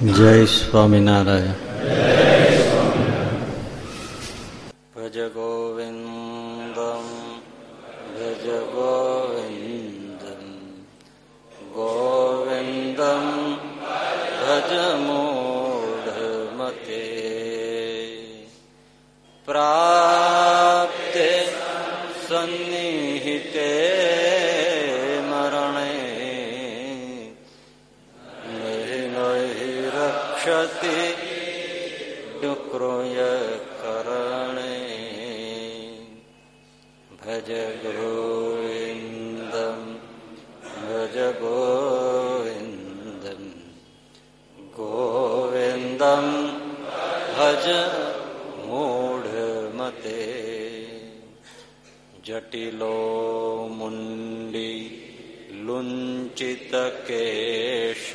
જય સ્વામિનારાયણ. ભજ ગોવિંદ ભજ ગોવિંદ ગોવિંદ ભજ મૂઢમતે પ્રાપ્તે જટિલો મુંડી લુંચિત કેશ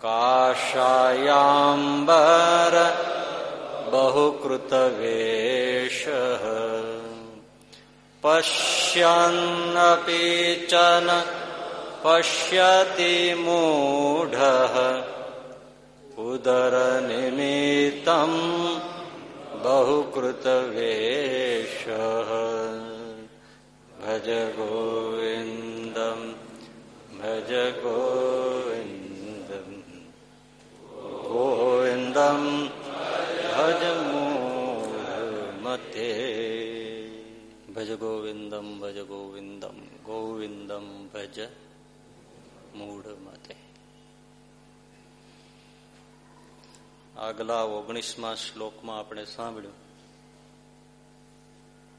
કાશાયાંબર બહુકૃતવેશ પશ્યન્નપી ચન પશ્યતિ મૂઢ उदरनिमित्तं બહુકૃતવેશ ભજ ગોવિંદમ ભજ ગોવિંદ ગોવિંદમ ભજ મતે ભજ ગોવિંદમ ભજ ગોવિંદમ ગોવિંદમ ભજ મૂળ મતે આગલા ઓગણીસમાં શ્લોકમાં આપણે સાંભળ્યું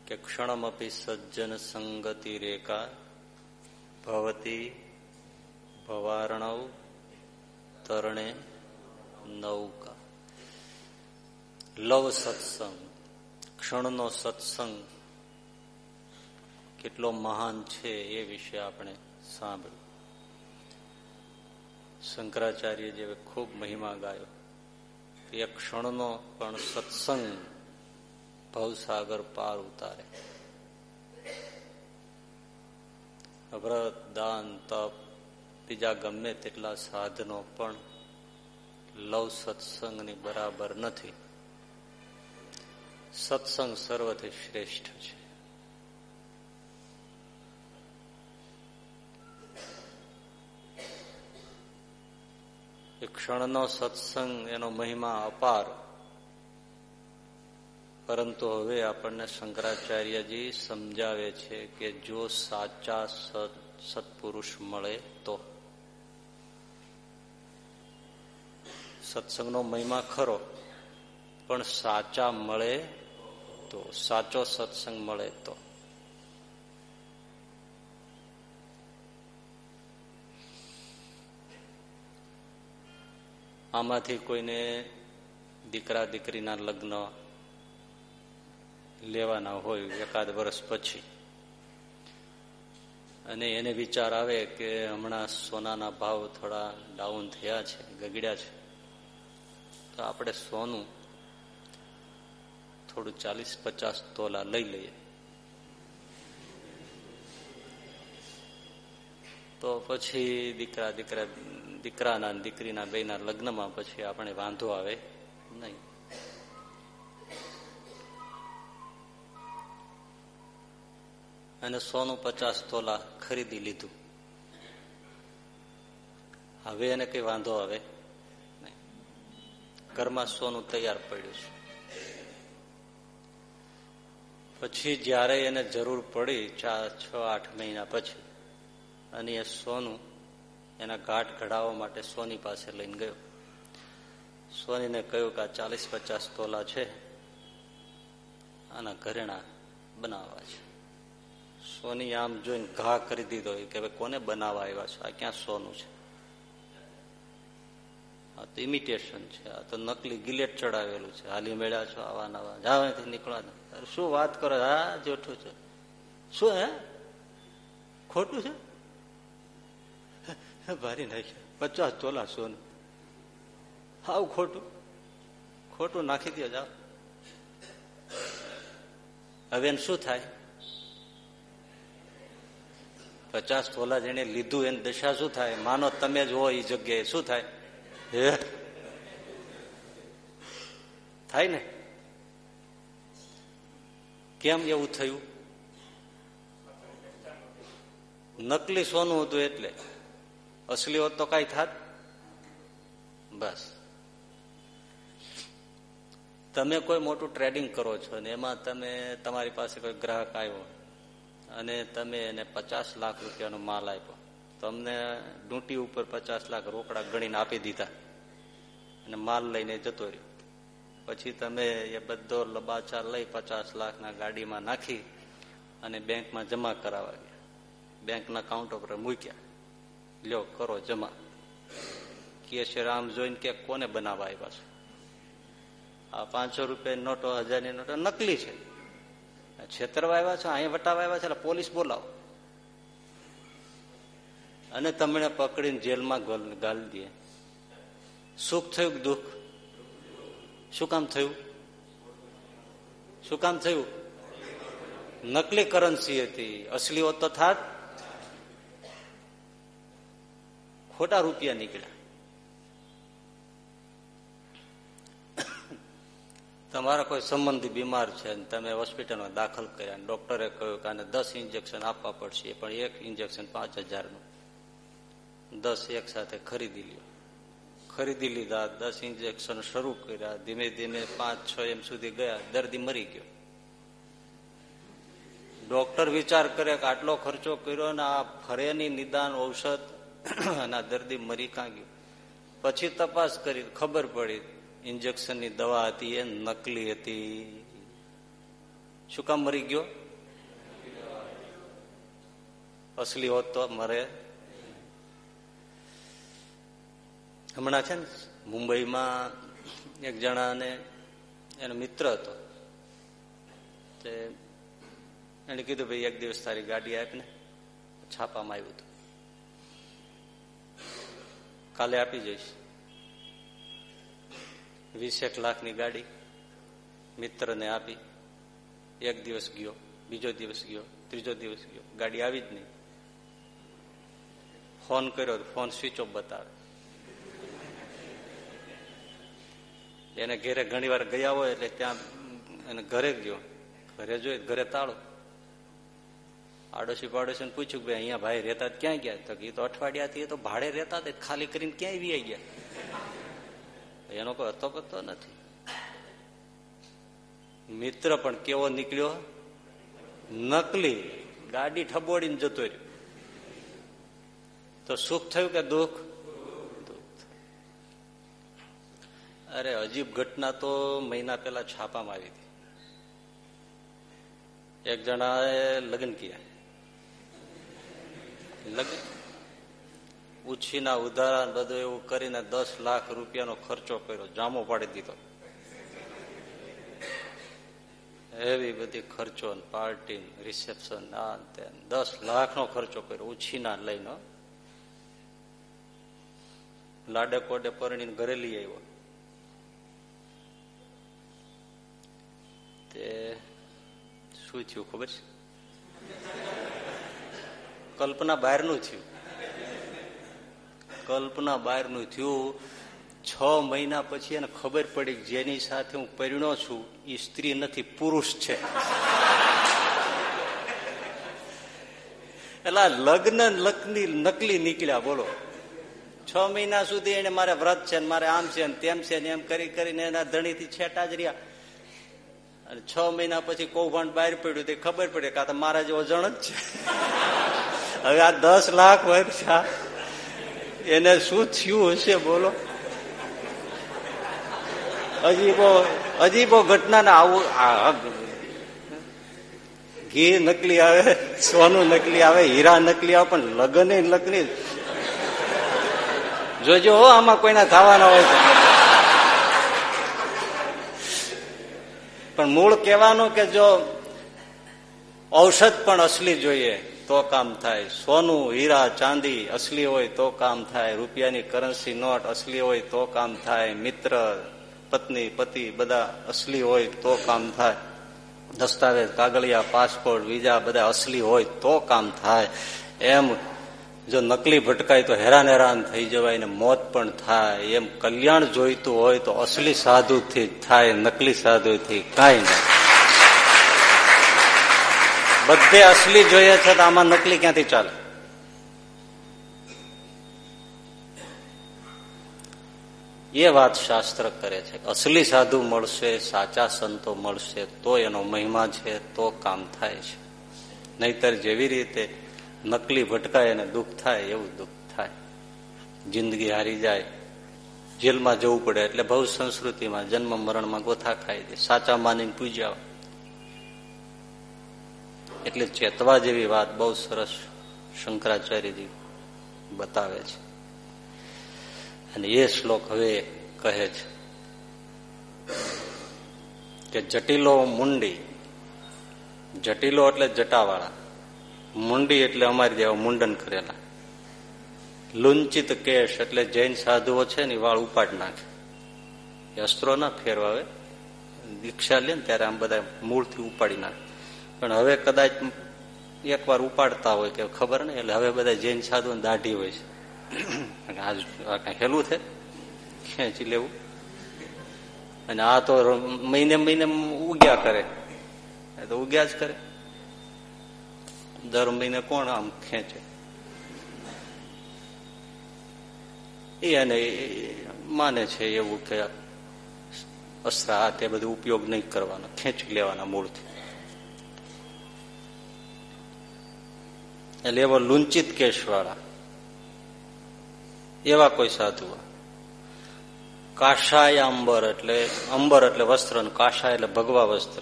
કે ક્ષણમપી સજ્જન સંગતિ રેખા ભવતી ભવારણવ તરણે નૌકા. લવ સત્સંગ. ક્ષણનો સત્સંગ કેટલો મહાન છે એ વિશે આપણે સાંભળ્યું. શંકરાચાર્ય જેવે ખૂબ મહિમા ગાયો. એ ક્ષણનો પણ સત્સંગ ભવસાગર પાર ઉતારે. વ્રત દાન, તપ, બીજા ગમે તેટલા સાધનો પણ લવ સત્સંગની બરાબર નથી. સત્સંગ સર્વથી શ્રેષ્ઠ છે. એ ક્ષણનો સત્સંગ, એનો મહિમા અપાર. પરંતુ હવે આપણને શંકરાચાર્યજી સમજાવે છે કે જો સાચા સત્પુરુષ મળે તો. સત્સંગનો મહિમા ખરો, પણ સાચા મળે તો, સાચો સત્સંગ મળે તો. આમાંથી કોઈને દીકરા દીકરીના લગ્ન લેવાના હોય એકાદ વર્ષ પછી. અને એને વિચાર આવે કે હમણાં સોનાના ભાવ થોડા ડાઉન થયા છે, ગગડ્યા છે. તો આપણે સોનું થોડું ચાલીસ પચાસ તોલા લઈ લઈએ. તો પછી દીકરા દીકરા દીકરાના દીકરીના બેના લગ્નમાં પછી આપણે વાંધો આવે નહીં. અને સોનું પચાસ તોલા ખરીદી લીધું. હવે એને કઈ વાંધો આવે? ઘરમાં સોનું તૈયાર પડ્યું છે. પછી જયારે એને જરૂર પડી ચાર છ, આઠ મહિના પછી, અને એ સોનું એના ઘાટ ઘડાવવા માટે સોની પાસે લઈને ગયો. સોનીને કહ્યું કે આ ચાલીસ પચાસ તોલા છે, આના ઘરેણા બનાવવા છે. સોની આમ જોઈને ઘા કરી દીધો કે હવે કોને બનાવવા આવ્યા છે? આ ક્યાં સોનું છે? આ તો ઇમિટેશન છે. આ તો નકલી ગિલેટ ચડાવેલું છે. હાલી મેળ્યા છો આવા નવા જાવાથી નીકળવા શું વાત કરો? હા, જોઠું છે. શું, હે? ખોટું છે? ભારી નાખ્યા. પચાસ તોલા સોનું. હાવ ખોટું. ખોટું નાખી દો જાઓ. હવે શું થાય? પચાસ તોલા જેને લીધું એની દશા શું થાય? માનો તમે જ હો એ જગ્યાએ. શું થાય? હે? થાય ને? કેમ એવું થયું? નકલી સોનું હતું એટલે. અસલી હોત તો કઈ થાત. બસ. તમે કોઈ મોટું ટ્રેડિંગ કરો છો ને એમાં તમે તમારી પાસે કોઈ ગ્રાહક આવ્યો અને તમે એને પચાસ લાખ રૂપિયાનો માલ આપ્યો. તમને ડૂંટી ઉપર પચાસ લાખ રોકડા ગણીને આપી દીધા. અને માલ લઈને જતો રહ્યો. પછી તમે એ બધો લબાચા લઈ પચાસ લાખના ગાડીમાં નાખી અને બેંકમાં જમા કરાવવા ગયા. બેંકના કાઉન્ટર પર મૂક્યા. લ્યો, કરો જમા. કે છે, રામ જોઈને કે કોને બનાવવા આવ્યા છે? આ પાંચસો રૂપિયા નોટો હજારની નોટો નકલી છે. છેતરવા આવ્યા છે? અહીંયા વટાવા આવ્યા છે? એટલે પોલીસ બોલાવો. અને તમને પકડીને જેલમાં ગાલી દે. સુખ થયું દુઃખ? શું કામ થયું? શું કામ થયું? નકલી કરન્સી હતી. અસલી હોત તો થાત. ખોટા રૂપિયા નીકળ્યા. તમારા કોઈ સંબંધી બીમાર છે અને તમે હોસ્પિટલમાં દાખલ કર્યા ડોક્ટરે કહ્યું કે આને દસ ઇન્જેક્શન આપવા પડશે, પણ એક ઇન્જેક્શન પાંચ હજારનું. દસ એક સાથે ખરીદી લ્યો. ખરીદી લીધા, દસ ઇન્જેક્શન શરૂ કર્યા, ધીમે ધીમે પાંચ, છ એમ સુધી ગયા, દર્દી મરી ગયો. ડોક્ટર વિચાર કરે કે આટલો ખર્ચો કર્યો ને આ ફરેની નિદાન ઔષધ, અને દર્દી મરી કાંગ્યું પછી તપાસ કરી, ખબર પડી ઇન્જેક્શનની દવા હતી, એ નકલી હતી. શું કામ મરી ગયો? અસલી હોત તો મરે. હમણાં છે ને, મુંબઈમાં એક જણાને, એનો મિત્ર હતો. તે એને કીધું, ભાઈ, એક દિવસ તારી ગાડી આપીને. છાપામાં આવ્યું હતું. કાલે આપી જઈશ. વીસેક લાખની ગાડી મિત્રને આપી. એક દિવસ ગયો, બીજો દિવસ ગયો, ત્રીજો દિવસ ગયો. ગાડી આવી જ નહીં. ફોન કર્યો, ફોન સ્વિચ ઓફ બતાવે. એને ઘેરે ઘણી વાર ગયા હોય એટલે ત્યાં એને ઘરે ગયો. ઘરે જોઈ, ઘરે તાળો. આડોશી પાડોશી પૂછ્યું કે અહીંયા ભાઈ રહેતા ક્યાં ગયા? તો એ તો અઠવાડિયાથી તો ભાડે રહેતા ખાલી કરીને ક્યાંય વી ગયા? એનો કોઈ અતો પતો નથી. મિત્ર પણ કેવો નીકળ્યો? નકલી. ગાડી ઠબોડીને જતો રહ્યો. તો સુખ થયું કે દુઃખ? અરે, અજીબ ઘટના તો મહિના પહેલા છાપામાં આવી હતી. એક જણાએ લગ્ન કિયા લગ્ન? ઉછીના ઉધારા બધું એવું કરીને દસ લાખ રૂપિયાનો ખર્ચો કર્યો, જામો પાડી દીધો. એવી બધી ખર્ચો પાર્ટી રિસેપ્શન આ દસ લાખનો ખર્ચો કર્યો ઉછીના લઈને. લાડે કોડે પરણીને ઘરે લઈ આવ્યો. તે શું થયું ખબર છે? કલ્પના બહારનું થયું. કલ્પના બહારનું થયું. છ મહિના પછી એને ખબર પડી જેની સાથે હું પરિણો છું એ સ્ત્રી નથી, પુરુષ છે. એટલે લગ્ન નકલી નકલી નીકળ્યા, બોલો. છ મહિના સુધી એને મારે વ્રત છે ને મારે આમ છે ને તેમ છે ને એમ કરી કરીને એના ધણીથી છેટા જ રહ્યા. અને છ મહિના પછી કૌભાંડ બહાર પડ્યું તે ખબર પડે કે તો મારા જેવો જણ જ છે. હવે આ દસ લાખ વર્ષ એને શું થયું હશે બોલો? અજીબો અજીબો ઘટના ને આવું ઘી નકલી આવે, સોનું નકલી આવે, હીરા નકલી આવે, પણ લગ્ન નકલી જોજો આમાં કોઈના થવાના હોય તો. પણ મૂળ કહેવાનું કે જો ઔષધ પણ અસલી જોઈએ. તો કામ થાય. સોનું, હીરા, ચાંદી અસલી હોય તો કામ થાય. રૂપિયાની કરન્સી નોટ અસલી હોય તો કામ થાય. મિત્ર, પત્ની, પતિ બધા અસલી હોય તો કામ થાય. દસ્તાવેજ, કાગળિયા, પાસપોર્ટ, વિઝા બધા અસલી હોય તો કામ થાય. એમ જો નકલી ભટકાય તો હેરાન હેરાન થઈ જવાય ને મોત પણ થાય. એમ કલ્યાણ જોઈતું હોય તો અસલી સાધુથી થાય, નકલી સાધુથી કાંઈ નહીં બધે અસલી જોઈએ છે તો આમાં નકલી ક્યાંથી ચાલે? એ વાત શાસ્ત્ર કરે છે. અસલી સાધુ મળશે, સાચા સંતો મળશે, તો એનો મહિમા છે, તો કામ થાય છે. નહીતર જેવી રીતે નકલી ભટકાય અને દુઃખ થાય, એવું દુઃખ થાય. જિંદગી હારી જાય. જેલમાં જવું પડે એટલે બહુ સંસ્કૃતિમાં જન્મ મરણમાં ગોથા ખાઈ દે. સાચા માનીને પૂજ્યા એટલે ચેતવા જેવી વાત બહુ સરસ શંકરાચાર્યજી બતાવે છે. અને એ શ્લોક હવે કહે છે કે જટિલો મુંડી, જટિલો એટલે જટાવાળા, મુંડી એટલે અમારી જેવા મુંડન કરેલા. લુંચિત કેશ એટલે જૈન સાધુઓ છે ને વાળ ઉપાડ નાખે. અસ્ત્રો ના ફેરવાવે. દીક્ષા લે ને ત્યારે આમ બધા મૂળથી ઉપાડી નાખે. પણ હવે કદાચ એકવાર ઉપાડતા હોય કે ખબર નહીં, એટલે હવે બધા જૈન સાધુ દાઢી હોય છે. આ કઈ હેલું છે? ખેંચી લેવું. અને આ તો મહિને મહિને ઉગ્યા કરે. તો ઉગ્યા જ કરે. દર મહિને કોણ આમ ખેંચે? એ અને માને છે એવું કે અસરા તે બધું ઉપયોગ નહીં કરવાનો, ખેંચી લેવાના મૂળથી. એટલે એવો લુંચિત કેશવાળા. એવા કોઈ સાધુ કાશાય અંબર એટલે અંબર એટલે વસ્ત્ર કાશાય એટલે ભગવા વસ્ત્ર.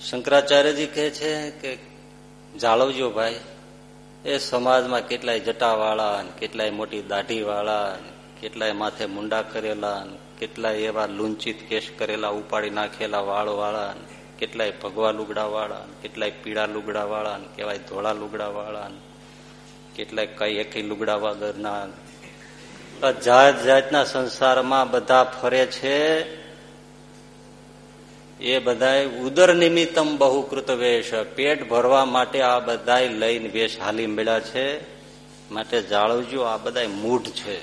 શંકરાચાર્યજી કહે છે કે, જાળવજો ભાઈ, એ સમાજમાં કેટલાય જટાવાળા કેટલાય મોટી દાઢીવાળા કેટલાય માથે મુંડા કરેલા કેટલાય એવા લુંચિત કેશ કરેલા, ઉપાડી નાખેલા વાળવાળા કેટલાય ભગવા લુગડા વાળા કેટલાય પીળા લુગડા વાળા કેવાય ધોળા લુગડા વાળા કેટલાય કઈ એકી લુગડા વગરના જાત જાતના સંસારમાં બધા ફરે છે. એ બધા ઉદર નિમિત્તમ બહુકૃત વેશ. પેટ ભરવા માટે આ બધા લઈને વેશ હાલી મળ્યા છે. માટે જાળવજો, આ બધા મૂઢ છે.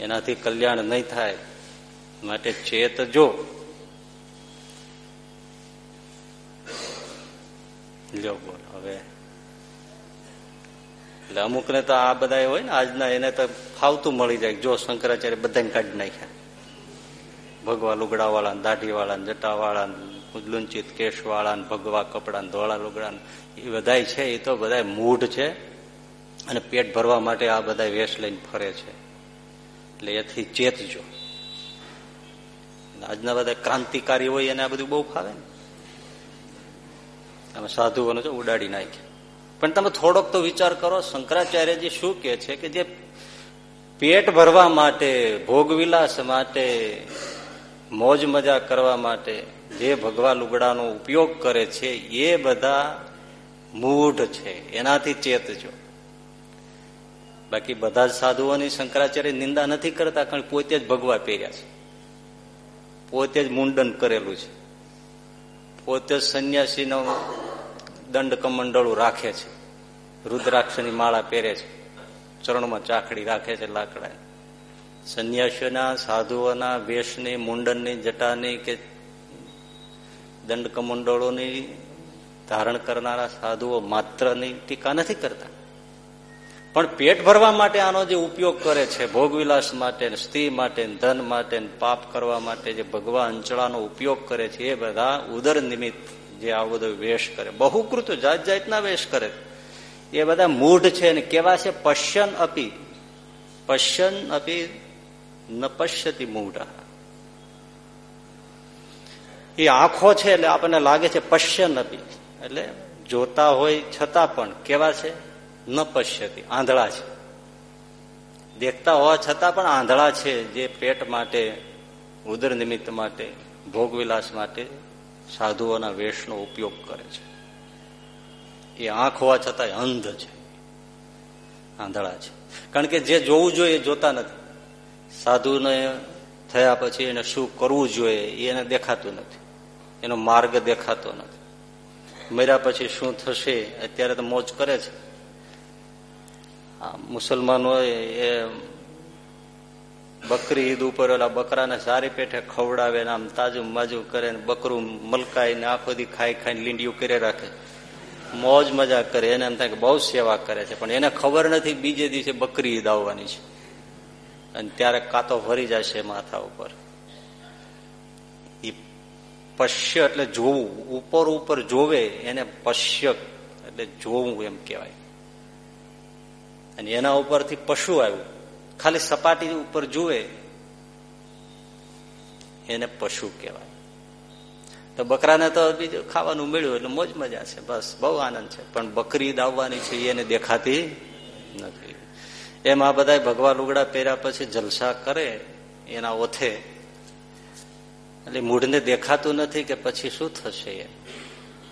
એનાથી કલ્યાણ નહીં થાય. માટે ચેતજો. લ્યો, બોલ. હવે એટલે અમુક ને તો આ બધા હોય ને, આજના એને તો ફાવતું મળી જાય જો શંકરાચાર્ય બધાને કાઢી નાખ્યા. ભગવા લુગડા વાળા દાઢી વાળા જટા વાળા લુંચિત કેશ વાળા ભગવા કપડા ધોળા લુગડા એ બધા છે, એ તો બધા મૂઢ છે. અને પેટ ભરવા માટે આ બધા વેશ લઈને ફરે છે. એટલે એથી ચેતજો. આજના બધા ક્રાંતિકારી હોય એને આ બધું બહુ ફાવે ને. તમે સાધુઓને જો ઉડાડી નાખ્યા પણ તમે થોડોક તો વિચાર કરો, શંકરાચાર્યજી શું કે છે કે જે પેટ ભરવા માટે ભોગવિલાસ માટે, મોજ મજા કરવા માટે જે ભગવા લુગડાનો ઉપયોગ કરે છે, એ બધા મૂઢ છે, એનાથી ચેતજો બાકી બધા જ સાધુઓની શંકરાચાર્ય નિંદા નથી કરતા, કારણ પોતે જ ભગવા પહેર્યા છે. પોતે જ મુંડન કરેલું છે. પોતે જ સંન્યાસીનો દંડ કમંડળું રાખે છે. રુદ્રાક્ષની માળા પહેરે છે. ચરણમાં ચાકડી રાખે છે લાકડા. સંન્યાસીઓના, સાધુઓના, વેશની, મુંડનની, જટાની કે દંડ કમંડળોની ધારણ કરનારા સાધુઓ માત્રની ટીકા નથી કરતા. પણ પેટ ભરવા માટે આનો જે ઉપયોગ કરે છે, ભોગવિલાસ માટે, સ્ત્રી માટે, ધન માટે, પાપ કરવા માટે જે ભગવાન અંચળાનો ઉપયોગ કરે છે, એ બધા ઉદર નિમિત્ત જે આવો બધો વેશ કરે. બહુકૃત જાત જાતના વેશ કરે. એ બધા મૂઢ છે ને કેવા છે? પશ્યન અપી. પશ્યન અપી ન પશ્યતી મૂઢ. એ આંખો છે એટલે આપણને લાગે છે પશ્યન અપી. એટલે જોતા હોય છતાં પણ કેવા છે? ન પશ્યતી. આંધળા છે. દેખતા હોવા છતાં પણ આંધળા છે જે પેટ માટે, ઉદર નિમિત્ત માટે ભોગવિલાસ માટે સાધુઓના વેશનો ઉપયોગ કરે છે. એ આંખ હોવા છતાં અંધ છે. આંધળા છે. કારણ કે જે જોવું જોઈએ જોતા નથી. સાધુને થયા પછી એને શું કરવું જોઈએ એને દેખાતું નથી. એનો માર્ગ દેખાતો નથી. મર્યા પછી શું થશે અત્યારે તો મોજ કરે છે. આ મુસલમાનો એ બકરી ઈદ ઉપર ઓલા બકરાને સારી પેઠે ખવડાવે ને આમ તાજું માજુ કરે ને બકરું મલકાય ને આખો બધી ખાઈ ખાઈને લીંડિયું કરી રાખે. મોજ મજા કરે, એને એમ થાય કે બહુ સેવા કરે છે. પણ એને ખબર નથી બીજે દિવસે બકરી ઈદ આવવાની છે. અને ત્યારે કાતો ભરી જશે માથા ઉપર. પશ્ય એટલે જોવું. ઉપર ઉપર જોવે, એને પશ્ય એટલે જોવું એમ કહેવાય. અને એના ઉપરથી પશુ આવ્યું. ખાલી સપાટી ઉપર જુએ, એને પશુ કહેવાય. તો બકરાને તો બીજું ખાવાનું મળ્યું એટલે મોજ મજા છે, બસ, બહુ આનંદ છે. પણ બકરી દાવવાની છે એને દેખાતી નથી. એમ આ બધા ભગવા લુગડા પહેર્યા પછી જલસા કરે, એના ઓથે. એટલે મૂઢને દેખાતું નથી કે પછી શું થશે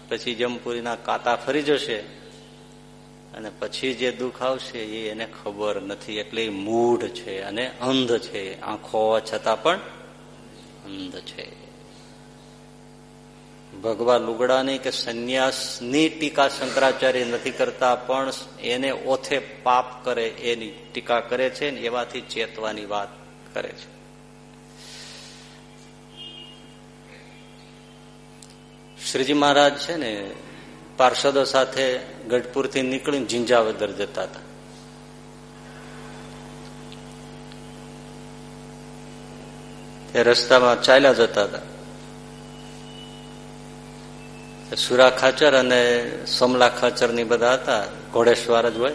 પછી જમપુરીના કાતા ફરી જશે અને પછી જે દુઃખ આવશે એને ખબર નથી. એટલે મૂઢ છે અને અંધ છે. આંખો છતાં પણ અંધ છે. ભગવા લુગડાની કે સંન્યાસની ટીકા શંકરાચાર્ય નથી કરતા, પણ એને ઓથે પાપ કરે, એની ટીકા કરે છે ને એવાથી ચેતવાની વાત કરે છે. શ્રીજી મહારાજ છે ને પાર્ષદો સાથે ગઢપુરથી નીકળીને ઝીંઝાવદર જતા હતા. એ રસ્તામાં ચાલ્યા જતા હતા. સુરા ખાચર અને સમલા ખાચરની બધા હતા, ઘોડેશ્વર જ હોય.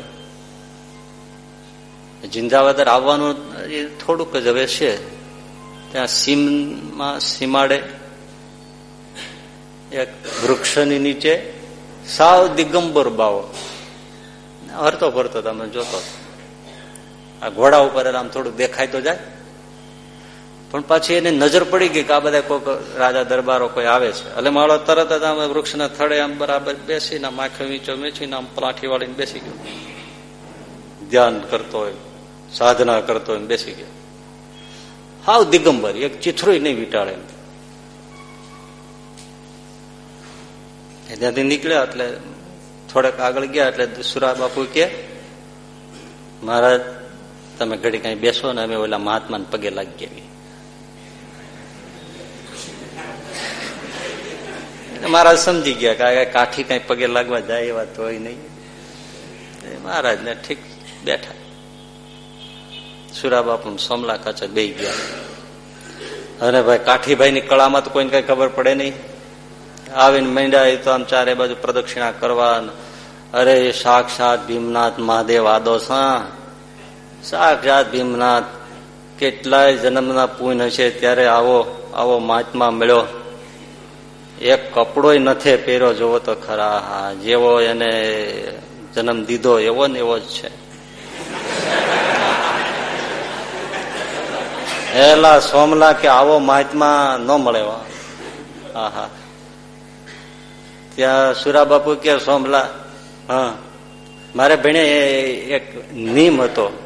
જિંદાવદર આવવાનું એ થોડુંક જ હવે છે. ત્યાં સીમમાં સીમાડે એક વૃક્ષની નીચે સાવ દિગંબર બાવો. હરતો ફરતો તમે જોતો. આ ઘોડા ઉપર આમ થોડુંક દેખાય તો જાય. પણ પાછી એને નજર પડી ગઈ કે આ બધા કોઈ રાજા દરબારો કોઈ આવે છે. એટલે માળો તરત જ આમ વૃક્ષના થડે આમ બરાબર બેસીને આમ આંખે વીંચો વેચીને આમ પલાઠી વાળીને બેસી ગયો. ધ્યાન કરતો હોય, સાધના કરતો હોય બેસી ગયો. હાવ દિગંબર, એક ચીથરોય નહીં વીટાળે એમ. ત્યાંથી નીકળ્યા એટલે થોડેક આગળ ગયા એટલે સુરા બાપુ કે, મહારાજ, તમે ઘડી કઈ બેસો ને અમે ઓલા મહાત્મા પગે લાગી ગયા મહારાજ સમજી ગયા કે કાઠી કઈ પગે લાગવા જાય એવા તો નહીં. મહારાજ ને ઠીક બેઠા. સુરા બાપુ સોમલા કાચર બે ગયા. અને ભાઈ કાઠીભાઈ ની કળામાં તો કોઈને કઈ ખબર પડે નહીં. આવીને માંડ્યા તો આમ ચારે બાજુ પ્રદક્ષિણા કરવા અરે સાક્ષાત ભીમનાથ મહાદેવ આદો સાક્ષાત ભીમનાથ, કેટલાય જન્મના પૂન હશે ત્યારે આવો આવો મહાત્મા મળ્યો. એક કપડો નથી પહેર્યો, જોવો તો ખરા, હા. જેવો એને જન્મ દીધો, એવો ને એવો જ છે. એલા સોમલા કે આવો મહાત્મા ન મળે હા હા સુરા બાપુ કે સોમલા હા. મારે ભણે એક નિયમ હતો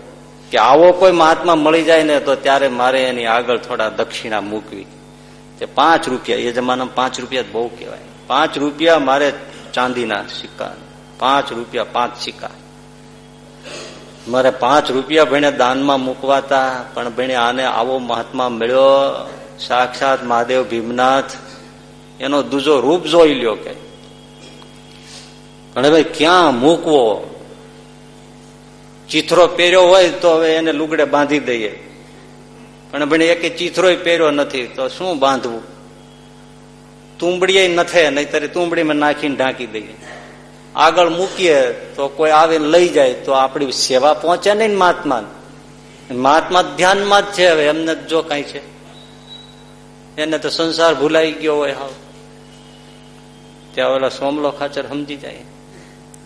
કે આવો કોઈ મહાત્મા મળી જાય ને તો ત્યારે મારે એની આગળ થોડા દક્ષિણા મૂકવી. તે પાંચ રૂપિયા, એ જમાનામાં પાંચ રૂપિયા બહુ કહેવાય. પાંચ રૂપિયા મારે ચાંદીના સિક્કા. પાંચ રૂપિયા, પાંચ સિક્કા. મારે પાંચ રૂપિયા ભણે દાનમાં મૂકવાતા, પણ ભણે આને આવો મહાત્મા મળ્યો. સાક્ષાત મહાદેવ ભીમનાથ એનો દૂજો રૂપ જોઈ લ્યો કે. પણ હવે ક્યાં મૂકવો? ચિથરો પહેર્યો હોય તો હવે એને લુગડે બાંધી દઈએ. પણ ભાઈ, એક ચિથરો પહેર્યો નથી, તો શું બાંધવું? તુંબડી નથી, નહીતર તુંબડીમાં નાખીને ઢાંકી દઈએ. આગળ મૂકીએ તો કોઈ આવીને લઈ જાય, તો આપણી સેવા પહોંચે નહીં મહાત્મા મહાત્મા ધ્યાનમાં જ છે હવે, એમને જો કઈ છે. એને તો સંસાર ભૂલાઈ ગયો હોય હાવ. ત્યાં ઓલા સોમલો ખાચર સમજી જાય.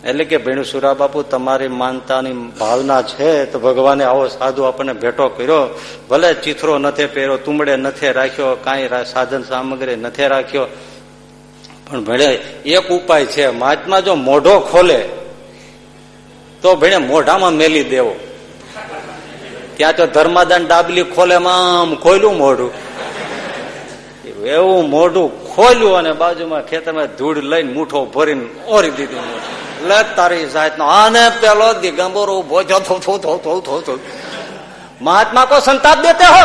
એટલે કે ભેણુસુરા બાપુ, તમારી માનતાની ભાવના છે તો ભગવાને આવો સાધુ આપણને ભેટો કર્યો. ભલે ચિથરો નથી પહેર્યો, તુમડે નથી રાખ્યો, કાંઈ સાધન સામગ્રી નથી રાખ્યો. પણ ભણે એક ઉપાય છે, મહાત્મા જો મોઢો ખોલે, તો ભણે મોઢામાં મેલી દેવો. ત્યાં તો ધર્માદાન ડાબલી ખોલે આમ ખોલ્યું મોઢું. એવું મોઢું ખોલ્યું અને બાજુમાં ખેતરમાં ધૂળ લઈને મૂઠો ભરીને ઓરી દીધું લે તારી જાતનો આને પેલો દિગંબર ઉભો થયો થો થો થો થો થો થો महात्मा को संताप देते हो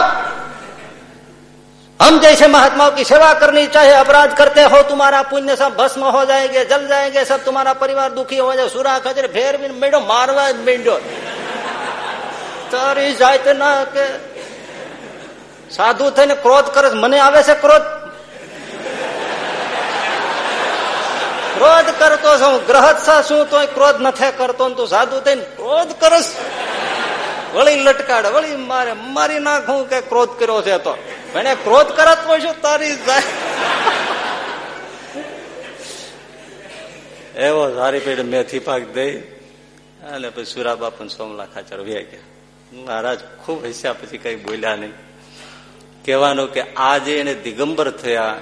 हम जैसे महात्माओं की सेवा करनी चाहे अपराध करते हो तुम्हारा पुण्य सब भस्म हो जाएंगे जल जाएंगे सब तुम्हारा परिवार दुखी हो जाए सुरा खजर फेर भी मेडो मारवा मेडो તારી જાત ના કે સાધુ થઈને ક્રોધ કરે મને આવે છે ક્રોધ ક્રોધ કરતો છું ગ્રહસ્થ છું તો ક્રોધ નથી કરતો તું સાધુ થઈને ક્રોધ કરસ. વળી લટકાડ, વળી મારે, મારી નાખું કે ક્રોધ કર્યો છે તો. એને ક્રોધ કરત છું તારી જાય. એવો સારી પેડ મેથી પાક દઈ. અને પછી સુરા બાપુ સોમલા ખાચર વ્યા ગયા. મહારાજ ખૂબ હસ્યા, પછી કઈ બોલ્યા નહીં. કહેવાનું કે આજે એને દિગંબર થયા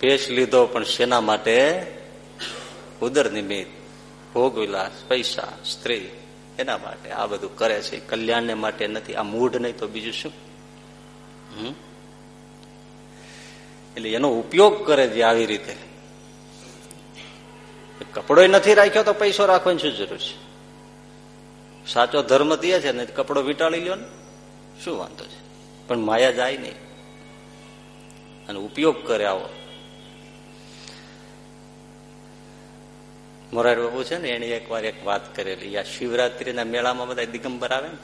ભેષ લીધો, પણ શેના માટે? ઉદર નિમિત્ત ભોગ, વિલાસ, પૈસા, સ્ત્રી, એના માટે આ બધું કરે છે. કલ્યાણને માટે નથી. આ મૂઢ નહીં તો બીજું શું? એટલે એનો ઉપયોગ કરે છે આવી રીતે. કપડો નથી રાખ્યો તો પૈસો રાખવાની શું જરૂર છે? સાચો ધર્મ તે છે ને કપડો વીટાળી લ્યો ને, શું વાંધો છે? પણ માયા જાય નહીં. અને ઉપયોગ કરે આવો. મોરારી બાબુ છે ને, એને એકવાર એક વાત કરેલી. આ શિવરાત્રીના મેળામાં બધા દિગંબર આવે ને?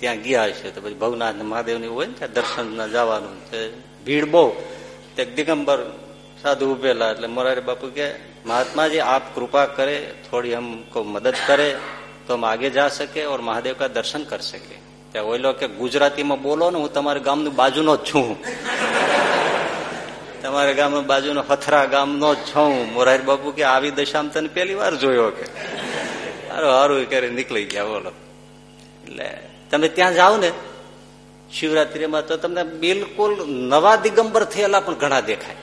ત્યાં ગયા હશે, તો પછી ભવનાથ મહાદેવની હોય ને, ત્યાં દર્શન જવાનું ભીડ બહુ. તે દિગંબર સાધુ ઉભેલા, એટલે મોરારી બાપુ કે, મહાત્માજી, આપ કૃપા કરે, થોડી હમકો મદદ કરે, તો હમ આગે જા શકે ઓર મહાદેવ કા દર્શન કરી શકે. ત્યાં ઓઈલો કે, ગુજરાતીમાં બોલો ને, હું તમારા ગામની બાજુનો જ છું. તમારા ગામ બાજુનો હથરા ગામનો જ છું. મોરારી બાપુ કે આવી દશામાં તને પેલી વાર જોયો કે? સારું સારું કરી નીકળી ગયા, બોલો. એટલે તમે ત્યાં જાઓ ને, શિવરાત્રીમાં તો તમને બિલકુલ નવા દિગંબર થયેલા પણ ઘણા દેખાય.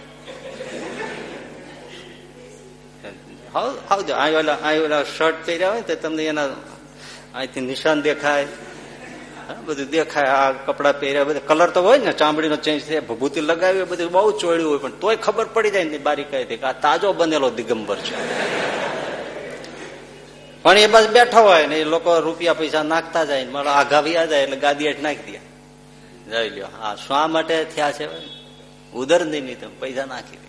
આવજો અહીં ઓલા અહીં ઓલા શર્ટ પહેર્યા હોય તો તમને એના અહીંથી નિશાન દેખાય. બધું દેખાય, આ કપડા પહેર્યા, બધા કલર તો હોય ને, ચામડીનો ચેન્જ થાય, ભભૂતિ લગાવી, બધું બહુ ચોળ્યું હોય, પણ તોય ખબર પડી જાય ને બારી કહી કે આ તાજો બનેલો દિગંબર છે. પણ એ બસ બેઠા હોય ને, એ લોકો રૂપિયા પૈસા નાખતા જાય ને આઘા વ્યા જાય એટલે ગાદી હેઠ નાખી દે. જઈ લ્યો હા શા માટે થયા છે? ઉદર તમે પૈસા નાખી દે.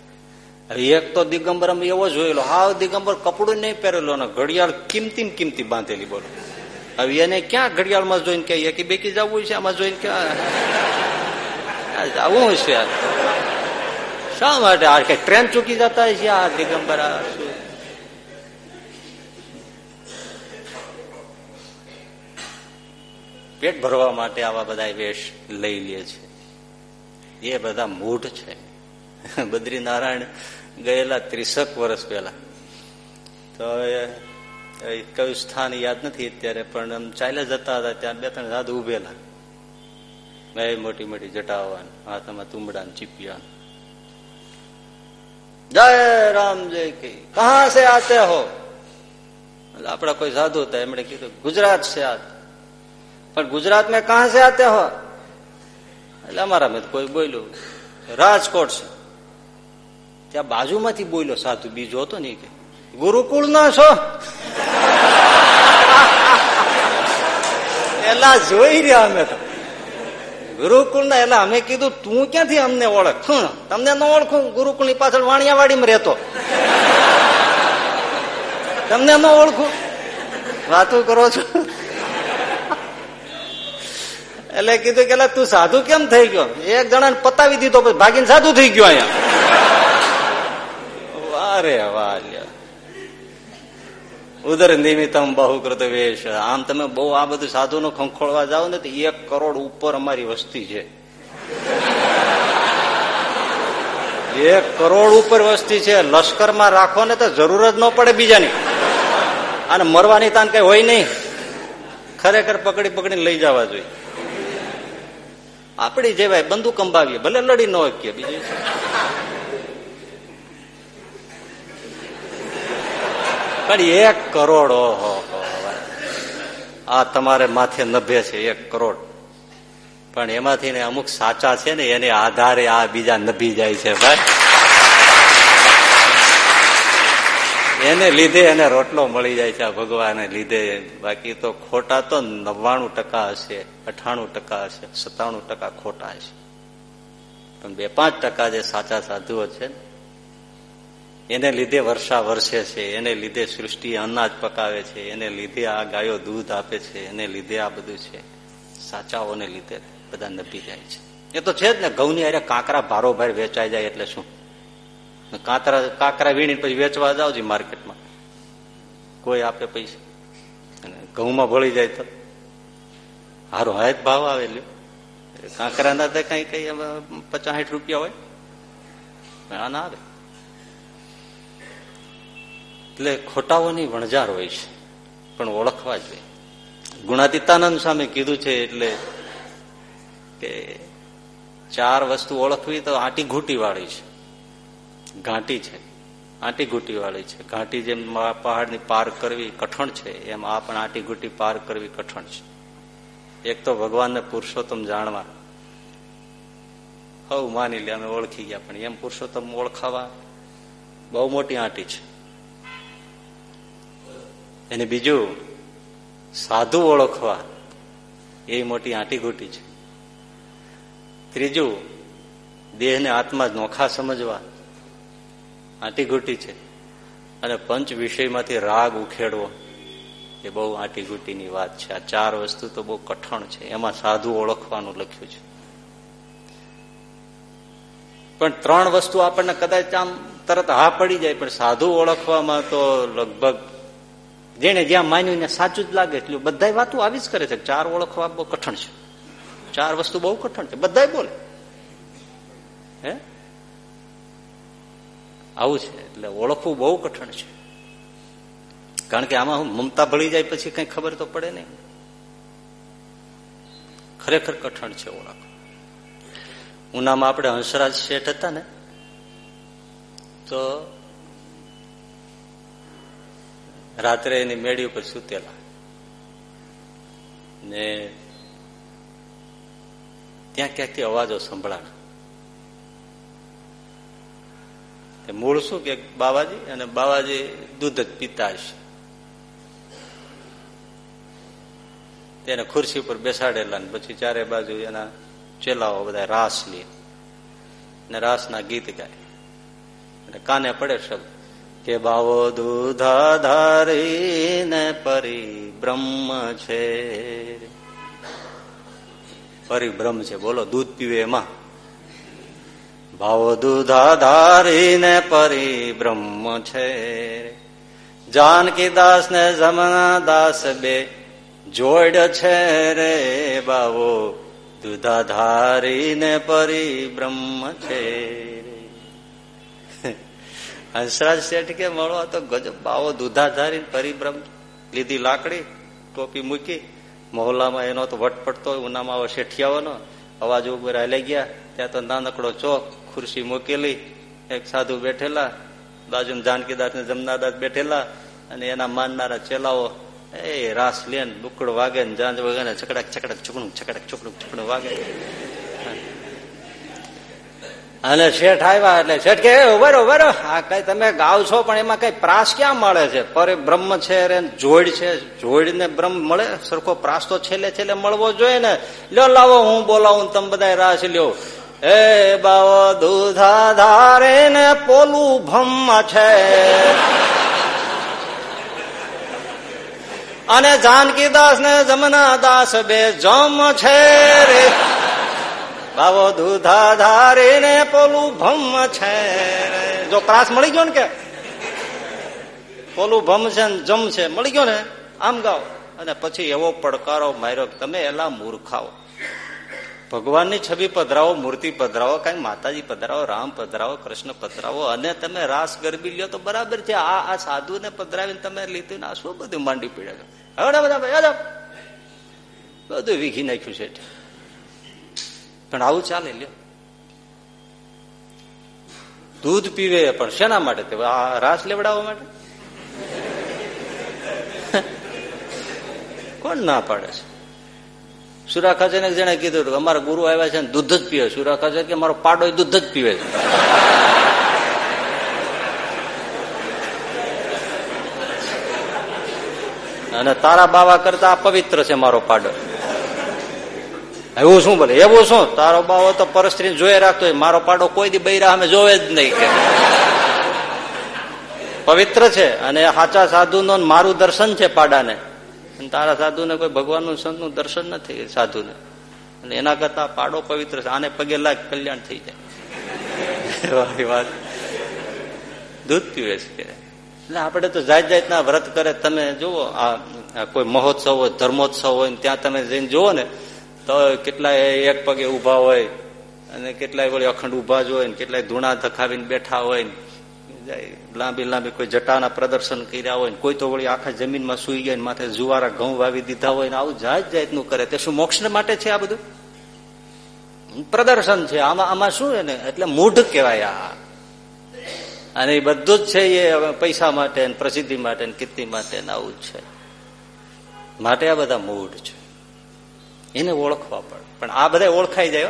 એક તો દિગંબર અમે એવો જોયેલો, હાવ દિગંબર કપડું નહીં પહેરેલો ને, ઘડિયાળ કિંમતી કિંમતી બાંધેલી બોલો. હવે એને ક્યાં ઘડિયાળમાં જોઈને કહીએ કે બેકી જવું છે આમાં જોઈને ક્યાં જવું છે શા માટે આ કે ટ્રેન ચૂકી જતા છે આ દિગંબર પેટ ભરવા માટે આવા બધા વેશ લઈ લે છે એ બધા મૂઢ છે બદ્રીનારાયણ ગયેલા ત્રીસક વર્ષ પહેલા. તો કયું સ્થાન યાદ નથી અત્યારે, પણ આમ ચાલ્યા જતા હતા ત્યાં બે ત્રણ સાધુ ઉભેલા. બે મોટી મોટી જટાવાન, હાથમાં તુંબડા ચીપિયા જય રામ, જય કઈ કહા સે આતે હો? આપડા કોઈ સાધુ હતા, એમણે કીધું, ગુજરાત છે આ પણ ગુજરાત મેં કહા સે આતે હો? એટલે અમારા મેં કોઈ બોલ્યું. રાજકોટ છે ત્યાં બાજુમાંથી બોલ્યો સાધુ, બીજો હતો ને કે. ગુરુકુળ ના છો? એલા જોઈ રહ્યા અમે તો. ગુરુકુળ ના એલા અમે કીધું, તું ક્યાંથી અમને ઓળખ? શું? તમને ન ઓળખું? ગુરુકુળની પાછળ વાણિયાવાડીમાં રહેતો. તમને ન ઓળખું? વાતું કરો છો? એટલે કીધું કે તું સાધુ કેમ થઈ ગયો? એક જણાને પતાવી દીધો, પછી ભાગીને સાધુ થઈ ગયો અહીંયા. વારે વાલ્ય. ઉદર નિમિત્તમ બહુ કૃત વેશ. આમ તમે બહુ આ બધું સાધુ નું ખંખોળવા જાઓ ને તો એક કરોડ ઉપર અમારી વસ્તી છે. એક કરોડ ઉપર વસ્તી છે. લશ્કરમાં રાખો ને તો જરૂર જ ન પડે બીજાની. અને મરવાની તાન કઈ હોય નહીં. ખરેખર પકડી પકડીને લઈ જવા જોઈએ. આપણી જેવાય બંદૂક અંબાવીએ. ભલે લડી ન શકીએ બીજું પણ એક કરોડ ઓહો આ તમારે માથે નભે છે, એક કરોડ. પણ એમાંથી ને અમુક સાચા છે ને, એને આધારે આ બીજા નભી જાય છે, ભાઈ. એને લીધે એને રોટલો મળી જાય છે, આ ભગવાને લીધે. બાકી તો ખોટા તો નવ્વાણું ટકા હશે, અઠાણું ટકા હશે, સત્તાણું ટકા ખોટા હશે. પણ બે પાંચ ટકા જે સાચા સાધુઓ છે એને લીધે વર્ષા વર્ષે છે, એને લીધે સૃષ્ટિ અનાજ પકાવે છે, એને લીધે આ ગાયો દૂધ આપે છે, એને લીધે આ બધું છે. સાચાઓને લીધે બધા નભી જાય છે. એ તો છે જ ને, ઘઉંની અરે કાંકરા ભારોભાર વેચાઈ જાય એટલે શું? કાંકરા કાંકરા વીણી પછી વેચવા જાવ છે માર્કેટમાં. કોઈ આપે પૈસા. અને ઘઉંમાં ભળી જાય તો? હારો હાય ભાવ આવે કાંકરાના તો કઈ કઈ પચાસ રૂપિયા હોય. આના આવે. એટલે ખોટાઓની વણઝાર હોય છે. પણ ઓળખવા જોઈએ. ગુણાતીતાનંદ સામે કીધું છે એટલે કે ચાર વસ્તુ ઓળખવી તો આટી ઘૂંટી વાળી છે. ઘાંટી છે. આંટી ઘૂંટી વાળી છે. ઘાંટી જેમ પહાડની પાર કરવી કઠણ છે, એમ આ પણ આટી ઘૂંટી પાર કરવી કઠણ છે. એક તો ભગવાનને પુરુષોત્તમ જાણવા. હવ માની લે, અમે ઓળખી ગયા, પણ એમ પુરુષોત્તમ ઓળખાવા બહુ મોટી આંટી છે. અને બીજું સાધુ ઓળખવા. એ મોટી આંટીઘૂટી છે. ત્રીજું, દેહને આત્મા નોખા સમજવા. આંટીઘૂટી છે. અને પંચ વિષયમાંથી રાગ ઉખેડવો. એ બહુ આંટીઘૂટીની વાત છે. આ ચાર વસ્તુ તો બહુ કઠણ છે. એમાં સાધુ ઓળખવાનું લખ્યું છે. પણ ત્રણ વસ્તુ આપણને કદાચ આમ તરત હા પડી જાય, પણ સાધુ ઓળખવામાં તો લગભગ જેને જ્યાં માન્યું ને સાચું જ લાગે, એટલું બધા વાતો આવી જ કરે છે. ચાર ઓળખવા બહુ કઠણ છે. ચાર વસ્તુ બહુ કઠણ છે. બધા બોલે. હે? આવું છે. એટલે ઓળખવું બહુ કઠણ છે. કારણ કે આમાં મમતા ભળી જાય પછી કઈ ખબર તો પડે નહીં. ખરેખર કઠણ છે ઓળખ. ઉનામાં આપણે હંસરાજ શેઠ હતા ને, તો રાત્રે એની મેળી ઉપર સુતેલા. ને ત્યાં ક્યાંકથી અવાજો સંભળાણા મૂળ શું કે બાવાજી? અને બાવાજી દૂધ જ પીતા હશે. તેને ખુરશી ઉપર બેસાડેલા ને પછી ચારે બાજુ એના ચેલાઓ બધા રાસ લે. ને રાસના ગીત ગાય. અને કાને પડે શબ્દ? કે બાવો દૂધા ધારીને પરી બ્રહ્મ છે. પરિબ્રહ્મ છે, બોલો, દૂધ પીવે એમાં. ભાવો દૂધા ધારીને પરિબ્રહ્મ છે. જાનકી દાસ ને જમના દાસ બે જોડ છે રે બાવો. દૂધા ધારીને પરિબ્રહ્મ છે. હંસરાજ શેઠ કે મળો તો ગજબ, બાવો દૂધાધારી પરિભ્રમ લીધી લાકડી, ટોપી મૂકી. મોહલ્લામાં એનો તો વટ પડતો ઉનામાં આવો શેઠિયાઓનો. અવાજ ઉપર હાલે ગયા, ત્યાં તો નાનકડો ચોક, ખુરશી મૂકેલી, એક સાધુ બેઠેલા બાજુ જાનકીદાસ ને જમનાદાસ બેઠેલા, અને એના માનનારા ચેલાઓ, એ રાસ લેન બુકડ વાગે ને જાંજ વાગે ને છકડક છકડક છુકડું છકડક છુકડું છુકડું વાગે. અને શેઠ આવ્યા એટલે, શેઠ કે ઉભરો ઉભરો આ કઈ તમે ગાવ છો, પણ એમાં કઈ પ્રાસ ક્યાં મળે છે? પર બ્રહ્મ છે જોડ છે. જોડ ને બ્રહ્મ મળે? સરખો પ્રાસ તો છેલ્લે છેલ્લે મળવો જોઈએ ને. લ્યો, લાવો, હું બોલાવું તમે બધા રાસ લ્યો. એ બાવો દૂધા ધારે ને પોલું ભમ છે. અને જાનકી દાસ ને જમના દાસ બે જમ છે રે. બાવો દૂધા ધારી ને પોલું ભમ છે. જો ત્રાસ મળી ગયો ને કે? પોલું ભમ છે ને જમ છે. મળી ગયો ને? આમ ગાઓ. અને પછી એવો પડકારો માર્યો તમે એલા મૂર્ખાઓ. ભગવાનની છબી પધરાવો, મૂર્તિ પધરાવો, કઈ માતાજી પધરાવો, રામ પધરાવો, કૃષ્ણ પધરાવો, અને તમે રાસ ગરબી લ્યો તો બરાબર છે. આ આ સાધુ ને પધરાવીને તમે લીધું ને આ શું બધું માંડી પીડે હવે બધા બધું વીઘી નાખ્યું છે. પણ આવું ચાલે લ્યો. દૂધ પીવે પણ શેના માટે? રાસ લેવડાવવા માટે? કોણ ના પાડે છે? સુરાખાચર ને જણે કીધું અમારા ગુરુ આવ્યા છે દૂધ જ પીવે. સુરાખાચર કે મારો પાડો દૂધ જ પીવે છે. અને તારા બાવા કરતા પવિત્ર છે મારો પાડો. એવું શું બોલે? એવું શું? તારો બાવો તો પરસ્ત્રી જોઈ રાખતો મારો પાડો કોઈ દી બૈરા અમે જોવે જ નહીં કે. પવિત્ર છે અને સાચા સાધુ નો મારું દર્શન છે પાડાને. તારા સાધુને કોઈ ભગવાનનું સંતનું દર્શન નથી સાધુને. અને એના કરતા પાડો પવિત્ર છે, આને પગે લાગ કલ્યાણ થઈ જાય. વાત. દૂધ પીવે છે એટલે આપણે તો જાત જાતના વ્રત કરે, તમે જુઓ, આ કોઈ મહોત્સવ હોય, ધર્મોત્સવ હોય ત્યાં તમે જઈને જુઓ ને તો કેટલાય એક પગે ઊભા હોય અને કેટલાય વળી અખંડ ઊભા જ હોય ને કેટલાય ધૂણા ધખાવીને બેઠા હોય ને લાંબી લાંબી કોઈ જટાના પ્રદર્શન કર્યા હોય કોઈ તો વળી આખા જમીનમાં સુઈ ગયા માથે જુવારા ઘઉં વાવી દીધા હોય ને, આવું જાત જાતનું કરે. તે શું મોક્ષ માટે છે આ બધું? પ્રદર્શન છે. આમાં આમાં શું એને? એટલે મૂઢ કહેવાય આ. અને એ બધું જ છે એ પૈસા માટે પ્રસિદ્ધિ માટે કીર્તિ માટે આવું છે. માટે આ બધા મૂઢ છે. એને ઓળખવા પડે. પણ આ બધા ઓળખાઈ જાય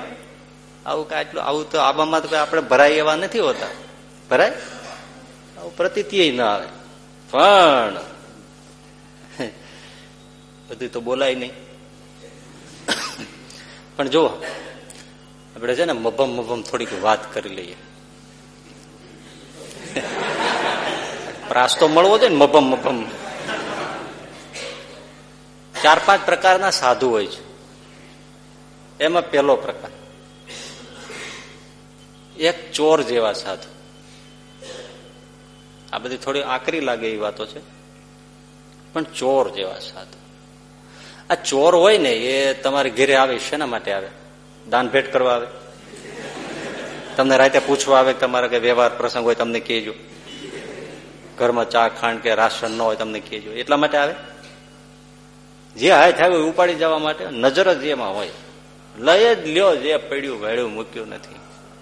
આવું કઈ આટલું આવું તો આબામાં તો આપણે ભરાય એવા નથી હોતા. ભરાય? આવું પ્રતીતિય ના આવે. પણ બધું તો બોલાય નહીં. પણ જુઓ, આપણે છે ને મભમ મભમ થોડીક વાત કરી લઈએ. પ્રાસ તો મળવો જોઈએ ને મભમ મભમ. ચાર પાંચ પ્રકારના સાધુ હોય છે. એમાં પહેલો પ્રકાર. એક ચોર જેવા સાધુ. આ બધી થોડી આકરી લાગે એવી વાતો છે. પણ ચોર જેવા સાધુ. આ ચોર હોય ને એ તમારે ઘેરે આવે, શેના માટે આવે? દાન ભેટ કરવા આવે? તમને રાતે પૂછવા આવે તમારા કઈ વ્યવહાર પ્રસંગ હોય તમને કહેજો. ઘરમાં ચા, ખાંડ કે રાશન ન હોય તમને કહેજો. એટલા માટે આવે? જે હાય થાય ઉપાડી જવા માટે નજર જ એમાં હોય. લય જ લ્યો જે પડ્યું વેળ્યું મૂક્યું નથી.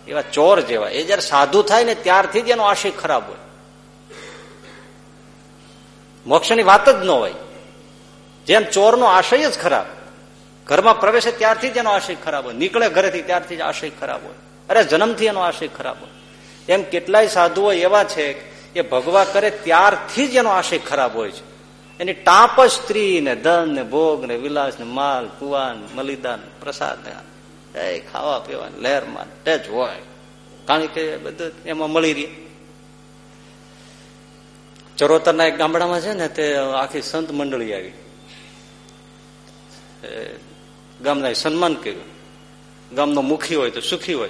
એવા ચોર જેવા. એ જયારે સાધુ થાય ને ત્યારથી જ એનો આશય ખરાબ હોય. મોક્ષની વાત જ ન હોય. જેમ ચોરનો આશય જ ખરાબ. ઘરમાં પ્રવેશે ત્યારથી જ એનો આશય ખરાબ હોય. નીકળે ઘરેથી ત્યારથી જ આશય ખરાબ હોય. અરે જન્મથી એનો આશય ખરાબ હોય. એમ કેટલાય સાધુઓ એવા છે એ ભગવા કરે ત્યારથી જ એનો આશય ખરાબ હોય છે. એની ટાપ સ્ત્રી ને ધન ને ભોગ ને વિલાસ ને માલ કુવાન મલિદાન, પ્રસાદ ને એ ખાવા પીવા લહેરમાં જ હોય. કારણ કે બધું એમાં મળી રહી. ચરોતરના એક ગામડામાં છે ને તે આખી સંત મંડળી આવી. ગામના સન્માન કર્યું. ગામનો મુખી હોય તો સુખી હોય.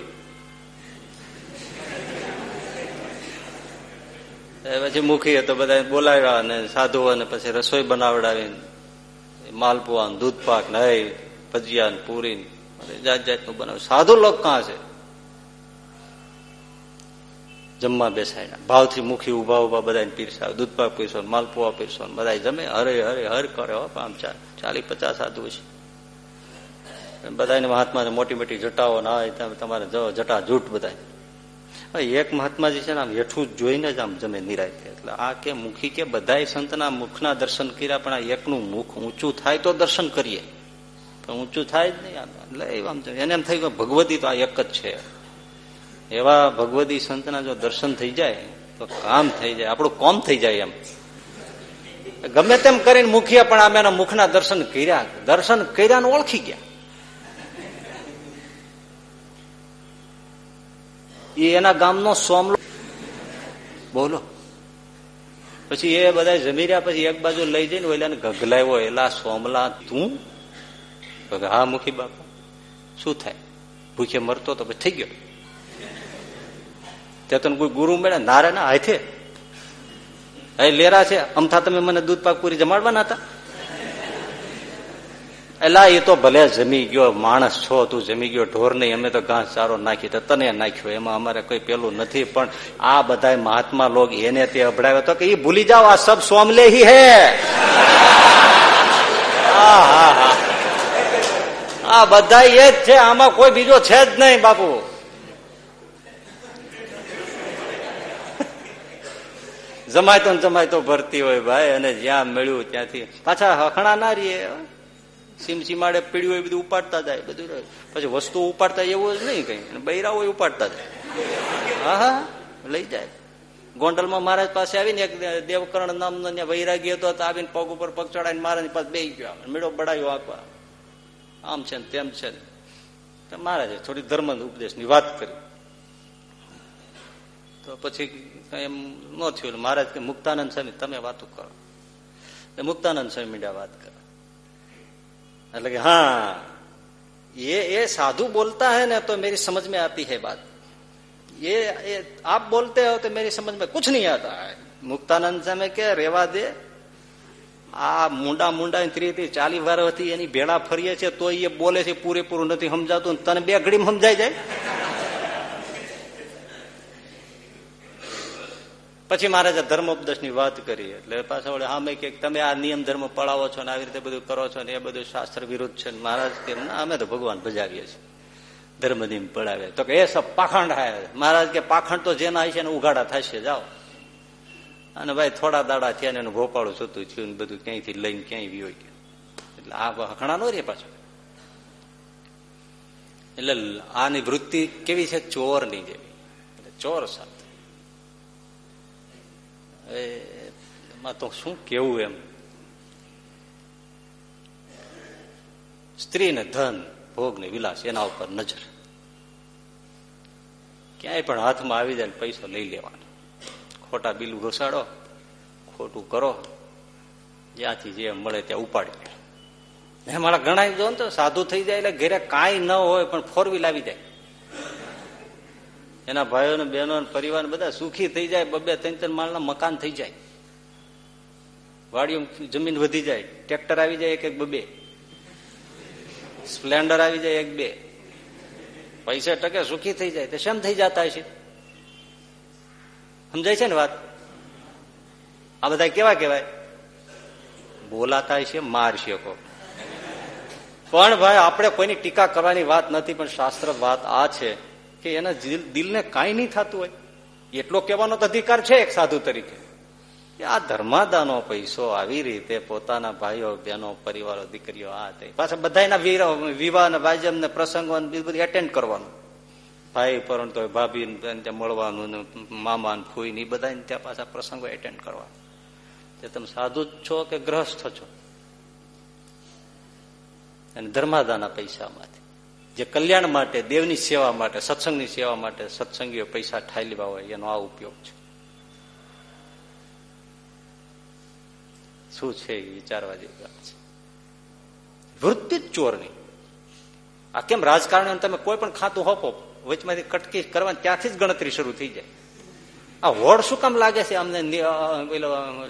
પછી મુખી તો બધા બોલાવ્યા અને સાધુ અને પછી રસોઈ બનાવડાવી માલપુઆ દૂધ પાક ને ભજીયા પૂરી જાત જાતનું બનાવ્યું સાધુ લોક કાં છે? જમવા બેસાય ભાવથી મુખી ઊભા ઊભા બધા પીરસા દૂધ પાક પીરસો માલપુઆ પીરસો બધા જમે. હરે હરે, હર કરે આમ ચાલીસ પચાસ સાધુ છે. બધા મહાત્મા મોટી મોટી જટાઓ ના હોય તમારે જટા જૂઠ બધા એક મહાત્માજી છે ને આમ હેઠું જોઈને જ આમ જમે નિરાય એટલે આ કે મુખી કે બધા સંતના મુખના દર્શન કર્યા, પણ આ એકનું મુખ ઊંચું થાય તો દર્શન કરીએ. પણ ઊંચું થાય જ નહીં એટલે આમ એને એમ થયું કે ભગવતી તો આ એક જ છે. એવા ભગવતી સંતના જો દર્શન થઈ જાય, તો કામ થઈ જાય. આપણું કોમ થઈ જાય એમ. ગમે તેમ કરીને મુખીએ પણ એના મુખના દર્શન કર્યા. દર્શન કર્યા ઓળખી ગયા. એ એના ગામનો સોમલો. બોલો. પછી એ બધા જમી રહ્યા, પછી એક બાજુ લઈ જઈને ઓલાને ગગલાવ્યો, એલા સોમલા, તું? હા, મુખી બાપા. શું થાય? ભૂખે મરતો તો થઈ ગયો. તે તને કોઈ ગુરુ મળે નારે ના, હાથે. એ લેરા છે. અમથા તમે મને દૂધ પાક પૂરી જમાડવાના હતા? એલા, એ તો ભલે જમી ગયો, માણસ છો, તું જમી ગયો, ઢોર નહીં, અમે તો ઘાસ ચારો નાખી, તો તને નાખ્યો, એમાં અમારે કોઈ પેલું નથી, પણ આ બધા મહાત્મા લોગ એને તે અભડાવ્યો તો કે એ ભૂલી જાઓ, આ સબ સોમલે હી. હે આ બધા એ જ છે, આમાં કોઈ બીજો છે જ નહીં, બાપુ. જમાય તો જમાય તો ભરતી હોય ભાઈ, અને જ્યાં મળ્યું ત્યાંથી પાછા હખણા ના રહીએ સીમ સીમાડે પીડ્યું હોય બધું ઉપાડતા જાય, બધું પછી વસ્તુ ઉપાડતા એવું જ નહીં કઈ. બૈરા હોય ઉપાડતા જાય. હા હા, લઈ જાય. ગોંડલમાં મહારાજ પાસે આવીને એક દેવકરણ નામનો વૈરાગી હતો આવીને પગ ઉપર પગ ચડાવીને મહારાજ પાસે બે ગયો. મેળો બડાયો આપવા. આમ છે ને તેમ છે ને. મહારાજે થોડી ધર્મ ઉપદેશની વાત કરી. તો પછી એમ ન થયું. મહારાજ કે મુક્તાનંદ સ્વામી, તમે વાતો કરો. મુક્તાનંદ સ્વામી મીડિયા વાત કરે. એટલે કે हाँ ये ये साधु बोलता है ना तो मेरी समझ में आती है बात ये, ये आप बोलते हो तो मेरी समझ में कुछ नहीं आता है મુક્તાનંદ સામે કે રેવા દે આ મુંડા મુંડા ત્રીથી ચાલી વાર હતી એની ભેળા ફરીએ છે તો એ બોલે છે પૂરેપૂરું નથી સમજાતું તને બે ઘડી સમજાઈ જાય પછી મહારાજે ધર્મોપદેશની વાત કરી, એટલે પાછા વડે સામે કે તમે આ નિયમ ધર્મ પડાવો છો ને આવી રીતે બધું કરો છો ને એ બધું શાસ્ત્ર વિરુદ્ધ છે મહારાજ કે અમે તો ભગવાન ભજાવીએ છીએ. ધર્મ નિયમ પડાવે તો કે, એ સબ પાખંડ હે. મહારાજ કે, પાખંડ તો જેના હશે ને ઉઘાડા થશે, જાઓ. અને ભાઈ થોડા દાડા થયા ને એનું ભોપાળું જોતું થયું ને બધું ક્યાંયથી લઈને ક્યાંય વિયો ગયો એટલે આ હકણા નો રે પાછો. એટલે આની વૃત્તિ કેવી છે? ચોરની જેવી. ચોર સાથે એમાં તો શું કેવું એમ સ્ત્રી ને ધન ભોગ ને વિલાસ એના ઉપર નજર ક્યાંય પણ હાથમાં આવી જાય પૈસો લઈ લેવાનો ખોટા બિલ ઘોસાડો ખોટું કરો જ્યાંથી જે મળે ત્યાં ઉપાડી મારા ગણાય જો ને તો સાધુ થઈ જાય એટલે ઘરે કાંઈ ન હોય પણ ફોર વ્હીલ આવી જાય એના ભાઈઓ ને બહેનો પરિવાર બધા સુખી થઈ જાય બબે ત્રણ ત્રણ માળના મકાન થઈ જાય. વાડીઓ જમીન વધી જાય, ટ્રેક્ટર આવી જાય એક એક બબે સ્પ્લેન્ડર આવી જાય એક બે. પૈસા ટકે સુખી થઈ જાય. તો શેમ થઈ જતા છે સમજાય છે ને વાત? આ બધા કેવા કેવાય બોલાતા છે માર શકો પણ ભાઈ, આપણે કોઈની ટીકા કરવાની વાત નથી, પણ શાસ્ત્ર વાત આ છે. કે એના દિલને કાંઈ નહીં થતું હોય. એટલો કહેવાનો તો અધિકાર છે એક સાધુ તરીકે. આ ધર્માદાનો પૈસો આવી રીતે પોતાના ભાઈઓ, બહેનો, પરિવારો, દીકરીઓ, આ તે. પાછા બધા વિવાહ ને વાજમ ને પ્રસંગો બધું એટેન્ડ કરવાનું. ભાઈ પરંતુ ભાભી ત્યાં મળવાનું ને મામા ને ફૂઈ ને બધા ત્યાં પાછા પ્રસંગો એટેન્ડ કરવા તે તમે સાધુ જ છો કે ગ્રહસ્થ છો? અને ધર્માદાના પૈસામાંથી જે કલ્યાણ માટે, દેવની સેવા માટે, સત્સંગની સેવા માટે સત્સંગીઓ પૈસા ઠાઈ લેવા હોય, એનો આ ઉપયોગ છે. શું છે એ વિચારવા જેવી વાત છે? વૃત્તિ જ ચોરની. આ કેમ રાજકારણ તમે કોઈ પણ ખાતું હોપો, વચમાંથી કટકી કરવાની, ત્યાંથી જ ગણતરી શરૂ થઈ જાય. આ હોડ શું કામ લાગે છે? અમને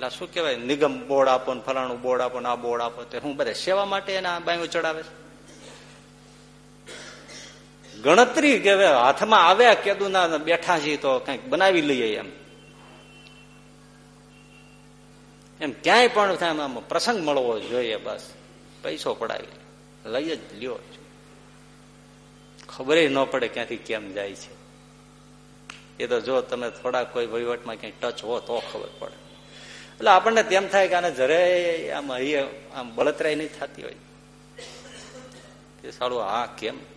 શું કહેવાય? નિગમ બોર્ડ આપો ને ફલાણું બોર્ડ આપો ને આ બોર્ડ આપો તે. હું બધા સેવા માટે એના બાયો ચડાવે છે? ગણતરી કે હાથમાં આવ્યા કેદુ ના બેઠા છીએ તો કંઈક બનાવી લઈએ એમ. એમ ક્યાંય પણ પ્રસંગ મળવો જોઈએ બસ. પૈસો પડાવી. લઈ જ લ્યો. ખબર ન પડે ક્યાંથી કેમ જાય છે. એ તો જો તમે થોડા કોઈ વહીવટમાં ક્યાંય ટચ હો તો ખબર પડે. એટલે આપણને તેમ થાય કે આને જરે આમ આમ બળતરાય નહીં થતી હોય. કે સારું હા, કેમ?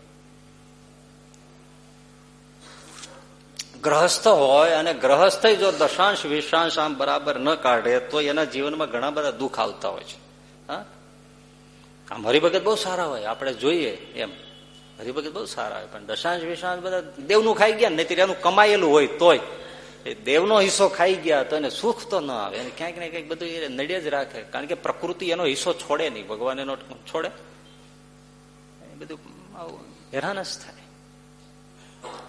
ગ્રહસ્થ હોય અને ગ્રહસ્થ જો દશાંશ, વિશાંશ આમ બરાબર ન કાઢે, તો એના જીવનમાં ઘણા બધા દુઃખ આવતા હોય છે. આમ હરિભગત બહુ સારા હોય, આપણે જોઈએ એમ. હરિભગત બહુ સારા હોય, પણ દશાંશ, વિશાંશ બધા દેવનું ખાઈ ગયા નહીં એનું કમાયેલું હોય તોય. દેવનો હિસ્સો ખાઈ ગયા તો એને સુખ તો ન આવે. એને ક્યાંક ને ક્યાંક બધું એ નડે જ રાખે, કારણ કે પ્રકૃતિ એનો હિસ્સો છોડે નહીં, ભગવાન એનો છોડે. બધું હેરાન જ થાય.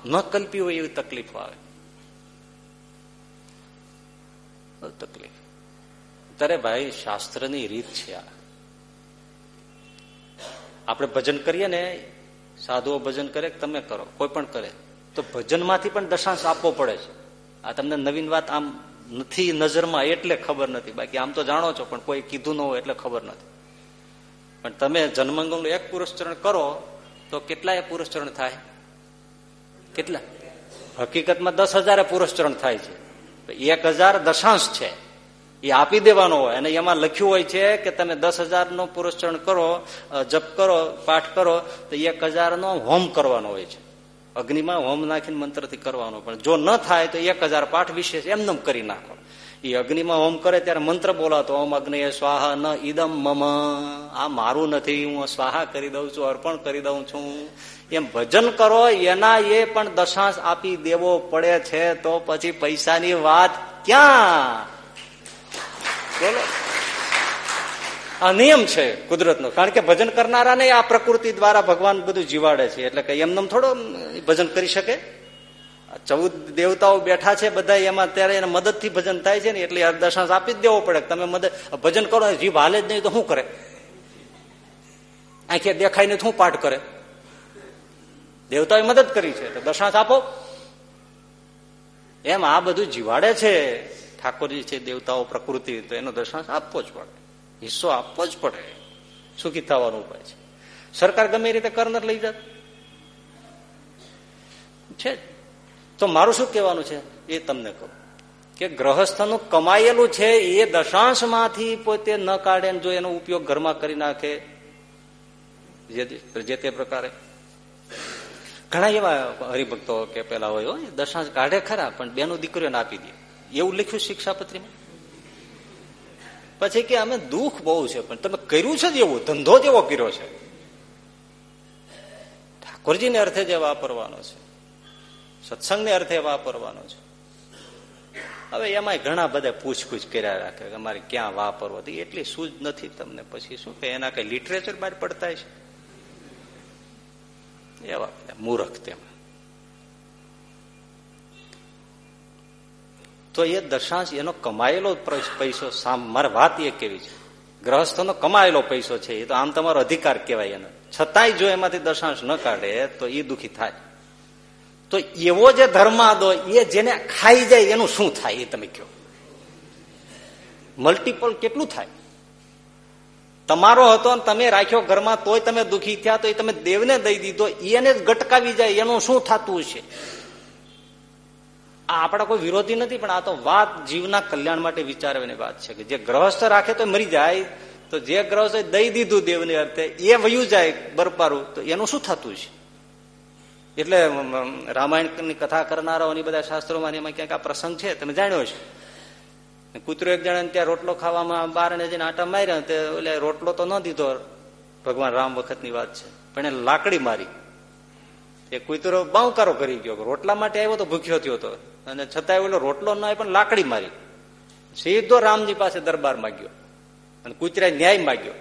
ન કલ્પી હોય એવી તકલીફો આવે. તકલીફ. ત્યારે ભાઈ, શાસ્ત્રની રીત છે આ. આપણે ભજન કરીએ ને, સાધુઓ ભજન કરે તમે કરો? કોઈ પણ કરે. તો ભજનમાંથી પણ દશાંશ આપવો પડે છે. આ તમને નવીન વાત આમ નથી નજરમાં એટલે ખબર નથી. બાકી આમ તો જાણો છો, પણ કોઈ કીધું ન હોય એટલે ખબર નથી. પણ તમે જન્મંગમનું એક પુરસ્ચરણ કરો, તો કેટલાય પુરસ્ચરણ થાય? કેટલા? હકીકતમાં દસ હજાર પુરસ્ચરણ થાય છે. એક હજાર દશાંશ છે. એ આપી દેવાનો હોય અને એમાં લખ્યું હોય છે કે તમે દસ હજારનો પુરસ્ચરણ કરો જપ કરો, પાઠ કરો, તો એક હજારનો હોમ કરવાનો હોય છે. અગ્નિમાં હોમ નાખીને મંત્રથી કરવાનો. પણ જો ન થાય તો એક હજાર પાઠ વિશેષ એમને કરી નાખો. એ અગ્નિમાં હોમ કરે ત્યારે મંત્ર બોલાતો, ઓમ અગ્નિ સ્વાહા ન ઈદમ મમ. આ મારું નથી, હું સ્વાહા કરી દઉં છું, અર્પણ કરી દઉં છું. એમ ભજન કરો, એના એ પણ દશાંશ આપી દેવો પડે છે, તો પછી પૈસાની વાત ક્યાં? બોલો. આ નિયમ છે કુદરતનો. કારણ કે ભજન કરનારાને આ પ્રકૃતિ દ્વારા ભગવાન બધું જીવાડે છે. એટલે કે એમને થોડો ભજન કરી શકે? ચૌદ દેવતાઓ બેઠા છે બધા એમાં ત્યારે એને મદદથી ભજન થાય છે ને, એટલે દશાંશ આપી જ દેવો પડે તમે મદદ, ભજન કરો જીભ હાલે જ નહીં તો શું કરે? આંખે દેખાય ને શું પાઠ કરે? દેવતાએ મદદ કરી છે, તો દશાંશ આપો. એમ આ બધું જીવાડે છે, ઠાકોરજી છે દેવતાઓ પ્રકૃતિ, તો એનો દશાંશ આપવો જ પડે. હિસ્સો આપવો જ પડે. સુખી થવાનો ઉપાય છે. સરકાર ગમે રીતે કરનર લઈ જાત. છે તો મારું શું કહેવાનું છે? એ તમને કહું. કે ગ્રહસ્થનું કમાયેલું છે, એ દશાંશમાંથી પોતે ન કાઢે જો એનો ઉપયોગ ઘરમાં કરી નાખે, જે તે પ્રકારે. ઘણા એવા હરિભક્તો કે પેલા હોય દશાંશ કાઢે ખરા, પણ બેનો દીકરીઓને આપી દે. એવું લખ્યું શિક્ષાપત્રીમાં? પછી કે અમે દુઃખ બહુ છે, પણ તમે કર્યું છે જ એવું, ધંધો જ એવો કર્યો છે. ઠાકોરજીને અર્થે જે વાપરવાનો છે. સત્સંગને અર્થે વાપરવાનો છે. હવે એમાં ઘણા બધા પૂછપૂછ કર્યા રાખે કે અમારે ક્યાં વાપરવો તો એટલી સૂઝ નથી તમને પછી શું કે એના કઈ લિટરેચર બહાર પડતા છે એવા મૂર્ખ તેમાં. તો એ દશાંશ એનો કમાયેલો પૈસો મારે વાત એ કેવી છે? ગ્રહસ્થનો કમાયેલો પૈસો છે એ તો આમ તમારો અધિકાર કહેવાય એનો. છતાંય જો એમાંથી દશાંશ ન કાઢે તો એ દુઃખી થાય. તો એવો જે ધર્માદો એ જેને ખાઈ જાય એનું શું થાય એ તમે કહો. મલ્ટીપલ કેટલું થાય? તમારો હતો તમે રાખ્યો ઘરમાં, તોય તમે દુખી થયા તો એ તમે દેવને દઈ દીધો, એને જ ગટકાવી જાય, એનું શું થતું છે આ આપણા કોઈ વિરોધી નથી, પણ આ તો વાત જીવના કલ્યાણ માટે વિચારવાની વાત છે કે જે ગ્રહસ્થ રાખે તો મરી જાય, તો જે ગ્રહસ્થ દઈ દીધું દેવને અર્થે, એ વયું જાય બરપારું, તો એનું શું થતું છે એટલે રામાયણની કથા કરનારાઓની બધા શાસ્ત્રોમાં એમાં ક્યાંક આ પ્રસંગ છે, તમે જાણ્યો છે કૂતરો એક જણા ત્યાં રોટલો ખાવામાં બાર ને જઈને આટા માર્યા તે એટલે રોટલો તો ન દીધો. ભગવાન રામ વખતની વાત છે. પણ એને લાકડી મારી. એ કૂતરો બાંકારો કરી ગયો. રોટલા માટે આવ્યો તો ભૂખ્યો થયો હતો અને છતાં ઓલો રોટલો ન પણ લાકડી મારી. સીધો રામજી પાસે દરબાર માગ્યો. અને કૂતરાએ ન્યાય માગ્યો.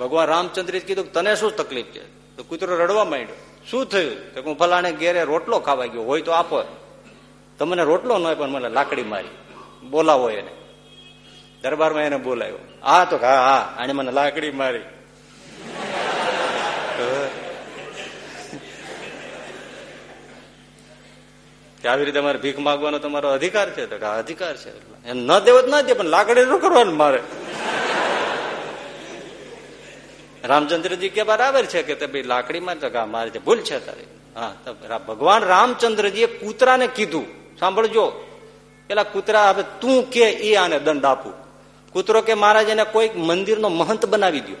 ભગવાન રામચંદ્ર કીધું તને શું તકલીફ છે? તો કૂતરો રડવા માંડ્યો. શું થયું? તો હું ફલાણે ઘેરે રોટલો ખાવા ગયો. હોય તો આપો. તમને રોટલો ન હોય પણ મને લાકડી મારી. બોલાવો એને. દરબારમાં એને બોલાવ્યો હા, તો હા હા, આને મને લાકડી મારી. આવી રીતે મારે ભીખ માગવાનો તમારો અધિકાર છે? તો અધિકાર છે. એમ ન દેવો જ ના દે, પણ લાકડી શું કરવાનું મારે. રામચંદ્રજી કે બરાબર છે કે ભાઈ લાકડીમાં તો મારે ભૂલ છે તારી. હા ભગવાન રામચંદ્રજીએ કૂતરાને કીધું. સાંભળજો. પેલા કૂતરા હવે તું કે એ આને દંડ આપું. કૂતરો કે મહારાજ એને કોઈક મંદિરનો મહંત બનાવી દો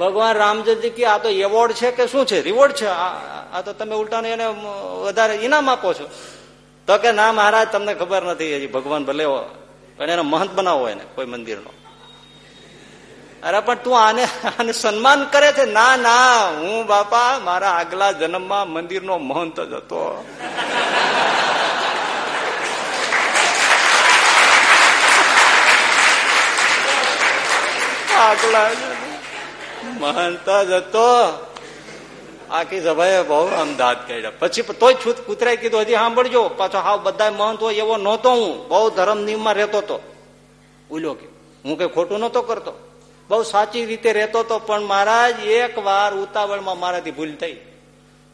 ભગવાન રામચંદ્રજી કે આ તો એવોર્ડ છે કે શું છે? રિવોર્ડ છે. આ તો તમે ઉલટાને એને વધારે ઇનામ આપો છો. તો કે ના મહારાજ, તમને ખબર નથી હજી ભગવાન ભલે પણ એનો મહંત બનાવો એને કોઈ મંદિરનો. અરે, પણ તું આને આને સન્માન કરે છે? ના ના, હું બાપા, મારા આગલા જન્મમાં મંદિરનો મહંત જ હતો. આગલા મહંત જ હતો. આખી સભાએ બહુ આમ દાંત કાઢ્યા પછી તોય છૂત કૂતરાય કીધું, હજી સાંભળજો, પાછો હાવ બધા મહંત હોય એવો નહોતો હું. બહુ ધર્મ નિયમમાં રહેતો હતો. બોલ્યો કે, હું કઈ ખોટું નહોતો કરતો. બહુ સાચી રીતે રહેતો હતો પણ મહારાજ, એક વાર ઉતાવળમાં મારાથી ભૂલ થઈ.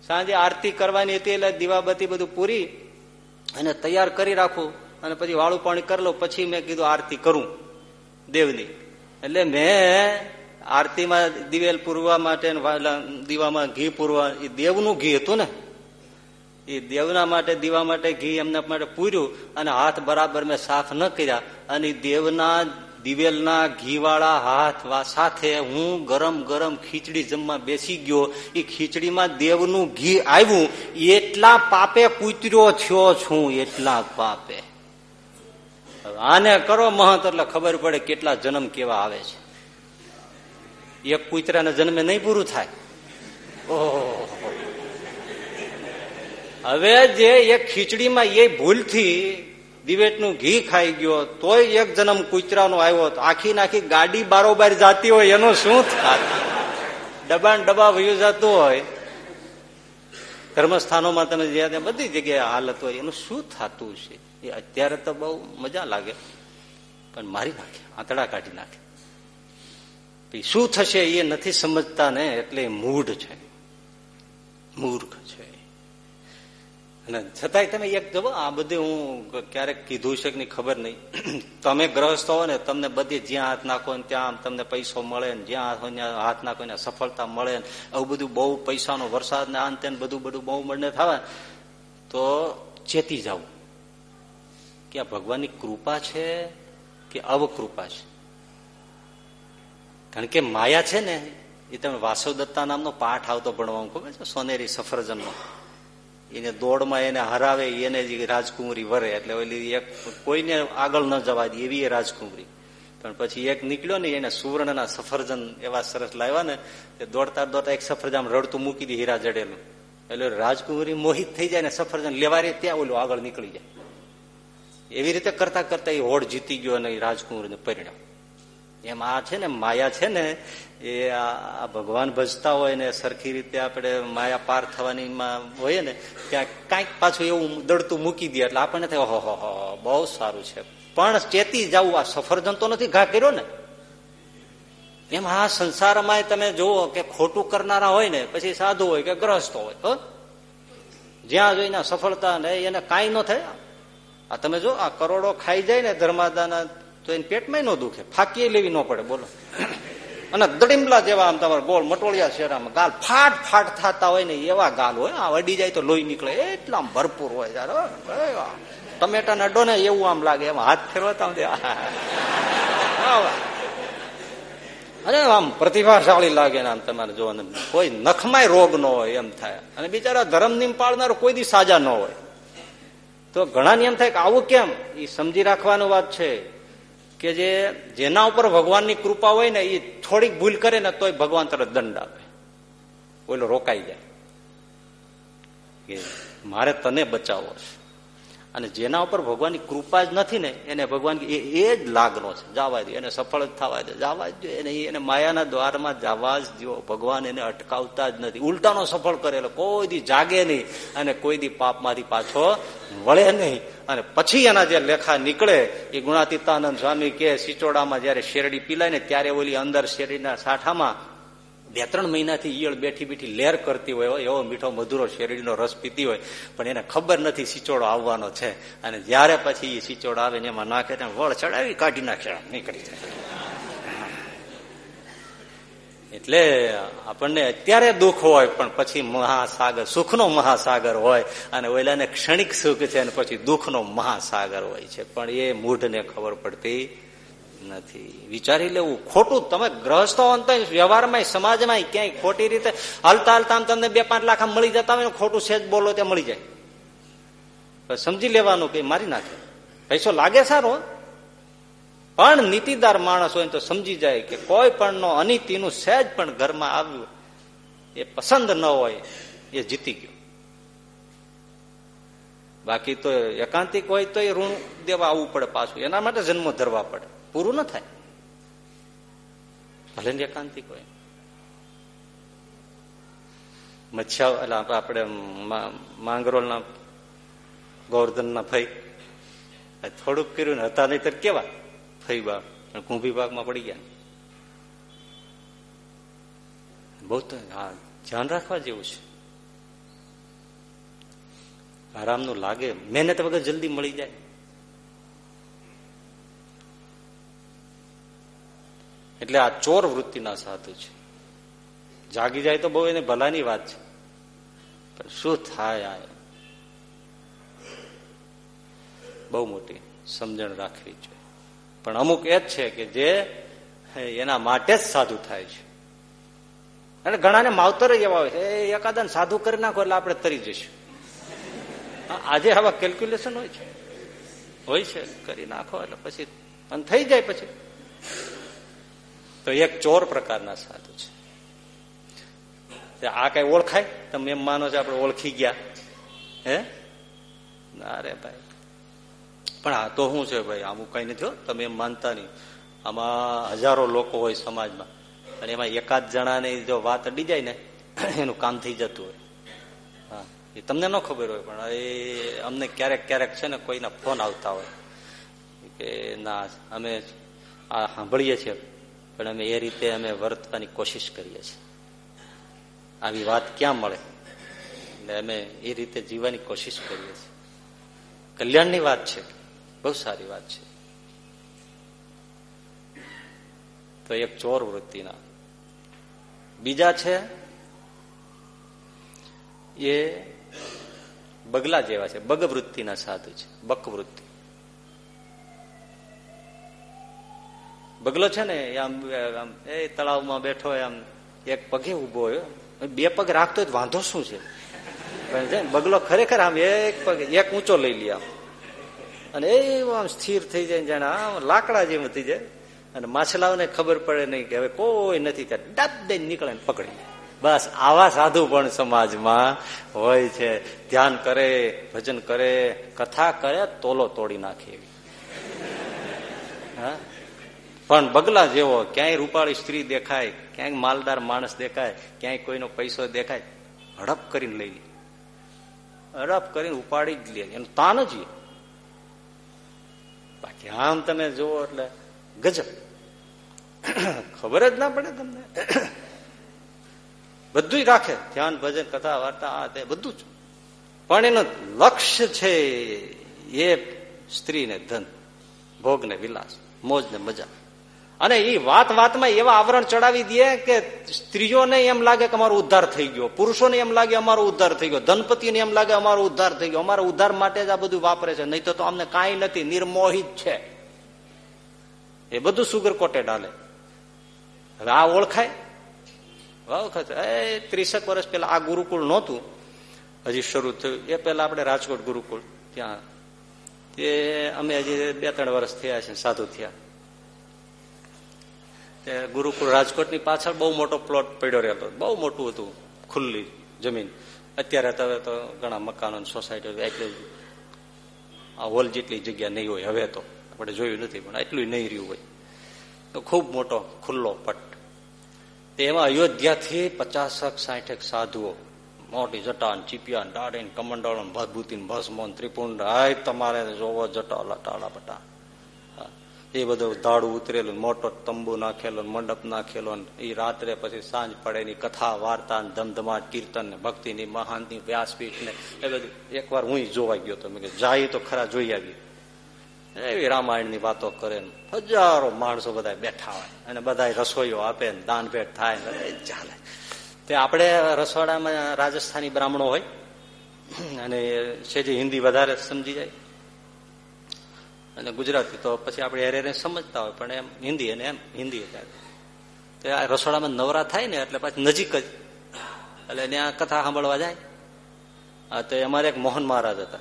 સાંજે આરતી કરવાની હતી એટલે દીવાબત્તી બધું પૂરી અને તૈયાર કરી રાખું અને પછી વાળું પાણી કરી લઉં. પછી મેં કીધું આરતી કરું દેવની. એટલે મેં આરતીમાં દિવેલ પૂરવા માટે દીવામાં ઘી પૂરવા, એ દેવનું ઘી હતું ને. એ દેવના માટે, દીવા માટે ઘી એમના માટે પૂર્યું અને હાથ બરાબર મેં સાફ ન કર્યા અને દેવના દિવેલના ઘીવાળા હાથ સાથે હું ગરમ ગરમ ખીચડી જમવા બેસી ગયો. એ ખીચડીમાં દેવનું ઘી આવ્યું. એટલા પાપે કૂતર્યો થયો છું, એટલા પાપે. આને કરો મહંત એટલે ખબર પડે કેટલા જન્મ કેવા આવે છે. એક કૂતરાના જન્મે નહીં પૂરું થાય. ઓહો. હવે જે એક ખીચડીમાં એ ભૂલથી દિવેટનું ઘી ખાઈ ગયો, તોય એક જન્મ કૂતરાનો આવ્યો આખી નાખી ગાડી બારોબાર જાતી હોય, એનું શું થાય? ડબા ડબા વયું જતું હોય. ધર્મસ્થાનોમાં તમે જ્યાં બધી જગ્યાએ હાલત હોય, એનું શું થતું છે? એ અત્યારે તો બહુ મજા લાગે. પણ મારી નાખે આંતડા કાઢી નાખે. શું થશે એ નથી સમજતા ને, એટલે મૂઢ છે. મૂર્ખ. અને છતાંય તમે એક જવો આ બધું હું ક્યારેક કીધું છે કે ખબર નહીં. તમે ગ્રહસ્થ હો ને, તમને બધી જ્યાં હાથ નાખો ને ત્યાં તમને પૈસો મળે ને, જ્યાં હાથ નાખો ને સફળતા મળે ને, આવું બધું બહુ પૈસાનો વરસાદ ને આન તેન બધું બધું બહુ મળને થાય તો ચેતી જવું કે આ ભગવાનની કૃપા છે કે અવકૃપા છે? કારણ કે માયા છે ને, એ તમે વાસવ દત્તા નામનો પાઠ આવતો ભણવા ખબર છે? સોનેરી સફરજનનો એને દોડમાં એને હરાવે, એને જ રાજકુમારી વરે. એટલે ઓલી એક કોઈને આગળ ન જવા દે એવી એ રાજકુમરી. પણ પછી એક નીકળ્યો ને એને સુવર્ણના સફરજન એવા સરસ લાવ્યા ને તે દોડતા દોડતા એક સફરજન રડતું મૂકી દે હીરા જડેલું. એટલે રાજકુમારી મોહિત થઈ જાય ને સફરજન લેવા રે ત્યાં ઓલું આગળ નીકળી જાય. એવી રીતે કરતા કરતા એ હોડ જીતી ગયો અને રાજકુમારીને પરિણામ. એમ આ છે ને માયા છે ને, એ આ ભગવાન ભજતા હોય ને, સરખી રીતે આપણે માયા પાર થવાની હોય ને, ત્યાં કાંઈક પાછું એવું દડતું મૂકી દે, એટલે આપણને થાય હો હો, બહુ સારું છે. પણ ચેતી જવું, આ સફરજન તો નથી ઘા કર્યો ને. એમ આ સંસારમાં તમે જુઓ કે ખોટું કરનારા હોય ને, પછી સાધુ હોય કે ગ્રસ્ત હોય જ્યાં જોઈને સફળતા ને એને કાંઈ ન થાય. આ તમે જો, આ કરોડો ખાઈ જાય ને, ધર્માદાના તો એને પેટમાં ન દુખે. ફાકી લેવી ન પડે, બોલો. અને દડીમલા જેવા આમ તમારે ગોળ મટોળિયા શેરામાં ગાલ ફાટ ફાટ થતા હોય ને એવા ગાલ હોય, આ અડી જાય તો લોહી નીકળે. એટલા ભરપૂર હોય યાર ટમેટા ના ડોને એવું આમ લાગે, એમાં હાથ ફેરવતા અરે આમ પ્રતિભાશાળી લાગે ને આમ તમારે જો કોઈ નખમાય રોગ ન હોય, એમ થાય. અને બિચારા ધર્મ નિમ પાળનાર કોઈ દી સાજા ન હોય. તો ઘણા એમ થાય કે આવું કેમ? એ સમજી રાખવાનું વાત છે. કે જે જેના ઉપર ભગવાનની કૃપા હોય ને એ થોડીક ભૂલ કરે ને તોય ભગવાન તરત દંડ આપે. ઓલો રોકાઈ જાય. કે મારે તને બચાવવો છે. અને જેના ઉપર ભગવાનની કૃપા જ નથી ને, એને ભગવાન એ જ લાગનો છે. જવા દો એને સફળ જ થવા દો જવા જ એને એને માયાના દ્વારમાં જવા જ દો ભગવાન એને અટકાવતા જ નથી. ઉલટાનો સફળ કરેલો. કોઈ દી જાગે નહીં અને કોઈ દી પાપમાંથી પાછો વળે નહીં. અને પછી એના જે લેખા નીકળે, એ ગુણાતીતાનંદ સ્વામી કે સિચોડામાં જયારે શેરડી પીલાય ને, ત્યારે ઓલી અંદર શેરડીના સાઠામાં બે ત્રણ મહિનાથી ઈયળ બેઠી બેઠી લેર કરતી હોય એવો મીઠો મધુરો શેરડીનો રસ પીતી હોય, પણ એને ખબર નથી સિચોડો આવવાનો છે. અને જયારે પછી એ સિચોડો આવે ને એમાં નાખે ને વળ ચડાવી કાઢી નાખે નીકળી જાય. એટલે આપણને અત્યારે દુઃખ હોય, પણ પછી મહાસાગર સુખનો મહાસાગર હોય, અને ઓલાને ક્ષણિક સુખ છે અને પછી દુઃખનો મહાસાગર હોય છે. પણ એ મૂઢને ખબર પડતી નથી. વિચારી લેવું. ખોટું. તમે ગ્રહસ્થ વ્યવહારમાં સમાજમાં ક્યાંય ખોટી રીતે હાલતા હાલતા તમને બે પાંચ લાખ મળી જતા હોય ખોટું સેજ બોલો ત્યાં મળી જાય. સમજી લેવાનું કે મારી નાખે. પૈસો લાગે સારો પણ નીતિદાર માણસ હોય તો સમજી જાય કે કોઈ પણ નો અનિતિનું સહેજ પણ ઘરમાં આવ્યું એ પસંદ ન હોય, એ જીતી ગયો. બાકી તો એકાંતિક હોય તો એ ઋણ દેવા આવવું પડે પાછું. એના માટે જન્મ ધરવા પડે. પૂરું ન થાય. ભલે એકાંતિક હોય. મચ્છા એટલે આપણે માંગરોળના ગોવર્ધનના ફઈ થોડુંક કર્યું ને હતા નહીં કેવા? ફઈ બાગ કુંભી બાગમાં પડી ગયા. બહુ તો હા, ધ્યાન રાખવા જેવું છે. આરામનું લાગે. મહેનત વગર જલ્દી મળી જાય. એટલે આ ચોર વૃત્તિના સાધુ છે. જાગી જાય તો બહુ એને ભલાની વાત છે. પણ શું થાય આ? બહુ મોટી સમજણ રાખવી જોઈએ. પણ અમુક એ જ છે કે જે એના માટે જ સાધુ થાય છે. અને ઘણાને માવતર જ એવા હોય છે. એકાદા સાધુ કરી નાખો એટલે આપણે તરી જઈશું. આજે આવા કેલ્ક્યુલેશન હોય છે. હોય છે, કરી નાખો એટલે પછી, અને થઈ જાય પછી. તો એક ચોર પ્રકારના સાધુ છે. આ કઈ ઓળખાય? તમે એમ માનો છો આપણે ઓળખી ગયા. હે? અરે ભાઈ. પણ આ તો શું છે ભાઈ? આમ કઈ નથી તમે એમ માનતા નહીં. આમાં હજારો લોકો હોય સમાજમાં. અને એમાં એકાદ જણાની જો વાત અડી જાય ને, એનું કામ થઈ જતું હોય. હા. એ તમને ન ખબર હોય, પણ એ અમને ક્યારેક ક્યારેક છે ને કોઈના ફોન આવતા હોય. કે ના, અમે આ સાંભળીએ છીએ. પણ અમે એ રીતે અમે વર્તવાની કોશિશ કરીએ છીએ. આવી વાત ક્યાં મળે? એટલે અમે એ રીતે જીવવાની કોશિશ કરીએ છીએ. કલ્યાણની વાત છે. બહુ સારી વાત છે. તો એક ચોર વૃત્તિના. બીજા છે, એ બગલા જેવા છે. બગ વૃત્તિના સાધુ છે. બક બગલો છે ને આમ આમ, એ તળાવમાં બેઠો આમ એક પગે ઊભો હોય બે પગ રાખતો હોય વાંધો શું છે? બગલો ખરેખર આમ એક પગ, એક ઊંચો લઈ લે આમ. અને એ આમ સ્થિર થઈ જાય જાણે આમ લાકડા જેમ થઈ જાય. અને માછલાઓને ખબર પડે નહીં કે હવે કોઈ નથી કે ડબ દઈને નીકળે પકડી બસ આવા સાધુ પણ સમાજમાં હોય છે. ધ્યાન કરે, ભજન કરે, કથા કરે, તોલો તોડી નાખે એવી. હા? પણ બગલા જેવો, ક્યાંય રૂપાળી સ્ત્રી દેખાય, ક્યાંય માલદાર માણસ દેખાય, ક્યાંય કોઈનો પૈસો દેખાય, હડપ કરીને લઈ લે. હડપ કરીને ઉપાડી જ લે, એનું તાન જ બાકી આમ તમે જુઓ એટલે ગજબ. ખબર જ ના પડે તમને. બધું રાખે, ધ્યાન, ભજન, કથા, વાર્તા, આ તે બધું જ. પણ એનું લક્ષ્ય છે એ સ્ત્રીને ધન ભોગ ને વિલાસ મોજ ને મજા. અને એ વાત વાતમાં એવા આવરણ ચડાવી દે કે સ્ત્રીઓને એમ લાગે કે અમારો ઉદ્ધાર થઈ ગયો, પુરુષોને એમ લાગે અમારો ઉદ્ધાર થઈ ગયો ધનપતિને એમ લાગે અમારો ઉદ્ધાર થઈ ગયો. અમારા ઉદ્ધાર માટે જ આ બધું વાપરે છે, નહીં તો અમને કાંઈ નથી, નિર્મોહિત છે. એ બધું સુગર કોટેડ હાલે હવે આ ઓળખાય? ઓળખાય એ ત્રીસેક વર્ષ પેલા આ ગુરુકુળ નહોતું. હજી શરૂ થયું. એ પેલા આપણે રાજકોટ ગુરુકુળ, ત્યાં. તે અમે હજી બે ત્રણ વર્ષ થયા છે, સાધુ થયા. તે ગુરુકુળ રાજકોટની પાછળ બહુ મોટો પ્લોટ પડ્યો રહેતો બહુ મોટું હતું, ખુલ્લી જમીન. અત્યારે તો તો ઘણા મકાનો સોસાયટી એટલી આ હોલ જેટલી જગ્યા નહીં હોય, હવે તો. આપણે જોયું નથી, પણ એટલું નહીં રહ્યું હોય. તો ખૂબ મોટો, ખુલ્લો પટ. એમાં અયોધ્યાથી પચાસક, સાઠેક સાધુઓ. મોટી જટાન ચીપિયાન દાડીન કમંડળ ભદભૂતિ ભસમોન ત્રિપુંડ. હાય, તમારે જોવો જટા લટાડા બટા. એ બધું દાડું ઉતરેલું, મોટો તંબુ નાખેલો, મંડપ નાખેલો એ રાત્રે પછી સાંજ પડે ની કથા, વાર્તા ધમધમાટ, કીર્તન, ને ભક્તિની મહાનની વ્યાસપીઠ, ને એ બધું. એકવાર હું જોવા ગયો તો મેં જાય તો ખરા જોઈ આવી એવી રામાયણની વાતો કરે હજારો માણસો બધા બેઠા હોય અને બધા રસોઈઓ આપે ને દાન ભેટ થાય ચાલે. તે આપણે રસોડામાં રાજસ્થાની બ્રાહ્મણો હોય, અને છે જે હિન્દી વધારે સમજી જાય. અને ગુજરાતી તો પછી આપણે હેરે સમજતા હોય, પણ એમ હિન્દી અને એમ હિન્દી તે આ રસોડામાં નવરા થાય ને એટલે પાછી નજીક જ. એટલે ત્યાં કથા સાંભળવા જાય. તો અમારે એક મોહન મહારાજ હતા.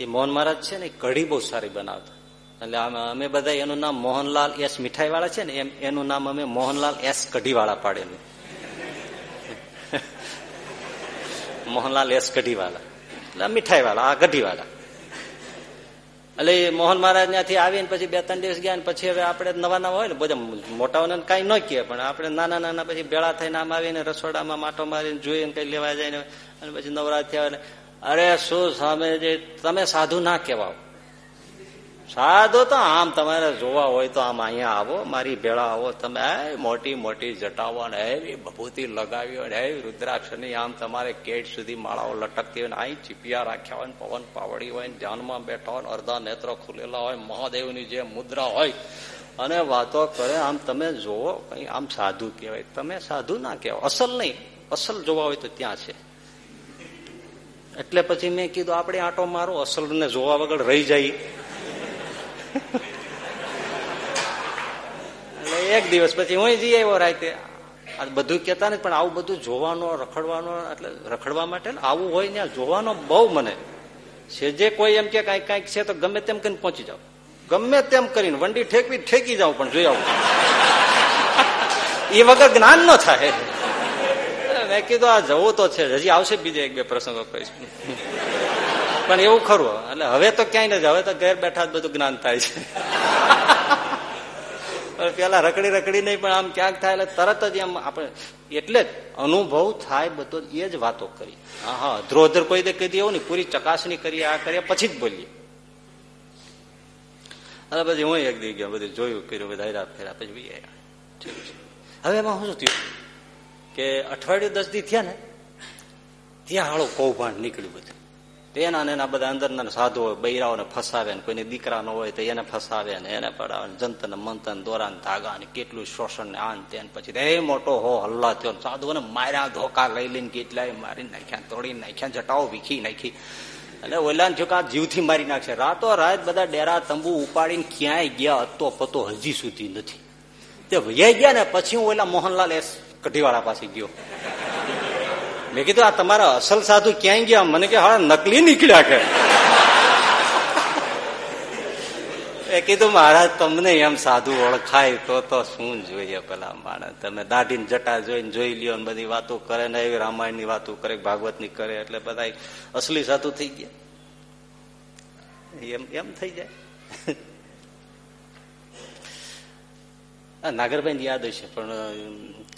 એ મોહન મહારાજ છે ને કઢી બહુ સારી બનાવતા. એટલે અમે બધા એનું નામ મોહનલાલ એસ મીઠાઈ વાળા છે ને, એમ એનું નામ અમે મોહનલાલ એસ કઢી વાળા પાડેલું. મોહનલાલ એસ કઢી વાળા એટલે મીઠાઈ વાળા આ કઢી વાળા એટલે મોહન મહારાજ ત્યાંથી આવીને પછી બે ત્રણ દિવસ ગયા પછી હવે આપણે નવા નવા હોય ને બધા મોટાઓને કઈ ન કહે પણ આપણે નાના નાના પછી ભેળા થઈને આમ આવીને રસોડામાં માટો મારીને જોઈએ કઈ લેવા જાય ને, અને પછી નવરાત્રી આવે અરે શું સામે જે તમે સાધુ ના કહેવાઓ. સાધુ તો આમ તમારે જોવા હોય તો આમ અહીંયા આવો, મારી ભેળા આવો. તમે મોટી મોટી જટાવો ને એવી ભભૂતિ લગાવી હોય એવી રુદ્રાક્ષ આમ તમારે કેટ સુધી માળાઓ લટકતી હોય ને અહીં ચીપિયા રાખ્યા હોય પવન પાવડી હોય ને, ધ્યાનમાં બેઠા હોય અડધા નેત્રો ખુલેલા હોય મહાદેવની જે મુદ્રા હોય અને વાતો કરે, આમ તમે જોવો, કઈ આમ સાધુ કહેવાય. તમે સાધુ ના કહેવાય. અસલ નહીં. અસલ જોવા હોય તો ત્યાં છે. એટલે પછી મેં કીધું, આપણે આટો મારો અસલ ને જોવા વગર રહી જાય. એટલે એક દિવસ પછી હું જઈ આવ્યો રાતે. બધું કેતા નથી, પણ આવું બધું જોવાનો, રખડવાનો, એટલે રખડવા માટે આવું હોય ને જોવાનો બહુ મને. છે જે કોઈ એમ કે કંઈક કંઈક છે તો ગમે તેમ કરીને પહોંચી જાવ ગમે તેમ કરીને, વંડી ઠેકવી, ઠેકી જાવ પણ જોઈ આવું. એ વગર જ્ઞાન ન થાય. મેં કીધું, આ જવું તો છે. હજી આવશે બીજા એક બે પ્રસંગો કહીશ. પણ એવું ખરું. એટલે હવે તો ક્યાંય નથી હવે તો ઘેર બેઠા જ બધું જ્ઞાન થાય છે. પેલા રખડી રખડી નહીં પણ આમ ક્યાંક થાય એટલે તરત જ એમ આપણે એટલે જ અનુભવ થાય બધો એ જ વાતો કરી. હા હા ધ્રોધર કોઈ દે કહી એવું નહીં પૂરી ચકાસણી કરીએ આ કરીએ પછી જ બોલીએ. અરે પછી હું એક દી ગયા બધું જોયું કર્યું બધા હેરા ફેરા પછી હવે એમાં શું થયું? કે અઠવાડિયું દસ દી થયા ને ત્યાં હાળો કૌભાંડ નીકળ્યું બધું. તેના ને એના બધા અંદરના સાધુ હોય બૈરાઓને ફસાવે ને કોઈને દીકરા ન હોય તો એને ફસાવે ને એને પડાવે જંતન મંતન દોરાન ધાગા ને કેટલું શોષણ ને આન તેન પછી એ મોટો હો હલ્લા થયો સાધુઓને માર્યા, ધોકા લઈ લઈને કેટલાય મારી નાખ્યા, તોડી નાખ્યા, જટાઓ વીખી નાખી. અને ઓલાને થયું કે જીવથી મારી નાખશે. રાતો રાત બધા ડેરા તંબુ ઉપાડીને ક્યાંય ગયા અતો પતો હજી સુધી નથી. તે વૈયા ગયા ને પછી હું ઓલા મોહનલાલ એસ કઢીવાળા પાસે ગયો. મેં કીધું, આ તમારા અસલ સાધુ ક્યાંય ગયા? મને કે હા નકલી નીકળ્યા કે એ કીધું, મહારાજ, તમને એમ સાધુ ઓળખાય તો તો શું જોઈએ પેલા માણસ? તમે દાઢી જટા જોઈને જોઈ લ્યો ને બધી વાતો કરે ને એવી રામાયણની વાતો કરે ભાગવતની કરે, એટલે બધા અસલી સાધુ થઈ ગયા. એમ એમ થઈ જાય. નાગરભાઈ યાદ હશે, પણ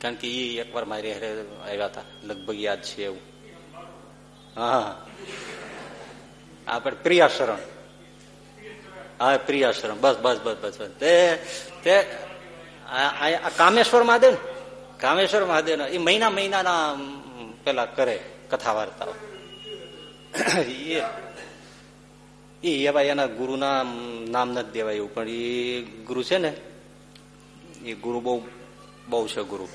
કારણ કે એ એકવાર મારી હારે આવ્યા હતા. લગભગ યાદ છે એવું. હા. આપણે પ્રિયા શરણ હા, પ્રિયાશરણ. બસ બસ બસ બસ બસ. તે તે કામેશ્વર મહાદેવ કામેશ્વર મહાદેવ એ મહિના મહિનાના પેલા કરે કથા વાર્તાઓ. એ એવા એના ગુરુના નામ નથી દેવાય એવું, પણ એ ગુરુ છે ને એ ગુરુ બહુ બહુ છે ગુરુ.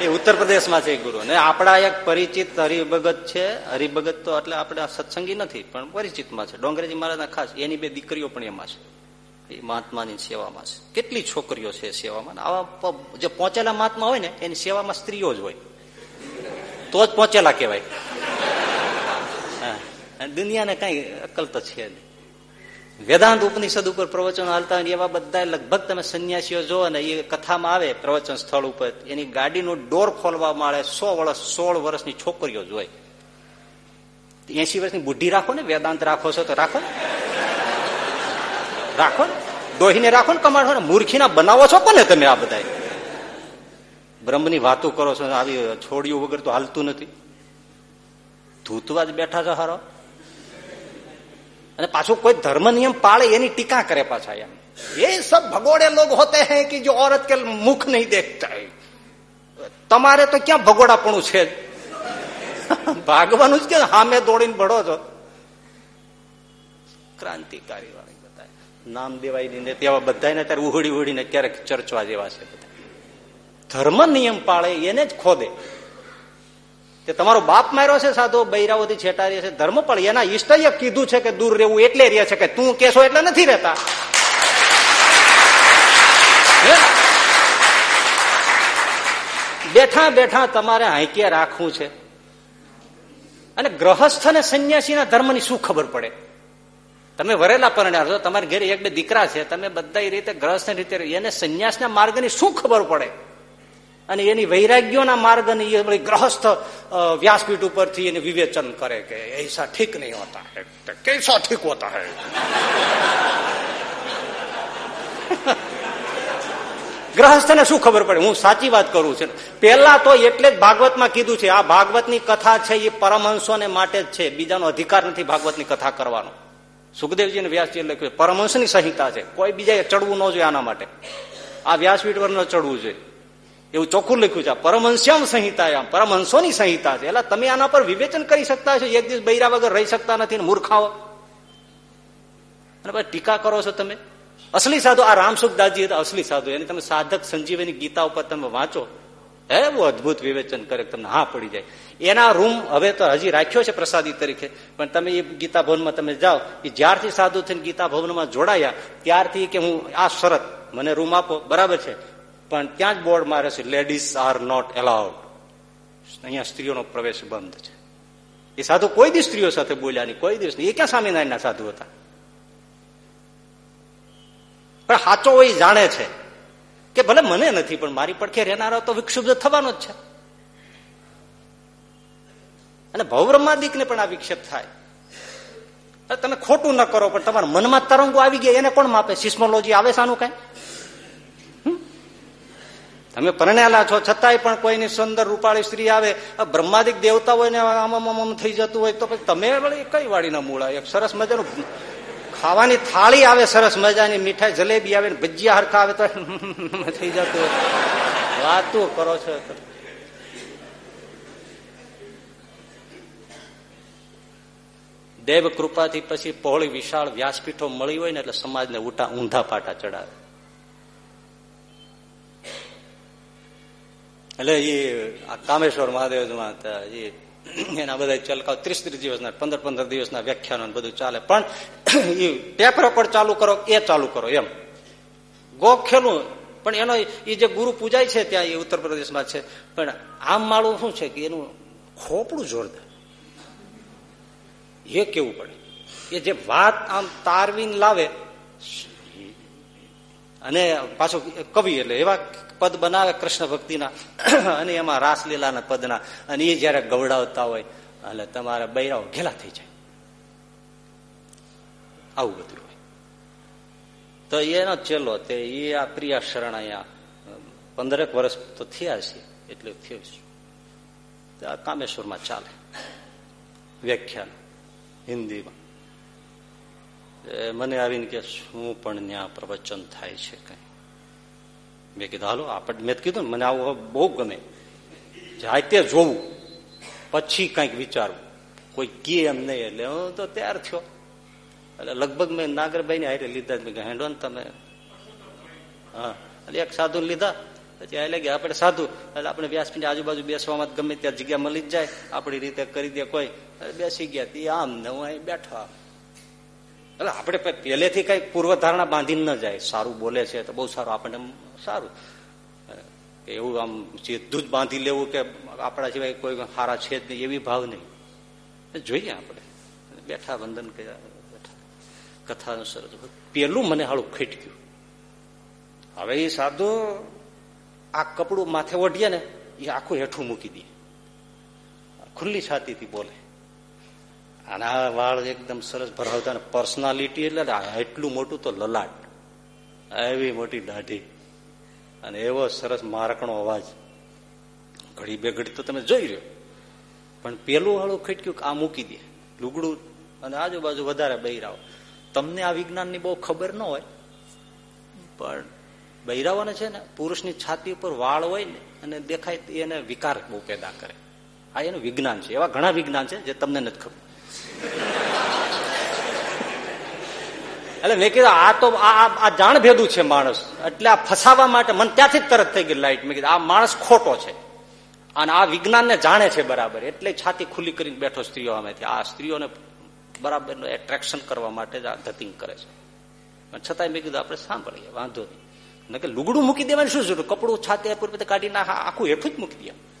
એ ઉત્તર પ્રદેશમાં છે ગુરુ. અને આપણા એક પરિચિત હરિભગત છે. હરિભગત તો એટલે આપણે સત્સંગી નથી, પણ પરિચિતમાં છે. ડોંગરેજી મહારાજના ખાસ, એની બે દીકરીઓ પણ એમાં છે. એ મહાત્માની સેવામાં છે. કેટલી છોકરીઓ છે સેવામાં? આવા જે પહોંચેલા મહાત્મા હોય ને, એની સેવામાં સ્ત્રીઓ જ હોય. તો જ પહોંચેલા કહેવાય. દુનિયાને કઈ અકલ તો છે નહીં. વેદાંત ઉપનિષદ ઉપર પ્રવચનો હાલતા હોય એવા બધા લગભગ તમે સંન્યાસીઓ જો ને એ કથામાં આવે પ્રવચન સ્થળ ઉપર, એની ગાડીનો ડોર ખોલવા મળે સો વર્ષ સોળ વર્ષની છોકરીઓ જોઈ એસી વર્ષની બુદ્ધિ રાખો ને, વેદાંત રાખો છો તો રાખો રાખો ને. રાખો ને, કમાડો ને. મૂર્ખીના બનાવો છો કોને તમે આ બધા બ્રહ્મની વાતો કરો છો, આવી છોડ્યું વગર તો હાલતું નથી. ધૂતવા જ બેઠા છો હારો. અને પાછું કોઈ ધર્મ નિયમ પાળે એની ટીકા કરે પાછા એમ ये सब भगोड़े लोग होते हैं कि जो औरत के मुख नहीं देखता है તમારે તો ક્યાં ભગોડાપણું છે ભાગવાનું જ કે હામે દોડીને ભળો છો ક્રાંતિકારી વાળી બધા નામ દેવાય ને તેવા બધા ત્યારે ઉહડી ઉહડીને ક્યારેક ચર્ચવા જેવા છે બધા ધર્મ નિયમ પાળે એને જ ખોદે તે તમારો બાપ માર્યો છે સાધુ, બૈરાઓથી છેટારી છે. ધર્મ પણ એના ઈષ્ટએ કીધું છે કે દૂર રહેવું એટલે રહે છે કે તું કેશો એટલે નથી રહેતા. બેઠા બેઠા તમારે હાંકીએ રાખવું છે. અને ગ્રહસ્થ અને સંન્યાસીના ધર્મની શું ખબર પડે? તમે વરેલા પરણ્યા છો, તમારી ઘરે એક બે દીકરા છે, તમે બધા રીતે ગ્રહસ્થ રીતે એને સંન્યાસના માર્ગની શું ખબર પડે? અને એની વૈરાગ્યોના માર્ગની એ ગ્રહસ્થ વ્યાસપીઠ ઉપરથી એને વિવેચન કરે કે એસા ઠીક નહીં હોતા હૈ. कैसा ઠીક હોતા ગ્રહસ્થ ગ્રહસ્થને શું ખબર પડે? હું સાચી વાત કરું છું. પેલા તો એટલે જ ભાગવતમાં કીધું છે, આ ભાગવતની કથા છે એ પરમહંસોને માટે જ છે. બીજાનો અધિકાર નથી ભાગવતની કથા કરવાનો. સુખદેવજી અને વ્યાસજી લખ્યું પરમહંસની સંહિતા છે. કોઈ બીજા ચડવું ન જોઈએ આના માટે. આ વ્યાસપીઠ પર ન ચડવું જોઈએ. એવું ચોખ્ખું લખ્યું છે. પરમહંસ્યમ સંહિતા પરમહંસોની સંહિતા છે. એટલે તમે આના પર વિવેચન કરી શકતા છો એક દિવસ બૈરા વગર રહી શકતા નથી ને મૂર્ખાઓ. અને પછી ટીકા કરો છો તમે. અસલી સાધુ, આ રામસુખદાસજી અસલી સાધુ. એની તમે સાધક સંજીવની ગીતા ઉપર તમે વાંચો. એવું અદભુત વિવેચન કરે તમને હા પડી જાય. એના રૂમ હવે તો હજી રાખ્યો છે પ્રસાદી તરીકે. પણ તમે એ ગીતા ભવનમાં તમે જાઓ. એ જ્યારથી સાધુ થઈને ગીતા ભવનમાં જોડાયા, ત્યારથી કે હું આ શરત મને રૂમ આપો. બરાબર છે? પણ ત્યાં જ બોર્ડ મારે છે લેડીઝ આર નોટ એલાઉડ અહીંયા સ્ત્રીઓનો પ્રવેશ બંધ છે. એ સાધુ કોઈ દિવસ સ્ત્રીઓ સાથે બોલ્યા નહીં, કોઈ દિવસ નહીં. એ ક્યાં સ્વામિનારાયણના સાધુ હતા? પણ સાચો એ જાણે છે કે ભલે મને નથી, પણ મારી પડખે રહેનારો તો વિક્ષુબ્ધ થવાનો જ છે. અને ભવબ્રહ્માદિકને પણ આ વિક્ષેપ થાય. તમે ખોટું ન કરો, પણ તમારા મનમાં તરંગો આવી ગયા, એને કોણ માપે? સિસ્મોલોજી આવે સાનું કઈ? તમે પરણેલા છો, છતાંય પણ કોઈની સુંદર રૂપાળી સ્ત્રી આવે બ્રહ્માદિક દેવતા હોય ને આમ થઈ જતું હોય, તો તમે કઈ વાડીના મૂળા? એક સરસ મજાનું ખાવાની થાળી આવે, સરસ મજાની, મીઠાઈ જલેબી આવે ભજીયા હરખા આવે તો થઈ જતું હોય. વાતું કરો છો? દેવ કૃપાથી પછી પહોળી વિશાળ વ્યાસપીઠો મળી હોય ને એટલે સમાજને ઉટા ઊંધા પાટા ચડાવે. એટલે એ આ કામેશ્વર મહાદેવમાં એ એના બધા ચલકાવ ત્રીસ ત્રીસ દિવસના પંદર પંદર દિવસના વ્યાખ્યાનો બધું ચાલે. પણ એ ટેપ રેકોર્ડ ચાલુ કરો, એ ચાલુ કરો એમ. ગોખેલું પણ એનો એ જે ગુરુ પૂજાય છે ત્યાં એ ઉત્તર પ્રદેશમાં છે. પણ આમ માળું શું છે કે એનું ખોપડું જોરદાર. એ કેવું પડે? એ જે વાત આમ તારવીને લાવે, અને પાછો કવિ એટલે એવા પદ બનાવે કૃષ્ણ ભક્તિના. અને એમાં રાસલીલાના પદના. અને એ જયારે ગવડાવતા હોય, એટલે તમારા બૈરાઓ ઘેલા થઈ જાય. આવું બધું હોય. તો એનો ચેલો તે એ આ પ્રિયા શરણ પંદરેક વર્ષ તો થયા છે એટલે થયું છે આ કામેશ્વરમાં ચાલે. વ્યાખ્યાન, હિન્દીમાં. મને આવીને કે શું પણ ત્યાં પ્રવચન થાય છે કઈ. મેં કીધું, હાલો આપણે મેં કીધું મને આવું બહુ ગમે. જાય તે જોવું. પછી કંઈક વિચારવું કોઈ કે એમ નહીં, એટલે હું તો તૈયાર થયો. એટલે લગભગ મેં નાગરભાઈ ને હારે લીધા. મેં ને તમે. હા, એટલે એક સાધુ લીધા. પછી એટલે કે આપણે સાધુ, એટલે આપણે વ્યાસપીઠ આજુબાજુ બેસવામાં ગમે ત્યાં જગ્યા મળી જ જાય. આપણી રીતે કરી દે કોઈ. બેસી ગયા. તે આમ ને હું અહીં બેઠા. એટલે આપણે પહેલેથી કઈ પૂર્વધારણા બાંધીને ન જાય. સારું બોલે છે તો બહુ સારું, આપણને સારું. એવું આમ સીધું જ બાંધી લેવું કે આપણા સિવાય કોઈ સારા છે જ નહીં, એવી ભાવ નહીં. જોઈએ આપણે. બેઠા વંદન કર્યા, બેઠા. કથાનું સરસ. પેલું મને હાળું ખીટક્યું. હવે એ સાધુ આ કપડું માથે ઓઢીએ ને, એ આખું હેઠું મૂકી દે. ખુલ્લી છાતીથી બોલે. અને આ વાળ એકદમ સરસ ભરાવતા પર્સનાલિટી એટલે એટલું મોટું તો લલાટ. એવી મોટી દાઢી. અને એવો સરસ મારકણો અવાજ. ઘડી બે ઘડી તો તમે જોઈ રહ્યો. પણ પેલું હાળું ખટક્યું આ મૂકી દે. લુગડું અને આજુબાજુ વધારે બૈરાઓ. તમને આ વિજ્ઞાનની બહુ ખબર ન હોય, પણ બૈરાઓને છે ને, પુરુષની છાતી ઉપર વાળ હોય ને, અને દેખાય એને વિકાર બહુ પેદા કરે. આ એનું વિજ્ઞાન છે. એવા ઘણા વિજ્ઞાન છે જે તમને નથી ખબર. એટલે મેં કીધું, આ તો આ જાણ ભેદું છે માણસ. એટલે આ ફસાવા માટે મને ત્યાંથી જ તરત થઈ ગઈ લાઈટ. મેં કીધું, આ માણસ ખોટો છે. અને આ વિજ્ઞાનને જાણે છે બરાબર. એટલે છાતી ખુલ્લી કરીને બેઠો સ્ત્રીઓ અમેથી આ સ્ત્રીઓને બરાબર એટ્રેક્શન કરવા માટે જ આ ધતિંગ કરે છે. છતાંય મેં કીધું, આપણે સાંભળીએ, વાંધો નહીં. કે લુગડું મૂકી દેવાની શું જરૂર? કપડું છાતી પૂર કાઢી ના આખું હેઠું જ મૂકી દે.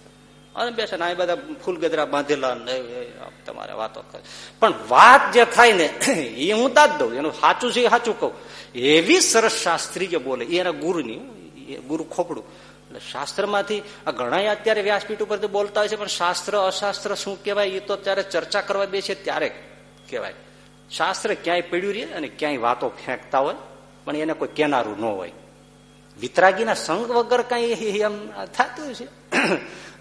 અને બેસે ને બધા ફૂલ ગદરા બાંધેલા તમારે વાતો કરે. પણ વાત જે થાય ને, એ હું દાદ દઉં, એનું સાચું છે સાચું કહું. એવી સરસ શાસ્ત્રી જે બોલે એના ગુરુની ગુરુ ખોપડું. એટલે શાસ્ત્રમાંથી આ ઘણા અત્યારે વ્યાસપીઠ ઉપરથી બોલતા હોય છે, પણ શાસ્ત્ર, અશાસ્ત્ર શું કહેવાય, એ તો ત્યારે ચર્ચા કરવા બેસે ત્યારે કહેવાય. શાસ્ત્ર ક્યાંય પડ્યું રહે અને ક્યાંય વાતો ફેંકતા હોય, પણ એને કોઈ કેનારું ન હોય. વિતરાગીના સંગ વગર કઈ એમ થતું છે.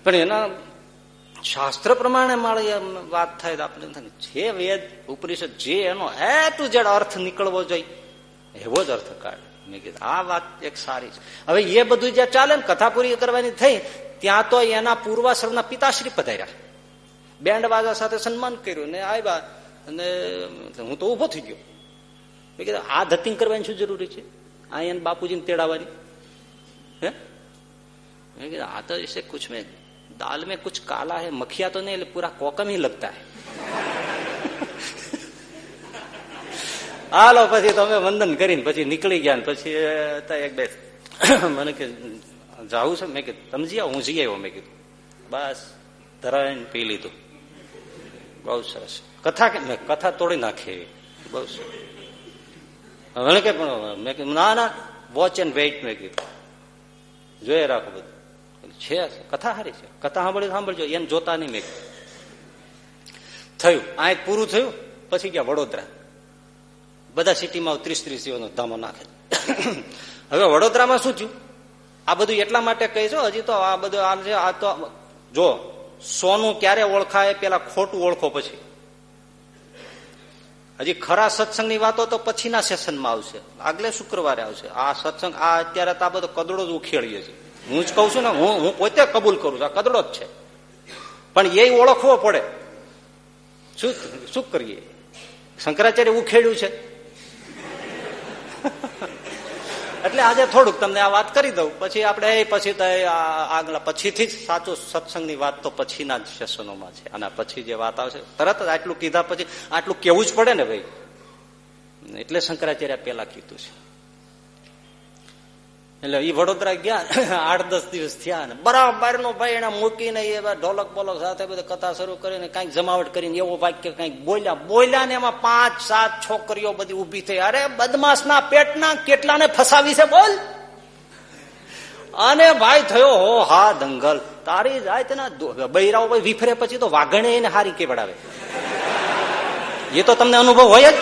પણ એના શાસ્ત્ર પ્રમાણે મારી વાત થાય આપણે જે વેદ, ઉપનિષદ, જે એનો એ તું જેડ અર્થ નીકળવો જોઈએ. એવો જ અર્થ કાઢ મેં કીધું, આ વાત એક સારી છે. હવે એ બધું જ્યાં ચાલે ને કથા પૂરી કરવાની થઈ, ત્યાં તો એના પૂર્વાશ્રમના પિતાશ્રી પધાર્યા. બેન્ડ બાજા સાથે સન્માન કર્યું ને આવ્યા અને હું તો ઊભો થઈ ગયો. મેં કીધું, આ ધતિંગ કરવાની શું જરૂરી છે? આ એને બાપુજીને તેડાવવાની? હે? મેં કીધું, આ તો એસે કુછ મેં दाल में कुछ काला है मखिया तो नहीं पूरा कोकम ही लगता है હાલો પછી તમે વંદન કરીને પછી નીકળી ગયા ને પછી એક બે મને કે જાવું છે મેં કીધું તમે જી આવો હું જઈ આવ્યો મેં કીધું બસ ધરાઈને પી લીધું બહુ સરસ કથા કે મેં કથા તોડી નાખી બહુ સરસ મને કે પણ મેં કીધું ના ના વોચ એન્ડ વેઇટ મેં કીધું જોઈએ રાખો બધું છે કથા સારી છે. કથા સાંભળી સાંભળજો. એને જોતા નહીં મેં. થયું. આ પૂરું થયું, પછી ગયા વડોદરા. બધા સિટીમાં ત્રીસ ત્રીસ નો ધામો નાખે. હવે વડોદરામાં શું થયું? આ બધું એટલા માટે કહી છો, હજી તો આ બધું આમ છે, આ તો જો, સોનું ક્યારે ઓળખાય? પેલા ખોટું ઓળખો પછી. હજી ખરા સત્સંગની વાતો તો પછીના સેશનમાં આવશે. આગલે શુક્રવારે આવશે. આ સત્સંગ, આ અત્યારે તો આ બધો કદડો જ ઉખેડીએ છીએ. હું જ કઉ છું ને, હું હું પોતે કબૂલ કરું છું, આ કદડો જ છે. પણ એ ઓળખવો પડે. શું શું કરીએ? શંકરાચાર્ય ઉખેડ્યું છે. એટલે આજે થોડુંક તમને આ વાત કરી દઉં. પછી આપણે પછી આગલા, પછીથી જ સાચું સત્સંગની વાત તો પછીના જ સેશનોમાં છે. અને પછી જે વાત આવશે, તરત જ આટલું કીધા પછી આટલું કેવું જ પડે ને ભાઈ? એટલે શંકરાચાર્ય પેલા કીધું છે. એટલે એ વડોદરા ગયા, આઠ દસ દિવસ થયા ને બરાબર નો ભાઈ એને મૂકીને એ ઢોલક બોલક સાથે બધી કથા શરૂ કરીને કંઈક જમાવટ કરીને એવો વાક્ય કંઈક બોલ્યા. બોલ્યા ને એમાં પાંચ, સાત છોકરીઓ બધી ઊભી થઈ. અરે બદમાશ ના પેટના કેટલાને ફસાવી છે બોલ? અને ભાઈ થયો, હો, હા, દંગલ. તારી જાય તેના બૈરાઓ ભાઈ વિફરે પછી તો વાઘણે એને હારી કેવડાવે. એ તો તમને અનુભવ હોય જ.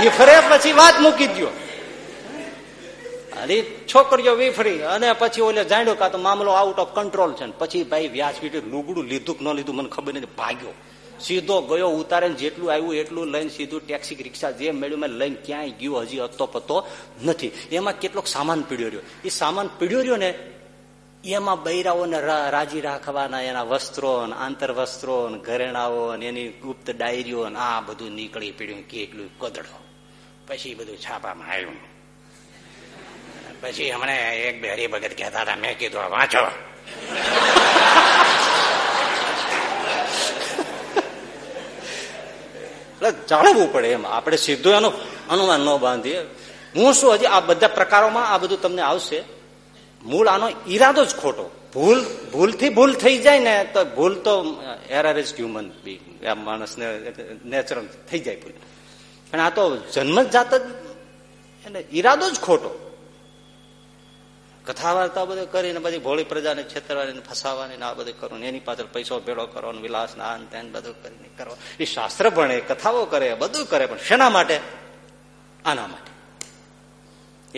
વિફરે પછી વાત મૂકી દો અરે છોકરીઓ વિફરી. અને પછી ઓલે જાણ્યો કા તો મામલો આઉટ ઓફ કંટ્રોલ છે પછી ભાઈ વ્યાસપીઠે લુગડું લીધું કે ન લીધું મને ખબર નથી. ભાગ્યો. સીધો ગયો, ઉતારે જેટલું આવ્યું એટલું લઈને સીધું ટેક્સી રિક્ષા જે મેળ્યું મેં લઈને ક્યાંય ગયો હજી હતો પતો નથી. એમાં કેટલોક સામાન પીડ્યો રહ્યો. એ સામાન પીડ્યો રહ્યો ને, એમાં બૈરાઓને રાજી રાખવાના એના વસ્ત્રો આંતર વસ્ત્રો ઘરેણાઓ એની ગુપ્ત ડાયરીઓ આ બધું નીકળી પીડ્યું, કેટલું કદડો પછી બધું છાપામાં આવ્યું. પછી હમણે એક બેરી ભગત કહેતા હતા, મેં કીધું વાંચો. જાણવું પડે એમ. આપણે સીધું એનું અનુમાન ન બાંધીએ. હું શું હજી આ બધા પ્રકારોમાં આ બધું તમને આવશે? મૂળ આનો ઈરાદો જ ખોટો. ભૂલ, ભૂલથી ભૂલ થઈ જાય ને, તો ભૂલ તો એરર ઇઝ હ્યુમન બી માણસને નેચરલ થઈ જાય ભૂલ. પણ આ તો જન્મ જાત જ, એટલે ઈરાદો જ ખોટો. કથા વાર્તા બધું કરીને બધી ભોળી પ્રજાને છેતરવાની ફસાવાની આ બધું કરવાનું. એની પાછળ પૈસો ભેળો કરો વિલાસ ના તેન બધું કરીને કરવા એ શાસ્ત્ર ભણે કથાઓ કરે બધું કરે, પણ શેના માટે? આના માટે.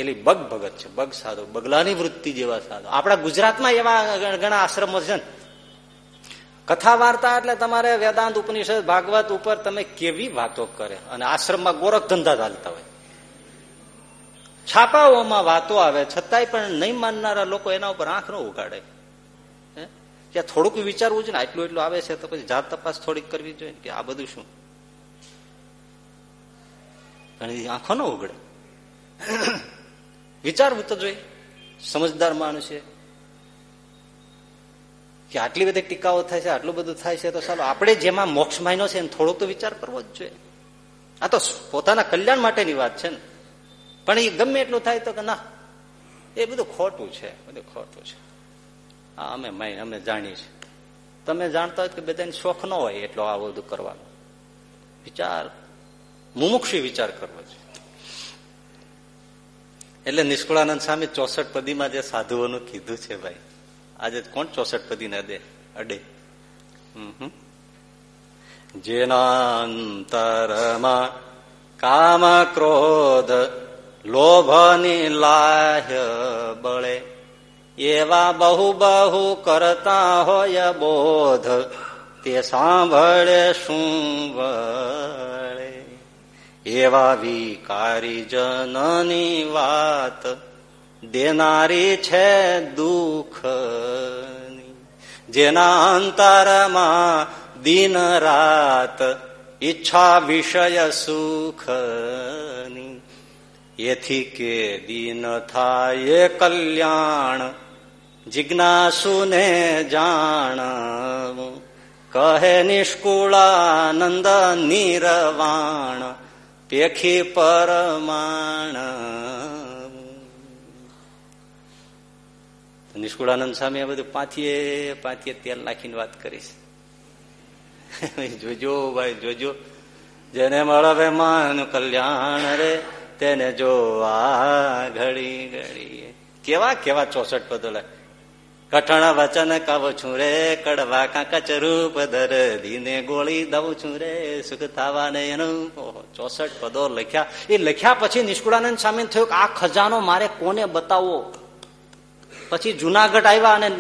એલી બગ ભગત છે, બગ સાધુ, બગલાની વૃત્તિ જેવા સાધુ. આપણા ગુજરાતમાં એવા ઘણા આશ્રમો છે ને. કથા વાર્તા એટલે તમારે વેદાંત, ઉપનિષદ, ભાગવત ઉપર તમે કેવી વાતો કરે? અને આશ્રમમાં ગોરખ ધંધા ચાલતા હોય. છાપાઓમાં વાતો આવે, છતાંય પણ નહીં માનનારા લોકો એના ઉપર આંખ ન ઉગાડે. કે થોડુંક વિચારવું છે ને, આટલું એટલું આવે છે તો પછી જાત તપાસ થોડીક કરવી જોઈએ કે આ બધું શું? આંખો ન ઉગડે. વિચારવું તો જોઈએ. સમજદાર માણસ છે. કે આટલી બધી ટીકાઓ થાય છે, આટલું બધું થાય છે, તો ચાલો, આપણે જેમાં મોક્ષ માયનો છે એને થોડો તો વિચાર કરવો જ જોઈએ. આ તો પોતાના કલ્યાણ માટેની વાત છે ને. પણ એ ગમે એટલું થાય તો કે ના, એ બધું ખોટું છે, બધું ખોટું છે. હા, અમે માય, અમે જાણીએ છીએ. તમે જાણતા હોય કે બધાને શોખ ન હોય એટલો આ બધું કરવાનો. વિચાર, મુમુક્ષી વિચાર કરવો છે. એટલે નિષ્કુળાનંદ સ્વામી ચોસઠ પદીમાં જે સાધુઓનું કીધું છે ભાઈ, આજે કોણ ચોસઠ પદી ને અડે. જેના અંતરમાં કામ ક્રોધ લોભની લાહ્ય બળે. એવા બહુ બહુ કરતા હોય બોધ, તે સાંભળે શું વળે. એવા વિકારી જનની વાત, દેનારી છે દુઃખ જેના અંતરમાં દિન રાત ઈચ્છા વિષય સુખ એથી કે દીન થાય કલ્યાણ, જિજ્ઞાસુને જાણ. કહે નિષ્કુળાનંદ નિરવાણ, પેખી પરમાણ. નિષ્કુળાનંદ સ્વામી આ બધું પાથીએ પાથીએ તેલ નાખીને વાત કરીશ જોજો ભાઈ, જોજો. જેને મળવે માન કલ્યાણ રે તેને જોવા ઘડી ઘડી કેવા કેવા ચોસઠ પદો કઠણ વચન કહું છું રે, કડવા કાંકચ રૂપ દર દીને ગોળી દઉં છું રે. સુખ થવા ને એનું ચોસઠ પદો લખ્યા. એ લખ્યા પછી નિષ્કુળાનંદ સામે થયું કે આ ખજાનો મારે કોને બતાવવો? પછી જુનાગઢ આવ્યા અને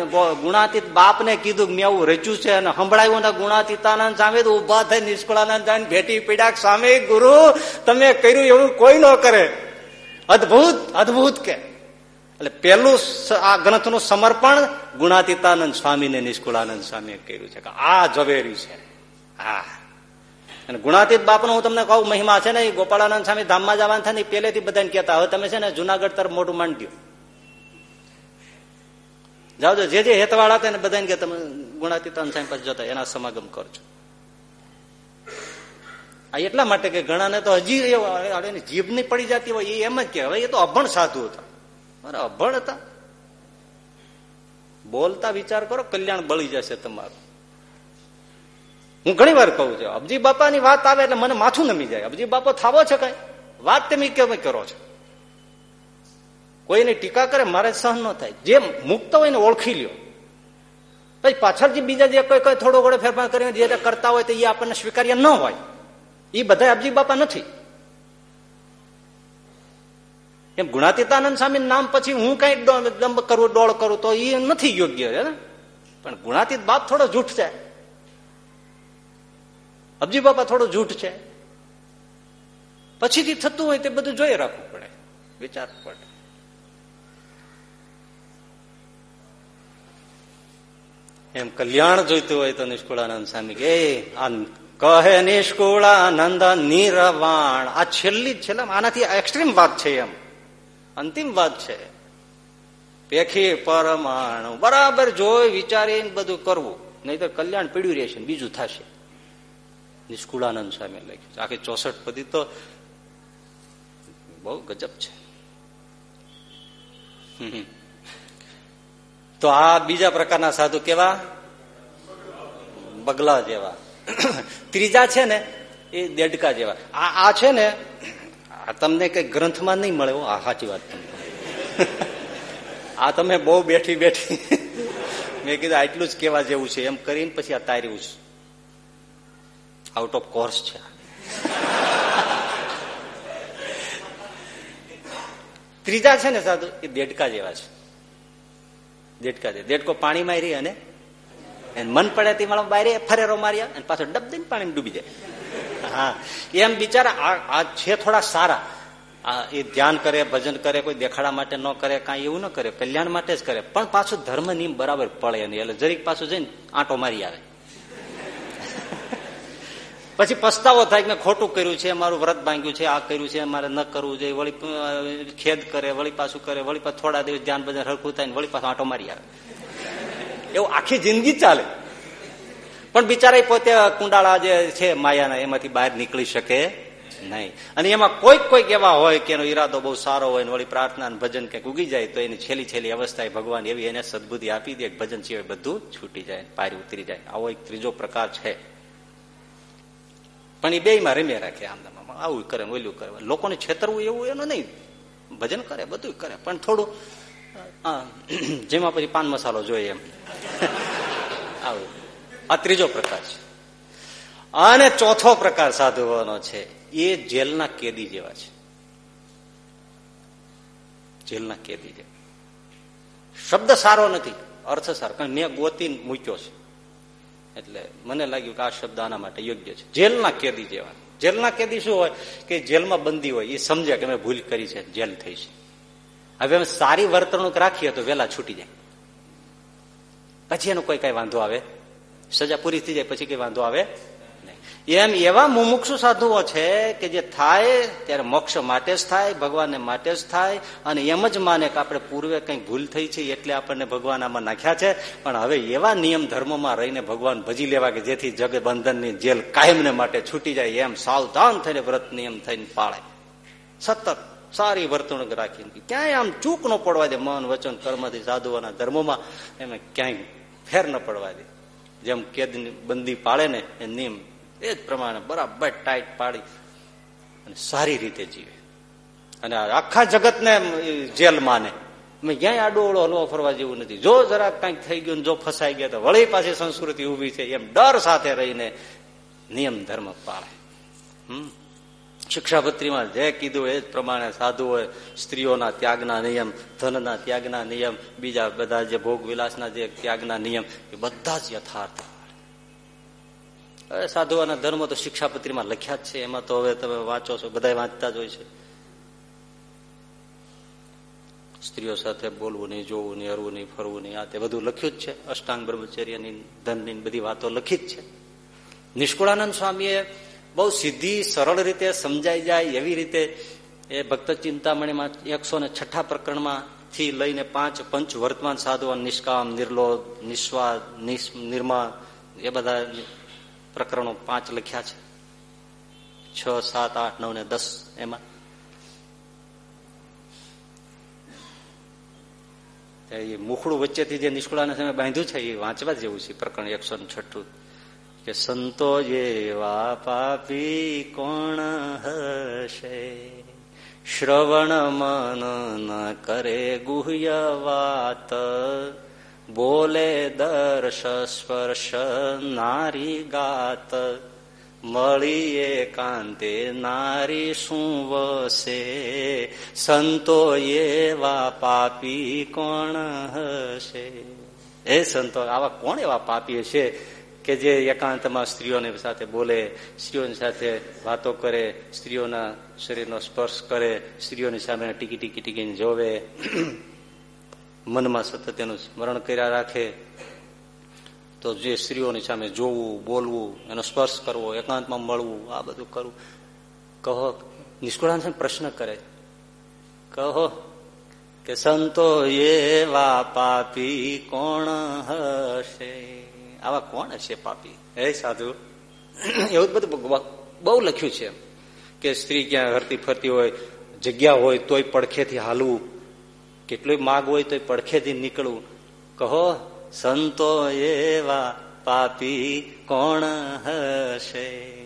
ગુણાતીત બાપ ને કીધું મેં આવું રચ્યું છે અને સંભળાયું ને ગુણાતીતાનંદ સામે ઊભા થઈ નિષ્કુળાનંદ જાય ભેટી પીડા સામે ગુરુ, તમે કર્યું એવું કોઈ ન કરે. અદભુત અદભુત કે. એટલે પેલું આ ગ્રંથનું સમર્પણ ગુણાતીતાનંદ સ્વામી ને નિષ્કુળાનંદ સ્વામીએ કર્યું છે કે આ ઝવેરી છે. હા. અને ગુણાતીત બાપનો હું તમને કહું, મહિમા છે ને ગોપાળાનંદ સ્વામી ધામમાં જવાનું થાય ને પહેલેથી બધાને કહેતા, હવે તમે છે ને જુનાગઢ તરફ મોટું માંડ્યું. જાઓ જે જે હેતવાળા હતા ને બધાને કે તમે ગુણાતીતાન સાહેબ પાસે જતા, એના સમાગમ કરજો. આ એટલા માટે કે ઘણાને તો હજી જીભ નહીં પડી જતી હોય એમ જ કે હવે એ તો અભણ સાધુ હતા. મારા અભણ હતા. બોલતા વિચાર કરો, કલ્યાણ બળી જશે તમારું. હું ઘણી વાર કહું છું, અબજી બાપાની વાત આવે એટલે મને માથું નમી જાય. અબજી બાપો થાવો છે કઈ? વાત તમે કેમ કરો છો? કોઈની ટીકા કરે, મારે સહન ન થાય. જે મુક્ત હોય ને ઓળખી લ્યો. પછી પાછળ જે બીજા જે કોઈ કોઈ થોડો ઘણો ફેરફાર કરીને જે કરતા હોય તો એ આપણને સ્વીકાર્ય ન હોય. એ બધા અબજી બાપા નથી. એમ ગુણાતીતાનંદ સ્વામી નામ પછી હું કઈ દંભ કરું ડોળ કરું તો એ નથી યોગ્ય છે પણ ગુણાતીત બાપ થોડો જૂઠ છે. અબજી બાપા થોડો જૂઠ છે. પછીથી થતું હોય તે બધું જોઈ રાખવું પડે. વિચાર પડે. એમ કલ્યાણ જોઈતું હોય તો નિષ્કુળાનંદ સ્વામી કે આ કહે નિષ્કુળાનંદ નિરવાણ. આ છેલ્લી છેલ્લા આનાથી એક્સ્ટ્રીમ વાત છે એમ. અંતિમ વાત છે. પેખી પરમાણુ, બરાબર જોઈ વિચારીને બધું કરવું. નહીં તો કલ્યાણ પીડ્યું રહેશે બીજું થશે. નિષ્કુળાનંદ સ્વામી લખ્યું આખી ચોસઠ પદી તો બહુ ગજબ છે. તો આ બીજા પ્રકારના સાધુ કેવા? બગલા જેવા. ત્રીજા છે ને, એ દેડકા જેવા. આ આ છે ને, આ તમને કઈ ગ્રંથમાં નહીં મળે આ સાચી વાત તમને. આ તમે બહુ બેઠી બેઠી. મેં કીધું, આટલું જ કેવા જેવું છે. એમ કરીને પછી આ તાર્યું છે. આઉટ ઓફ કોર્સ છે ત્રીજા છે ને સાધુ, એ દેડકા જેવા છે. દેડકા દે. દેડકો પાણીમાં રહી અને મન પડે તે મારા બારે ફરેરો માર્યા અને પાછો ડબ દઈને પાણી ડૂબી જાય. હા. એમ બિચારા આ છે થોડા સારા. એ ધ્યાન કરે, ભજન કરે, કોઈ દેખાડા માટે ન કરે, કાંઈ એવું ન કરે, કલ્યાણ માટે જ કરે. પણ પાછું ધર્મ નિયમ બરાબર પડે નહીં. એટલે જરીક પાછું જઈને આંટો મારી આવે. પછી પસ્તાવો થાય કે મેં ખોટું કર્યું છે, મારું વ્રત ભાંગ્યું છે, આ કર્યું છે, મારે ન કરવું જોઈએ, વળી ખેદ કરે, વળી પાછું કરે, વળી પાછું થોડા દિવસ ધ્યાન ભજન હરખું થાય વળી પાછું આંટો મારી આવે. એવું આખી જિંદગી ચાલે. પણ બિચારા પોતે કુંડાળા જે છે માયાના, એમાંથી બહાર નીકળી શકે નહીં. અને એમાં કોઈક કોઈક એવા હોય કે એનો ઈરાદો બહુ સારો હોય વળી પ્રાર્થના ભજન કંઈક ઉગી જાય, તો એની છેલ્લી છેલ્લી અવસ્થા ભગવાન એવી એને સદબુદ્ધિ આપી દે ભજન સિવાય બધું છૂટી જાય, પારી ઉતરી જાય. આવો એક ત્રીજો પ્રકાર છે. પણ એ બે માં રમ્યા રાખે આમ આવું કરે, ઓલું કરે. લોકોને છેતરવું એવું એનું નહીં. ભજન કરે બધું કરે. પણ થોડું જેમાં પછી પાન મસાલો જોઈએ એમ. આવું. આ ત્રીજો પ્રકાર છે. અને ચોથો પ્રકાર સાધુઓનો છે. એ જેલના કેદી જેવા છે. જેલના કેદી જેવા. શબ્દ સારો નથી, અર્થ સારો. કારણ મેં ગોતી મૂક્યો છે. એટલે મને લાગ્યું કે આ શબ્દ આના માટે યોગ્ય છે. જેલના કેદી જેવા. જેલના કેદી શું હોય? કે જેલમાં બંદી હોય, એ સમજે કે મેં ભૂલ કરી છે, જેલ થઈ છે. હવે અમે સારી વર્તણૂક રાખીએ તો વેલા છૂટી જાય. પછી એનો કોઈ કઈ વાંધો આવે? સજા પૂરી થઈ જાય, પછી કઈ વાંધો આવે? એમ એવા મુમુક્ષુ સાધુઓ છે કે જે થાય ત્યારે મોક્ષ માટે જ થાય, ભગવાનને માટે જ થાય, અને એમ જ માને કે આપણે પૂર્વે કંઈ ભૂલ થઈ છે એટલે આપણને ભગવાન આમાં નાખ્યા છે. પણ હવે એવા નિયમ ધર્મમાં રહીને ભગવાન ભજી લેવા કે જેથી જગ બંધનની જેલ કાયમને માટે છૂટી જાય, એમ સાવધાન થઈને વ્રત નિયમ થઈને પાળે. સતત સારી વર્તણૂક રાખીને ક્યાંય આમ ચૂક ન પડવા દે, મન, વચન, કર્મથી સાધુઓના ધર્મોમાં એમાં ક્યાંય ફેર ન પડવા દે. જેમ કેદ બંદી પાળે ને એ નિયમ એ જ પ્રમાણે બરાબર ટાઈટ પાડી અને સારી રીતે જીવે. અને આખા જગતને જેલ માને. મેં ક્યાંય આડો ઓળો હલવો ફરવા જેવું નથી. જો જરાક કંઈક થઈ ગયું જો ફસાઈ ગયા તો વળી પાછી સંસ્કૃતિ ઊભી છે. એમ ડર સાથે રહીને નિયમ ધર્મ પાળે. હમ? શિક્ષાપત્રીમાં જે કીધું એ જ પ્રમાણે સાધુ હોય સ્ત્રીઓના ત્યાગના નિયમ, ધનના ત્યાગના નિયમ, બીજા બધા જે ભોગ વિલાસના જે ત્યાગના નિયમ, એ બધા જ યથાર્થ. સાધુઓના ધર્મ તો શિક્ષાપત્રીમાં લખ્યા જ છે. એમાં તો હવે તમે વાંચો છો બધા વાંચતા જ હોય છે. સ્ત્રીઓ સાથે બોલવું નહીં, જોવું નહીં, હરવું નહીં, ફરવું નહીં, આ તે બધું લખ્યું જ છે. અષ્ટાંગ બ્રહ્મચર્યની ધનની બધી વાતો લખી જ છે. નિષ્કુળાનંદ સ્વામીએ બહુ સીધી, સરળ રીતે સમજાઈ જાય એવી રીતે એ ભક્ત ચિંતામણીમાં એકસો ને છઠ્ઠા પ્રકરણમાં થી લઈને પાંચ પંચ વર્તમાન સાધુ નિષ્કામ નિર્લોધ નિસ્વાદ નિર્મા, એ બધા પ્રકરણો પાંચ લખ્યા છે. છ, સાત, આઠ, નવ ને દસ એમાં. એ મુખડું વચ્ચેથી જે નિષ્કુળાને સમય બાંધ્યું છે, એ વાંચવા જેવું છે પ્રકરણ એકસો છઠ્ઠું. કે સંતો જેવા પાપી કોણ હશે? શ્રવણ મન ન કરે ગુહ્ય વાત. બોલે દર્શ સ્પર્શ નારી ગાત. મળીએ કાંતે નારી શું વસે? સંતો એવા પાપી કોણ હશે? એ સંતો, આવા કોણ એવા પાપી છે કે જે એકાંતમાં સ્ત્રીઓને સાથે બોલે, સ્ત્રીઓની સાથે વાતો કરે, સ્ત્રીઓના શરીરનો સ્પર્શ કરે, સ્ત્રીઓની સામે ટીકી ટીકી ટીકીને જોવે? મનમાં સતત એનું સ્મરણ કર્યા રાખે, તો જે સ્ત્રીઓની સામે જોવું, બોલવું, એનો સ્પર્શ કરવો, એકાંતમાં મળવું, આ બધું કરવું. કહો, નિષ્કુળાન પ્રશ્ન કરે. કહો કે સંતો એવા પાપી કોણ હશે? આવા કોણ હશે પાપી? હે સાધુ, એવું બધું બહુ લખ્યું છે કે સ્ત્રી ક્યાં હરતી ફરતી હોય, જગ્યા હોય તોય પડખેથી હાલવું. કેટલું માગ હોય તોય પડખેથી નીકળવું. કહો, સંતો એવા પાપી કોણ હશે?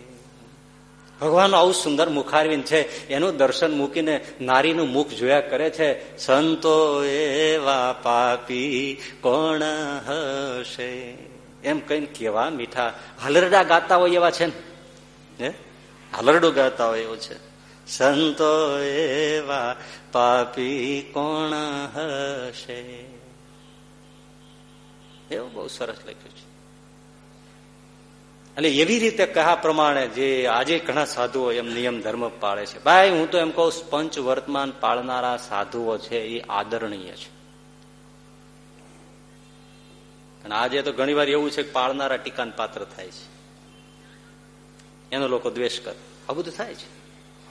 ભગવાન આવું સુંદર મુખારવીન છે. એનું દર્શન મૂકીને નારીનું મુખ જોયા કરે છે. સંતો એવા પાપી કોણ હશે? એમ કઈ કેવા મીઠા હલરડા ગાતા હોય એવા છે ને. હલરડું ગાતા હોય એવું છે. સંતો એવા પાપી કોણ હશે? એવું બહુ સરસ લખ્યું છે. એટલે એવી રીતે કહા પ્રમાણે જે આજે ઘણા સાધુઓ એમ નિયમ ધર્મ પાળે છે. ભાઈ, હું તો એમ કહું, પંચ વર્તમાન પાળનારા સાધુઓ છે, એ આદરણીય છે. અને આજે તો ઘણી વાર એવું છે કે પાળનારા ટીકાન પાત્ર થાય છે. એનો લોકો દ્વેષ કરે. આ બધું થાય છે.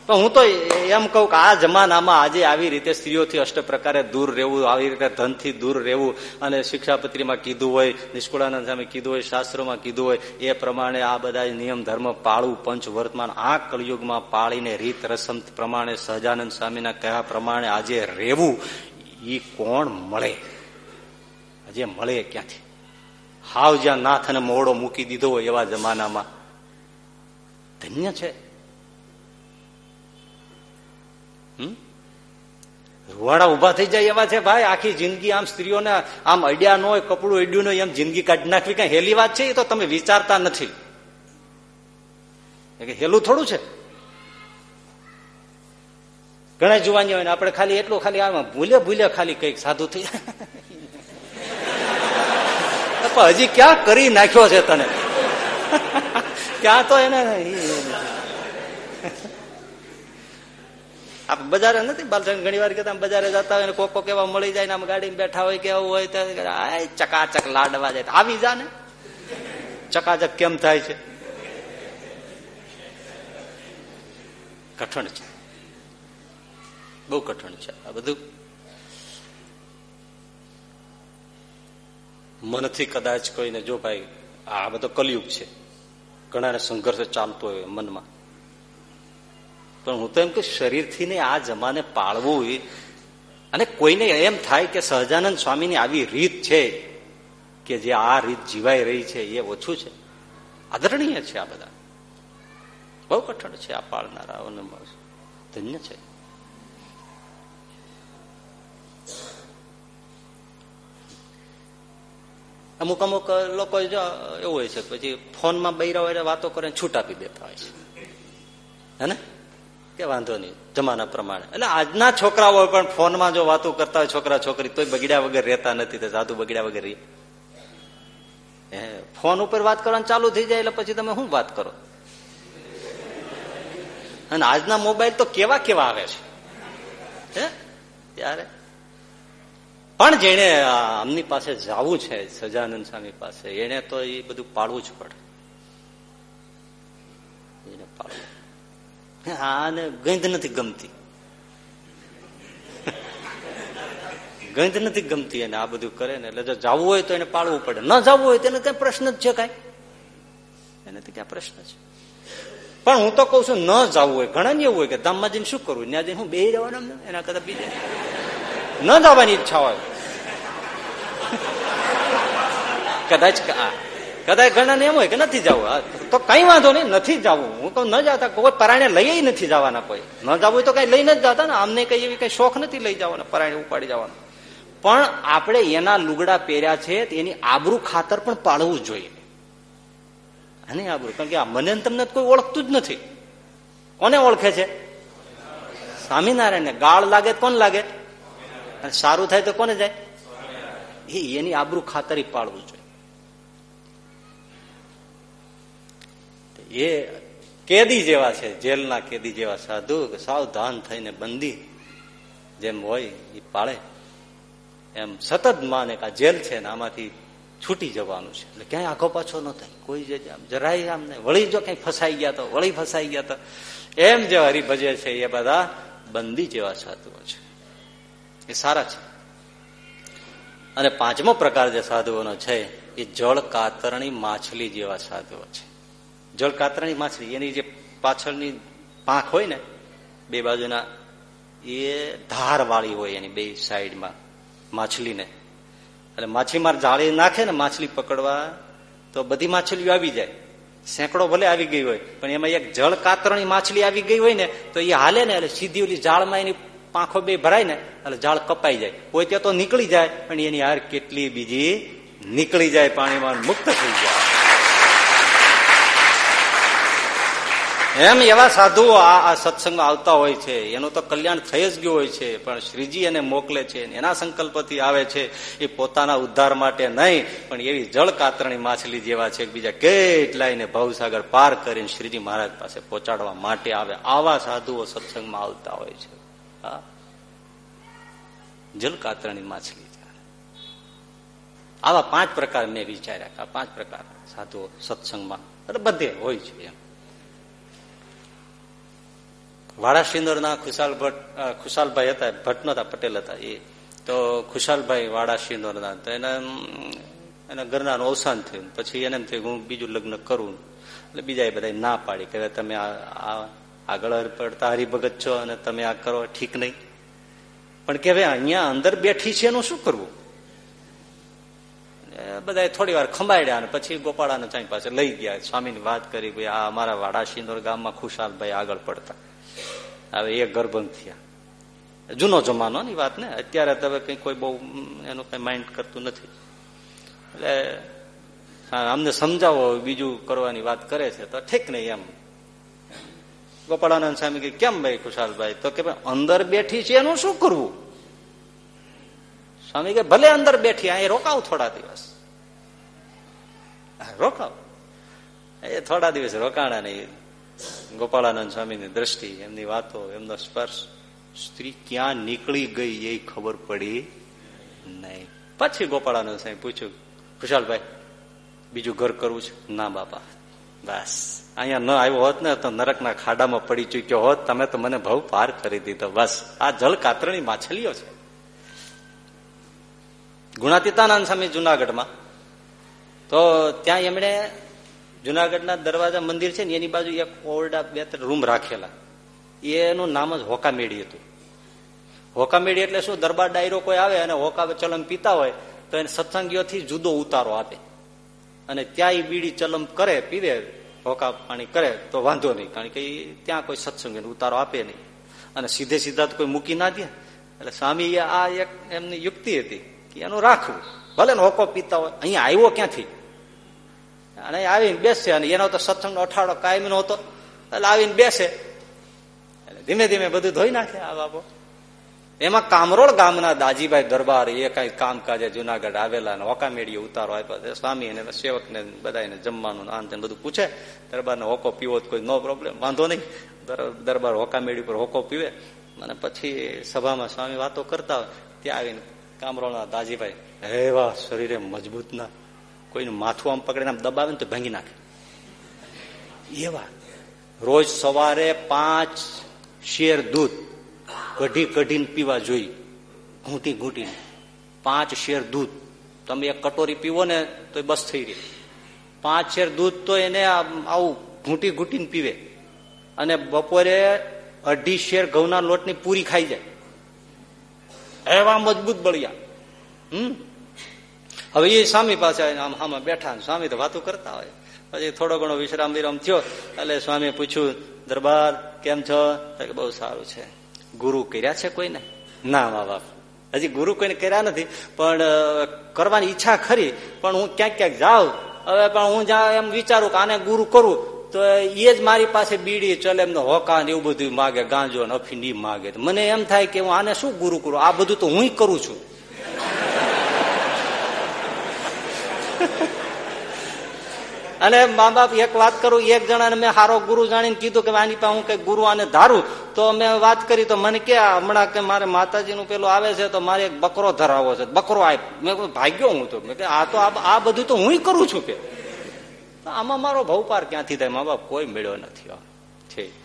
પણ હું તો એમ કહું કે આ જમાનામાં આજે આવી રીતે સ્ત્રીઓથી અષ્ટ પ્રકારે દૂર રહેવું, આવી રીતે ધનથી દૂર રહેવું અને શિક્ષાપત્રીમાં કીધું હોય, નિષ્કુળાનંદ સામે કીધું હોય, શાસ્ત્રોમાં કીધું હોય, એ પ્રમાણે આ બધા નિયમ, ધર્મ પાળવું પંચ, વર્તમાન, આ કલયુગમાં પાળીને રીત, રસમ પ્રમાણે, સહજાનંદ સ્વામીના કયા પ્રમાણે આજે રહેવું એ કોણ મળે? આજે મળે ક્યાંથી? હાવ જ્યાં નાથ અને મોડો મૂકી દીધો હોય એવા જમાનામાં. ધન્ય છે. રૂવાડા ઊભા થઈ જાય એવા છે, ભાઈ, આખી જિંદગી આમ સ્ત્રીઓને આમ અડ્યા ન હોય, કપડું અડ્યું ન એમ જિંદગી કાઢી નાખવી કઈ હેલી વાત છે એ તો તમે વિચારતા નથી. હેલું થોડું છે. ઘણા જુવાની હોય ને, આપણે ખાલી એટલું, ખાલી આમાં ભૂલે ભૂલે ખાલી કંઈક સાધુ થઈ હજી ક્યાં કરી નાખ્યો છે તને? ક્યાં તો એને બજારે નથી બાલચંદ ઘણી વાર કહેતા બજારે જતા હોય કોક કોક મળી જાય ને આમ ગાડીમાં બેઠા હોય કે હોય તો ચકાચક લાડવા જાય. આવી જા ને ચકાચક કેમ થાય છે? કઠણ છે. બહુ કઠણ છે આ બધું. મનથી કદાચ કોઈને, જો ભાઈ, આ બધો કલયુગ છે. ઘણાને સંઘર્ષ ચાલતો હોય મનમાં. પણ હું તો એમ કે શરીરથી ને આ જમાને પાળવું અને કોઈને એમ થાય કે સહજાનંદ સ્વામીની આવી રીત છે કે જે આ રીત જીવાઈ રહી છે, એ ઓછું છે. આદરણીય છે આ બધા. બહુ કઠણ છે આ પાળનારા ધન્ય છે. અમુક અમુક લોકો જો એવું હોય છે પછી ફોનમાં બૈરા વાતો કરે છૂટ આપી દેતા હોય છે. હે ને? કે વાંધો નહીં, જમાના પ્રમાણે. એટલે આજના છોકરાઓ પણ ફોનમાં જો વાતો કરતા હોય છોકરા, છોકરી, તોય બગડ્યા વગર રહેતા નથી તો સાધુ બગડ્યા વગર રહી. ફોન ઉપર વાત કરવાનું ચાલુ થઈ જાય એટલે પછી તમે શું વાત કરો? અને આજના મોબાઈલ તો કેવા કેવા આવે છે? ત્યારે. પણ જેને આમની પાસે જવું છે, સજાનંદ સ્વામી પાસે, એને તો એ બધું પાડવું જ પડે. એને પાડવું આને ગંધ નથી ગમતી. ગંધ નથી ગમતી એને આ બધું કરે ને એટલે જો જવું હોય તો એને પાળવું પડે. ન જવું હોય તેને કઈ પ્રશ્ન જ છે કઈ. એને તો ક્યાં પ્રશ્ન છે? પણ હું તો કઉ છું, ન જવું હોય, ઘણા ને એવું હોય કે ધામમાં જઈને શું કરવું? ત્યાં જઈને હું બે જવાનું એના કરતા બીજે. ન જવાની ઈચ્છા હોય. કદાચ કદાચ ઘણા એમ હોય કે નથી જવું. તો કઈ વાંધો નહીં, નથી જવું. હું તો ન જતા, કોઈ પરાણે લઈ નથી જવાના કોઈ. ન જવું હોય તો કઈ લઈને જ જતા ને. અમને કઈ એવી કઈ શોખ નથી લઈ જવાના પરાણે ઉપાડી જવાનો. પણ આપણે એના લુગડા પહેર્યા છે એની આબરૂ ખાતર પણ પાળવું જોઈએ. અને આબરૂ, કારણ કે આ મને તમને કોઈ ઓળખતું જ નથી. કોને ઓળખે છે? સ્વામિનારાયણ ગાળ લાગે કોણ લાગે? સારું થાય તો કોને જાય? એની આબરૂ ખાતરી પાળવું જોઈએ એ કેદી જેવા છે, જેલના કેદી જેવા સાધુ સાવધાન થઈને બંદી જેમ હોય એ પાળે. એમ સતત માને કે જેલ છે ને આમાંથી છૂટી જવાનું છે. એટલે ક્યાંય આખો પાછો ન થાય. કોઈ જે જરાય આમ ને વળી જો કઈ ફસાઈ ગયા તો, વળી ફસાઈ ગયા તો, એમ જે હરિભજે છે એ બધા બંદી જેવા સાધુઓ છે. એ સારા છે. અને પાંચમો પ્રકાર જે સાધુઓનો છે, એ જળ કાતરણી માછલી જેવા સાધુઓ છે. જળ કાતરણી માછલી, એની જે પાછળની પાંખ હોય ને, બે બાજુના, એ ધાર વાળી હોય એની બે સાઈડમાં માછલીને. એટલે માછીમાર જાળી નાખે ને માછલી પકડવા, તો બધી માછલીઓ આવી જાય. સેંકડો ભલે આવી ગઈ હોય, પણ એમાં એક જળ કાતરણી માછલી આવી ગઈ હોય ને, તો એ હાલે ને, એટલે સીધી ઓલી જાળમાં એની પાંખો બે ભરાય ને, એટલે જાળ કપાઈ જાય. કોઈ ત્યાં તો નીકળી જાય, પણ એની હાર કેટલી બીજી નીકળી જાય, પાણીમાં મુક્ત થઈ જાય. એમ એવા સાધુઓ આ સત્સંગમાં આવતા હોય છે. એનું તો કલ્યાણ થઈ જ ગયું હોય છે, પણ શ્રીજી એને મોકલે છે એના સંકલ્પથી આવે છે. એ પોતાના ઉદ્ધાર માટે નહીં, પણ એવી જળ કાતરણી માછલી જેવા છે બીજા કેટલાયને ભવસાગર પાર કરીને શ્રીજી મહારાજ પાસે પહોંચાડવા માટે આવે. આવા સાધુઓ સત્સંગમાં આવતા હોય છે. જલ કાતરણી માછલી આવા પાંચ પ્રકાર મેં વિચાર્યા પાંચ પ્રકાર સાધુઓ સત્સંગમાં બધે હોય છે એમ. વાડા સિંદોરના ખુશાલ ભટ્ટ ખુશાલભાઈ હતા ભટ્ટ નતા પટેલ હતા એ. તો ખુશાલભાઈ વાડા સિંદોરના તો એના એના ઘરના અવસાન થયું. પછી એને એમ થયું હું બીજું લગ્ન કરું. એટલે બીજા એ બધા ના પાડી કે તમે આગળ પડતા હરિભગત છો અને તમે આ કરો, ઠીક નહીં. પણ કે ભાઈ અહીંયા અંદર બેઠી છે એનું શું કરવું? બધા થોડી વાર ખંભાડ્યા અને પછી ગોપાળાને ચાઈ પાસે લઈ ગયા. સ્વામીની વાત કરી ભાઈ આ અમારા વાડા સિંદોર ગામમાં ખુશાલભાઈ આગળ પડતા. હવે એ ગર્ભંગ થયા. જૂનો જમાનો ની વાત ને? અત્યારે તમે કઈ કોઈ બહુ એનું કઈ માઇન્ડ કરતું નથી. એટલે અમને સમજાવો, બીજું કરવાની વાત કરે છે તો ઠીક નહીં એમ. ગોપાળાનંદ સ્વામી કે, કેમ ભાઈ ખુશાલભાઈ? તો કે અંદર બેઠી છે, એનું શું કરવું? સ્વામી કે, ભલે અંદર બેઠી અહીં રોકાવ થોડા દિવસ. રોકાવ. એ થોડા દિવસ રોકાણા નહીં. ગોપાળાનંદ સ્વામીની દ્રષ્ટિ, એમની વાતો, એમનો સ્પર્શ. સ્ત્રી ક્યાં નીકળી ગઈ એ ખબર પડી નહીં. પછી ગોપાળાનંદ સાહેબ પૂછ્યું ખુશાલભાઈ બીજું ઘર કરવું છે? ના, બાપા. બસ. અહીંયા ન આવ્યો હોત ને, તો નરકના ખાડામાં પડી ચુક્યો હોત. તમે તો મને ભાવ પાર કરી દીધો. બસ. આ જળ કાતરણી માછલીઓ છે. ગુણાતીતાનંદ સ્વામી જુનાગઢમાં. તો ત્યાં એમણે જુનાગઢના દરવાજા મંદિર છે ને, એની બાજુ એક ઓરડા બે ત્રણ રૂમ રાખેલા. એનું નામ જ હોકામેડી હતું. હોકામેડી એટલે શું? દરબાર ડાયરો કોઈ આવે અને હોકા ચલમ પીતા હોય, તો એને સત્સંગીઓથી જુદો ઉતારો આપે. અને ત્યાં એ બીડી ચલમ કરે, પીવે, હોકા પાણી કરે, તો વાંધો નહીં. કારણ કે ત્યાં કોઈ સત્સંગ ઉતારો આપે નહીં. અને સીધે સીધા તો કોઈ મૂકી ના દે. એટલે સ્વામી આ એક એમની યુક્તિ હતી કે એનું રાખવું. ભલે ને હોકો પીતા હોય, અહીંયા આવ્યો ક્યાંથી? અને આવીને બેસશે અને એનો તો સત્સંગનો અઠાડો કાયમ નો હતો. એટલે આવીને બેસે. ધીમે ધીમે બધું ધોઈ નાખે આ બાપો એમાં કામરોળ ગામના દાજીભાઈ દરબાર એ કઈ કામકાજે જુનાગઢ આવેલા અને હોકામેડીએ ઉતારો આપ્યો. સ્વામી અને સેવક ને બધાને જમવાનું આન બધું પૂછે. દરબારને હોકો પીવો કોઈ નો પ્રોબ્લેમ વાંધો નહીં. દરબાર હોકામેડી પર હોકો પીવે. અને પછી સભામાં સ્વામી વાતો કરતા હોય. ત્યાં આવીને કામરોળના દાજીભાઈ એવા શરીરે મજબૂત ના કોઈનું માથું આમ પકડીને આમ દબાવે ને તો ભાંગી નાખે. એવા રોજ સવારે પાંચ શેર દૂધ કઢી કઢીને પીવા જોઈએ ઘૂંટી ઘૂંટીને. પાંચ શેર દૂધ. તમે એક કટોરી પીવો ને તો બસ થઈ રહી. પાંચ શેર દૂધ તો એને આવું ઘૂંટી ઘૂંટીને પીવે. અને બપોરે અઢી શેર ઘઉંના લોટની પૂરી ખાઈ જાય. એવા મજબૂત બળિયા. હમ? હવે એ સ્વામી પાસે આમ આમાં બેઠા સ્વામી તો વાતો કરતા હોય. પછી થોડો ઘણો વિશ્રામ વિરામ થયો, એટલે સ્વામીએ પૂછ્યું, દરબાર કેમ છો? કે બહુ સારું છે. ગુરુ કર્યા છે કોઈને? ના, મા બાપ. હજી ગુરુ કોઈને કર્યા નથી, પણ કરવાની ઈચ્છા ખરી, પણ હું ક્યાંક ક્યાંક જાઉં. હવે પણ હું જ્યાં એમ વિચારું કે આને ગુરુ કરું, તો એ જ મારી પાસે બીડી ચલે એમને હોકાન એવું બધું માગે, ગાંજો ને અફી માગે. મને એમ થાય કે હું આને શું ગુરુ કરું? આ બધું તો હું કરું છું. અને મા બાપ એક વાત કરું, એક જણાને મેં સારો ગુરુ જાણીને કીધું કે આની પાસે હું કઈ ગુરુ આને ધારું. તો મેં વાત કરી, તો મને કે હમણાં કે મારે માતાજીનું પેલું આવે છે, તો મારે એક બકરો ધરાવો છે. બકરો આપ મેં ભાગ્યો હું તો. મેં કે, આ તો આ બધું તો હું કરું છું કે. આમાં મારો ભવપાર ક્યાંથી થાય? મા બાપ કોઈ મેળ્યો નથી છે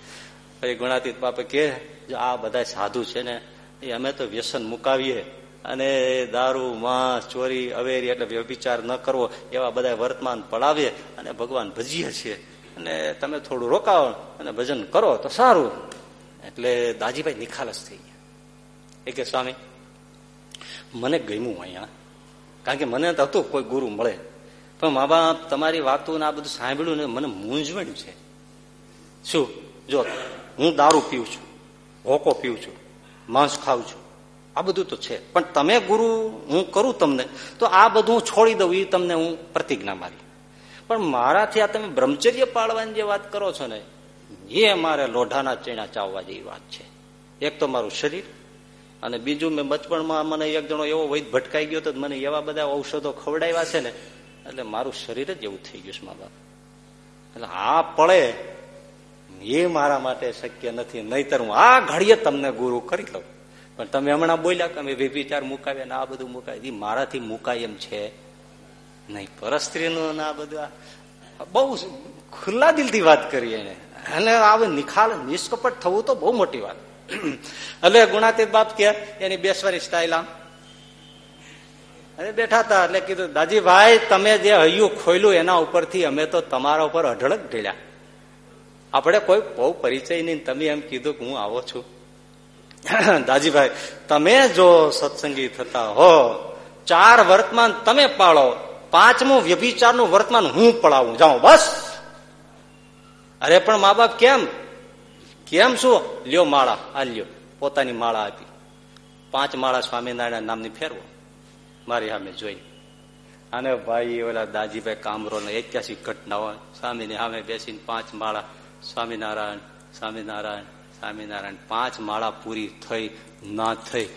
પછી ગુણાતીત બાપે કે, આ બધા સાધુ છે ને, એ અમે તો વ્યસન મુકાવીએ. અને દારૂ, માંસ, ચોરી, અવેરી એટલે વ્યભિચાર ન કરવો, એવા બધા વર્તમાન પડાવીએ અને ભગવાન ભજીએ છીએ. અને તમે થોડું રોકાવો અને ભજન કરો તો સારું. એટલે દાજીભાઈ નિખાલસ થઈ ગયા. એ કે, સ્વામી, મને ગમ્યું અહીંયા. કારણ કે મને તો હતું કોઈ ગુરુ મળે. પણ મા બાપ તમારી વાતો આ બધું સાંભળ્યું ને મને મૂંઝવણ છે. શું? જો, હું દારૂ પીઉં છું, હોકો પીઉં છું, માંસ ખાઉં છું આ બધું તો છે. પણ તમે ગુરુ, હું કરું તમને, તો આ બધું છોડી દઉં એ તમને હું પ્રતિજ્ઞા મારી. પણ મારાથી આ તમે બ્રહ્મચર્ય પાળવાની જે વાત કરો છો ને, એ મારે લોઢાના ચેણા ચાવવા જેવી વાત છે. એક તો મારું શરીર, અને બીજું મેં બચપણમાં મને એક જણો એવો વૈદ ભટકાઈ ગયો તો મને એવા બધા ઔષધો ખવડાવ્યા છે ને, એટલે મારું શરીર જ એવું થઈ ગયું છે મા બાપ. એટલે આ પડે એ મારા માટે શક્ય નથી, નહીતર હું આ ઘડીએ તમને ગુરુ કરી લઉં. પણ તમે હમણાં બોલ્યા કે અમે વિભિચાર મુકાવ્યા ને આ બધું મુકાય. એ મારાથી મુકાય એમ છે નહીં. પરસ્ત્રીનું આ બધું બહુ ખુલ્લા દિલથી વાત કરી એને. અને આવે નિખાલ, નિષ્કપટ થવું તો બહુ મોટી વાત. એટલે ગુણાતીત બાપ કે એની બેસવાની સ્ટાઇલ આમ. અને બેઠા હતા એટલે કીધું, દાજીભાઈ, તમે જે હૈયું ખોયલું એના ઉપરથી અમે તો તમારા ઉપર અઢળક ઢેલ્યા આપણે કોઈ બહુ પરિચય નહીં તમે એમ કીધું કે હું આવો છું. દાજીભાઈ, તમે જો સત્સંગી થતા હો, ચાર વર્તમાન તમે પાળો, પાંચમું વ્યભિચારનું વર્તમાન હું પડાવું. જાઉં બસ. અરે, પણ મા બાપ કેમ? કેમ શું? લ્યો માળા, આ લ્યો. પોતાની માળા આપી. પાંચ માળા સ્વામિનારાયણ નામની ફેરવો. મારી સામે જોઈ. અને ભાઈ, ઓલા દાજીભાઈ કામરો ને ઐતિહાસિક ઘટનાઓ. સ્વામીની સામે બેસીને પાંચ માળા, સ્વામિનારાયણ સ્વામિનારાયણ. સ્વામિનારાયણ પાંચ માળા પૂરી થઈ, ના થઈ,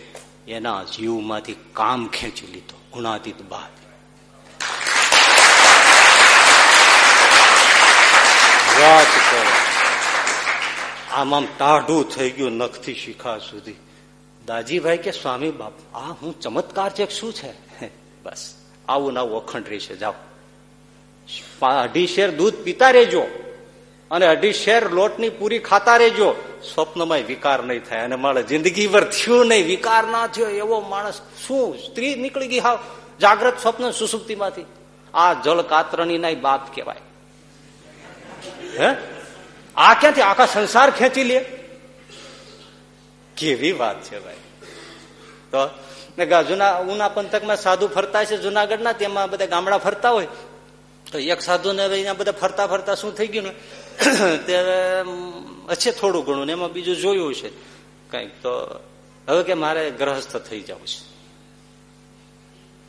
એના જીવમાંથી કામ ખેંચી લીધો, ગુણાતીત બાદ. વાત આમ આમ ટાઢું થઈ ગયું નખથી શિખા સુધી. દાજીભાઈ કે, સ્વામી બાપ, આ હું ચમત્કાર છે શું છે? બસ, આવું ના અખંડ રહેશે, જાઓ. અઢી શેર દૂધ પીતા રહેજો અને અઢી શેર લોટની પૂરી ખાતા રહેજો. સ્વપ્નમાં વિકાર નહીં થાય અને મારે જિંદગીભર થયું નહીં. વિકાર ના થયો એવો માણસ શું? સ્ત્રી નીકળી ગઈ હાવ જાગ્રત સ્વપ્ન સુસુપ્તિમાંથી. આ જળ કાતરણી ના બાપ કહેવાય. હે? આ ક્યાંથી? આખા સંસાર ખેંચી લે? કેવી વાત છે ભાઈ. તો જુના, ઉના પંથકમાં સાધુ ફરતા છે જુનાગઢના, તેમાં બધા ગામડા ફરતા હોય. તો એક સાધુ ને બધા ફરતા ફરતા શું થઈ ગયું ને? હશે થોડું ઘણું ને એમાં બીજું જોયું છે. કંઈક તો, હવે કે મારે ગ્રહસ્થ થઈ જવું છે.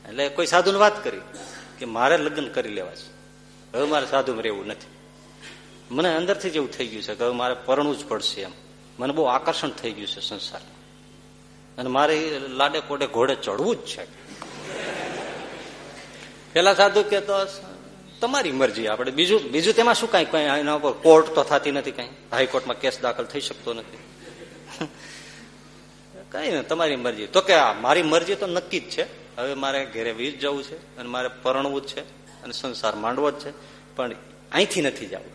એટલે કોઈ સાધુ વાત કરી કે મારે લગ્ન કરી લેવા છે. હવે મારે સાધુમાં રહેવું નથી. મને અંદરથી જેવું થઈ ગયું છે કે હવે મારે પરણવું જ પડશે એમ. મને બહુ આકર્ષણ થઈ ગયું છે સંસાર અને મારે લાડે કોડે ઘોડે ચડવું જ છે. પેલા સાધુ કે તો તમારી મરજી. આપણે બીજું બીજું તેમાં શું કઈ કઈ એના ઉપર કોર્ટ તો થતી નથી કઈ? હાઈકોર્ટમાં કેસ દાખલ થઈ શકતો નથી. કઈ ને તમારી મરજી. તો કે મારી મરજી તો નક્કી જ છે. હવે મારે ઘેરે વીજ જવું છે અને મારે પરણવું જ છે અને સંસાર માંડવો જ છે. પણ અહીંથી નથી જવું.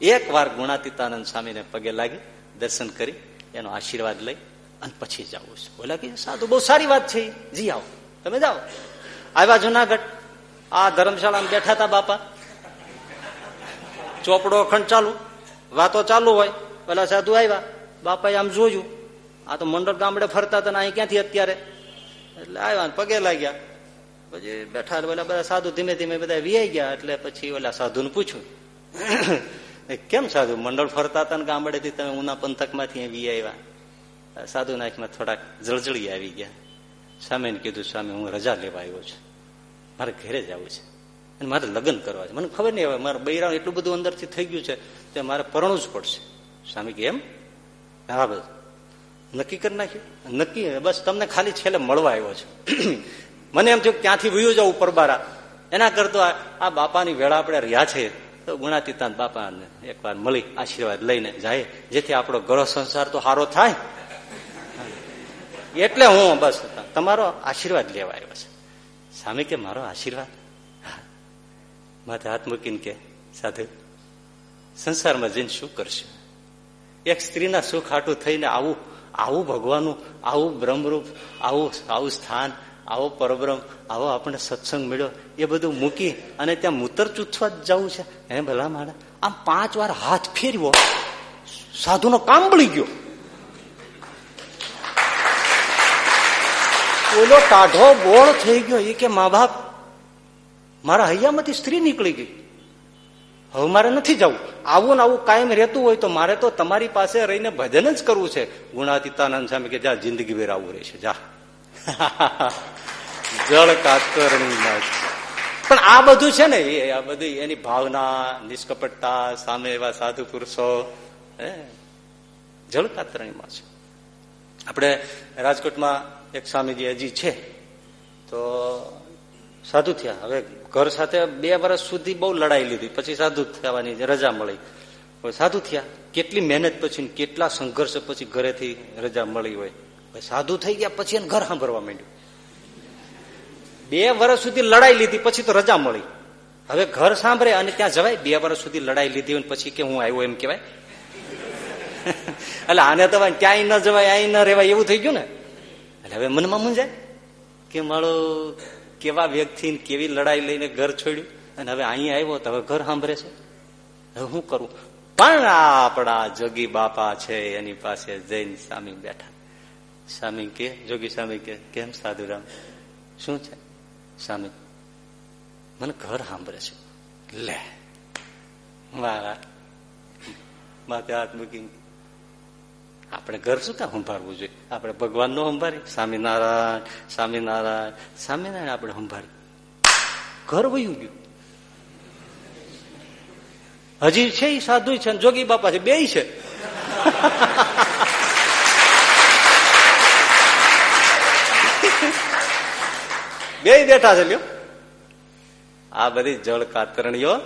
એક વાર ગુણાતીતાનંદ સ્વામીને પગે લાગી, દર્શન કરી, એનો આશીર્વાદ લઈ અને પછી જવું છે. બોલા કે સાધુ, બહુ સારી વાત છે જી આવો. તમે જાઓ. આવ્યા જુનાગઢ. આ ધર્મશાળામાં બેઠા હતા બાપા. ચોપડો અખંડ ચાલુ. વાતો ચાલુ હોય. પેલા સાધુ આવ્યા. બાપાએ આમ જોયું. આ તો મંડળ ગામડે ફરતા હતા અહીં ક્યાંથી અત્યારે? એટલે આવ્યા પગે લાગ્યા. પછી બેઠા પેલા બધા સાધુ ધીમે ધીમે બધા વિયાઈ ગયા. એટલે પછી ઓલા સાધુને પૂછ્યું. કેમ સાધુ? મંડળ ફરતા હતા ને ગામડેથી તમે ઉના પંથકમાંથી વી આવ્યા. સાધુ નાખમાં થોડાક જળજળી આવી ગયા. સામે કીધું, સ્વામી, હું રજા લેવા આવ્યો છું. મારે ઘરે જવું છે. અને મારે લગ્ન કરવા છે. મને ખબર નહીં હવે મારે બૈરા એટલું બધું અંદરથી થઈ ગયું છે તે મારે પરણવું જ પડશે. સ્વામી કે એમ? બસ નક્કી કરી નાખ્યું? નક્કી? બસ તમને ખાલી છેલ્લે મળવા આવ્યો છે. મને એમ થયું ક્યાંથી વયું જવું પરબારા એના કરતો આ બાપાની વેળા આપણે રહ્યા છે. તો ગુણાતીતાન બાપાને એકવાર મળી, આશીર્વાદ લઈને જાય. જેથી આપણો ગ્રહ સંસાર તો સારો થાય. એટલે હું બસ તમારો આશીર્વાદ લેવા આવ્યો છે. સામે કે મારો આશીર્વાદ? માથે હાથ મૂકીને કે, સાધુ, સંસારમાં જઈને શું કરશું? એક સ્ત્રીના સુખ હાટું થઈને આવું આવું ભગવાનનું, આવું બ્રહ્મરૂપ, આવું આવું સ્થાન, આવો પરબ્રહ્મ, આવો આપણને સત્સંગ મળ્યો, એ બધું મૂકી અને ત્યાં મૂતર ચૂથવા જ જવું છે. હે ભલા મારા આમ પાંચ વાર હાથ ફેરવો, સાધુનો કામ બળી ગયો. ઓલો ટાઢો બોળ થઈ ગયો. એ કે મા બાપ મારા હૈયામાંથી સ્ત્રી નીકળી ગઈ. હવે મારે નથી જવું. આવું ને આવું કાયમ રહેતું હોય તો મારે તો તમારી પાસે રહીને ભજન જ કરવું છે. ગુણાતીતાનંદ સામે કે, જા જિંદગી વેર આવું રહેશે. જા. જળ કાતરણી પણ આ બધું છે ને, એ આ બધી એની ભાવના, નિષ્કપટતા, સામે એવા સાધુ પુરુષો જળ કાતરણીમાં છે. આપણે રાજકોટમાં એક સ્વામીજી હજી છે. તો સાધુ થયા. હવે ઘર સાથે બે વર્ષ સુધી બહુ લડાઈ લીધી. પછી સાધુ થવાની રજા મળી. સાધુ થયા. કેટલી મહેનત પછી કેટલા સંઘર્ષ પછી ઘરેથી રજા મળી હોય. સાધુ થઈ ગયા પછી એને ઘર સાંભળવા માંડ્યું. બે વર્ષ સુધી લડાઈ લીધી, પછી તો રજા મળી. હવે ઘર સાંભળે અને ત્યાં જવાય. બે વર્ષ સુધી લડાઈ લીધી હોય પછી કે હું આવ્યો એમ કેવાય એટલે આને તો ક્યાંય ન જવાય અહીં ન રહેવાય એવું થઈ ગયું ને. એટલે હવે મનમાં મૂંઝાય કે મારો કેવા વ્યક્તિ કેવી લડાઈ લઈને ઘર છોડ્યું અને હવે અહીંયા આવ્યો તો હવે ઘર સાંભળે છે? હવે શું કરું? પણ આપણા જોગી બાપા છે, એની પાસે જૈન સ્વામી બેઠા. સ્વામી કે, જોગી સ્વામી કે, કેમ સાધુરામ? શું છે? સ્વામી મને ઘર સાંભળે છે. લે. મારા માથે હાથ મૂકી આપણે ઘર શું કામ સંભાળવું જોઈએ? આપણે ભગવાન નો સંભાળી સ્વામિનારાયણ સ્વામિનારાયણ સ્વામિનારાયણ આપણે સંભાળી ઘર વયું ગયું. હજી છે એ સાધુ છે જોગી બાપા છે બે છે. બે બેઠા છે, લ્યો. આ બધી જળ કાતરણીઓ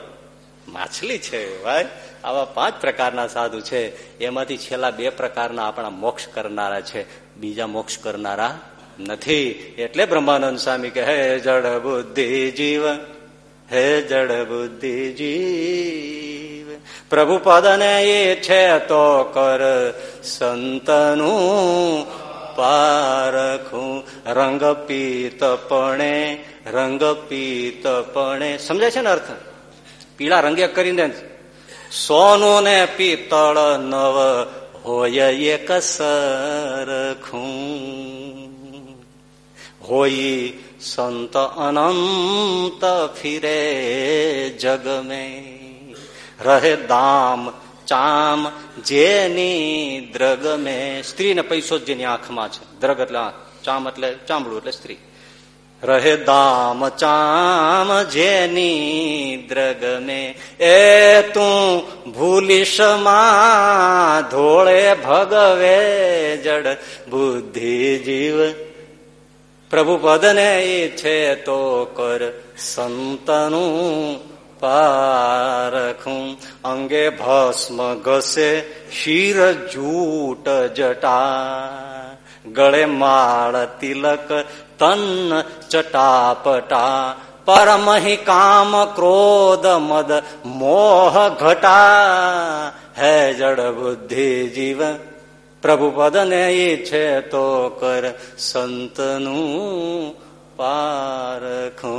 માછલી છે, ભાઈ. આવા પાંચ પ્રકારના સાધુ છે. એમાંથી છેલ્લા બે પ્રકારના આપણા મોક્ષ કરનારા છે. બીજા મોક્ષ કરનારા નથી. એટલે બ્રહ્માનંદ સ્વામી કે હે જળ બુદ્ધિ જીવ, હે જડ બુદ્ધિ જીવ પ્રભુ પદને એ છે તો કર સંતનું પારખું. રંગ પીતપણે રંગ પીતપણે સમજાય છે ને અર્થ? પીળા રંગે કરીને સોનું ને પિત્તળ નવ હોય એક સરખું. હોય સંત અનંત ફિરે જગ રહે દામ ચામ જેની દ્રગ મેં સ્ત્રી ને પૈસો જેની આંખમાં છે. દ્રગ એટલે ચામ એટલે ચામડું એટલે સ્ત્રી. રહે દામ ચામ જેની દ્રગ મેં. એ તું ભૂલીશમાં, ધોળે ભગવે જડ બુદ્ધિ જીવ પ્રભુ પદને છે તો કર સંતનું પારખું. અંગે ભસ્મ ઘસે શિર જૂટ જટા. ગળે માળ તિલક, તન ચટાપટા, પરમહી કામ ક્રોધ મદ, મોહ ઘટા, હે જડ બુદ્ધિ જીવ. પ્રભુ પદને ઈચ્છે તો કર સંતનું પારખું.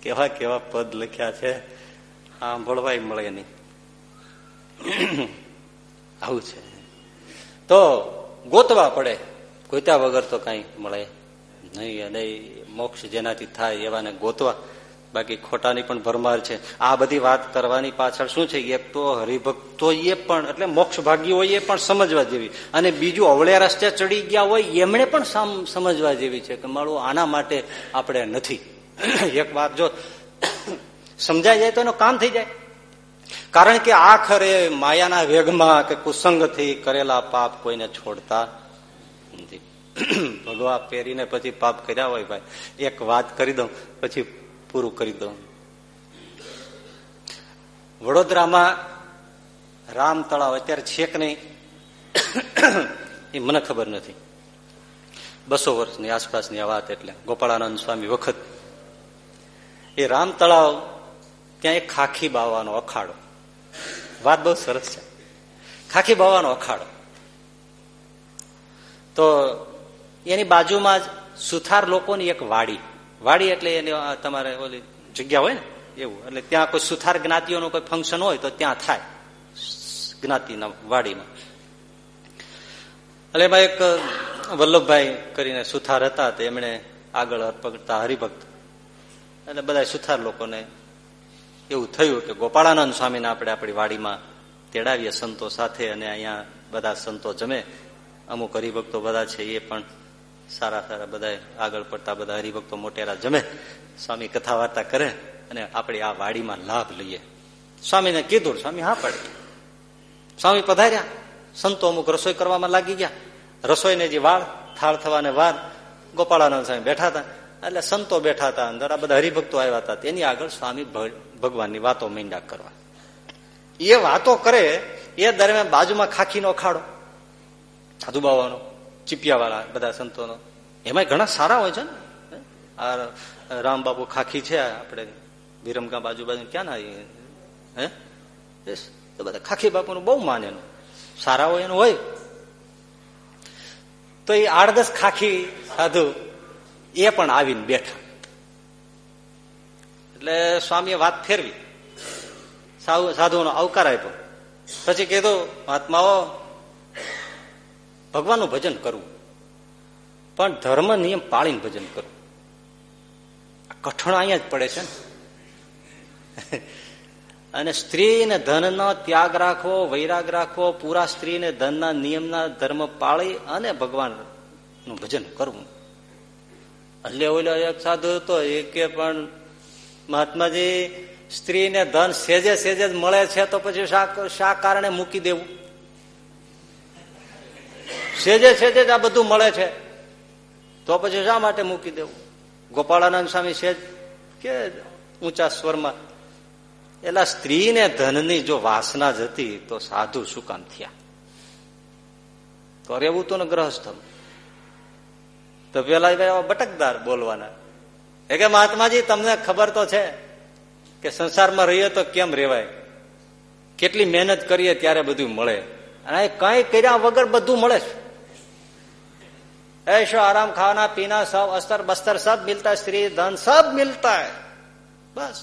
કેવા કેવા પદ લખ્યા છે? સાંભળવાય મળે નહીં. આવું છે. તો ગોતવા પડે. ગોત્યા વગર તો કઈ મળે નહીં અને મોક્ષ જેનાથી થાય એવાને ગોતવા. બાકી ખોટાની પણ ભરમાર છે. આ બધી વાત કરવાની પાછળ શું છે? એક તો હરિભક્તો એ પણ, એટલે મોક્ષ ભાગી એ પણ સમજવા જેવી. અને બીજું અવળ્યા રસ્તે ચડી ગયા હોય એમણે પણ સમજવા જેવી છે કે મારું આના માટે આપણે નથી. એક વાત જો સમજાઈ જાય તો એનું કામ થઈ જાય. કારણ કે આખરે માયાના વેગમાં કે કુસંગથી કરેલા પાપ કોઈને છોડતા નથી. ભગવા પહેરીને પછી પાપ કર્યા હોય ભાઈ. એક વાત કરી દઉં, પછી પૂરું કરી દઉં. વડોદરામાં રામ તળાવ અત્યારે છે કે નહીં? એ મને ખબર નથી. બસો વર્ષની આસપાસની આ વાત એટલે ગોપાળાનંદ સ્વામી વખત. એ રામ તળાવ ત્યાં એક ખાખી બાવાનો અખાડો. વાત બહુ સરસ છે. ખાખી બાવાનો અખાડો. તો એની બાજુમાં જ સુથાર લોકોની એક વાડી. વાડી એટલે એની તમારે ઓલી જગ્યા હોય ને, એવું. એટલે ત્યાં કોઈ સુથાર જ્ઞાતિઓનું કોઈ ફંક્શન હોય તો ત્યાં થાય. જ્ઞાતિના વાડીમાં. એટલે એમાં એક વલ્લભભાઈ કરીને સુથાર હતા તો એમણે આગળ પગતા હરિભક્ત. એટલે બધા સુથાર લોકોને એવું થયું કે ગોપાળાનંદ સ્વામીને આપણે આપણી વાડીમાં તેડાવીએ સંતો સાથે અને અહીંયા બધા સંતો જમે. અમુક હરિભક્તો બધા છે એ પણ સારા સારા બધા આગળ પડતા બધા હરિભક્તો મોટેરા જમે. સ્વામી કથા વાર્તા કરે અને આપણે આ વાડીમાં લાભ લઈએ. સ્વામીને કીધું, સ્વામી, હા પડે. સ્વામી પધાર્યા. સંતો અમુક રસોઈ કરવામાં લાગી ગયા. રસોઈને જે વાળ, થાળ થવાને વાર ગોપાળાનંદ સ્વામી બેઠા હતા. એટલે સંતો બેઠા હતા અંદર. આ બધા હરિભક્તો આવ્યા હતા. તેની આગળ સ્વામી ભગવાનની વાતો મીંડા કરવા. એ વાતો કરે, એ દરમિયાન બાજુમાં ખાખીનો ખાડો સાધુ બાવાનો ચીપિયાવાળા બધા સંતોનો. એમાં ઘણા સારા હોય છે ને? આ રામબાબુ ખાખી છે, આપણે વિરમગામ બાજુ બાજુ ક્યાં ના હે? તો બધા ખાખી બાપુનું બહુ માને સારા હોય એનું હોય. તો એ આઠ દસ ખાખી સાધુ એ પણ આવીને બેઠા. એટલે સ્વામીએ વાત ફેરવી. સાધુઓનો આવકાર આપ્યો. પછી કીધું, મહાત્માઓ, ભગવાનનું ભજન કરવું પણ ધર્મ નિયમ પાળીને ભજન કરવું કઠણ અહીંયા જ પડે છે ને. અને સ્ત્રીને ધનનો ત્યાગ રાખવો, વૈરાગ રાખવો, પૂરા સ્ત્રીને ધનના નિયમના ધર્મ પાળી અને ભગવાનનું ભજન કરવું. એટલે ઓલો એક સાધુ હતો એ કે પણ મહાત્માજી, સ્ત્રીને ધન સેજે સેજે જ મળે છે તો પછી શા કારણે મૂકી દેવું? સેજે સેજે જ આ બધું મળે છે. તો પછી શા માટે મૂકી દેવું? ગોપાળાનંદ સ્વામી સેજ કે ઊંચા સ્વરમાં એટલે સ્ત્રીને ધનની જો વાસના જ હતી તો સાધુ શું કામ થયા? તો રહેવું તો ને ગ્રહસ્થ તો પેલા એવા બટકદાર બોલવાના એ કે મહાત્માજી તમને ખબર તો છે કે સંસારમાં રહીએ તો કેમ રેવાય કેટલી મહેનત કરીએ ત્યારે બધું મળે અને કઈ કર્યા વગર બધું મળે છે ऐशो आराम खाना पीना सब अस्तर बस्तर सब मिलता है स्त्री धन सब मिलता है बस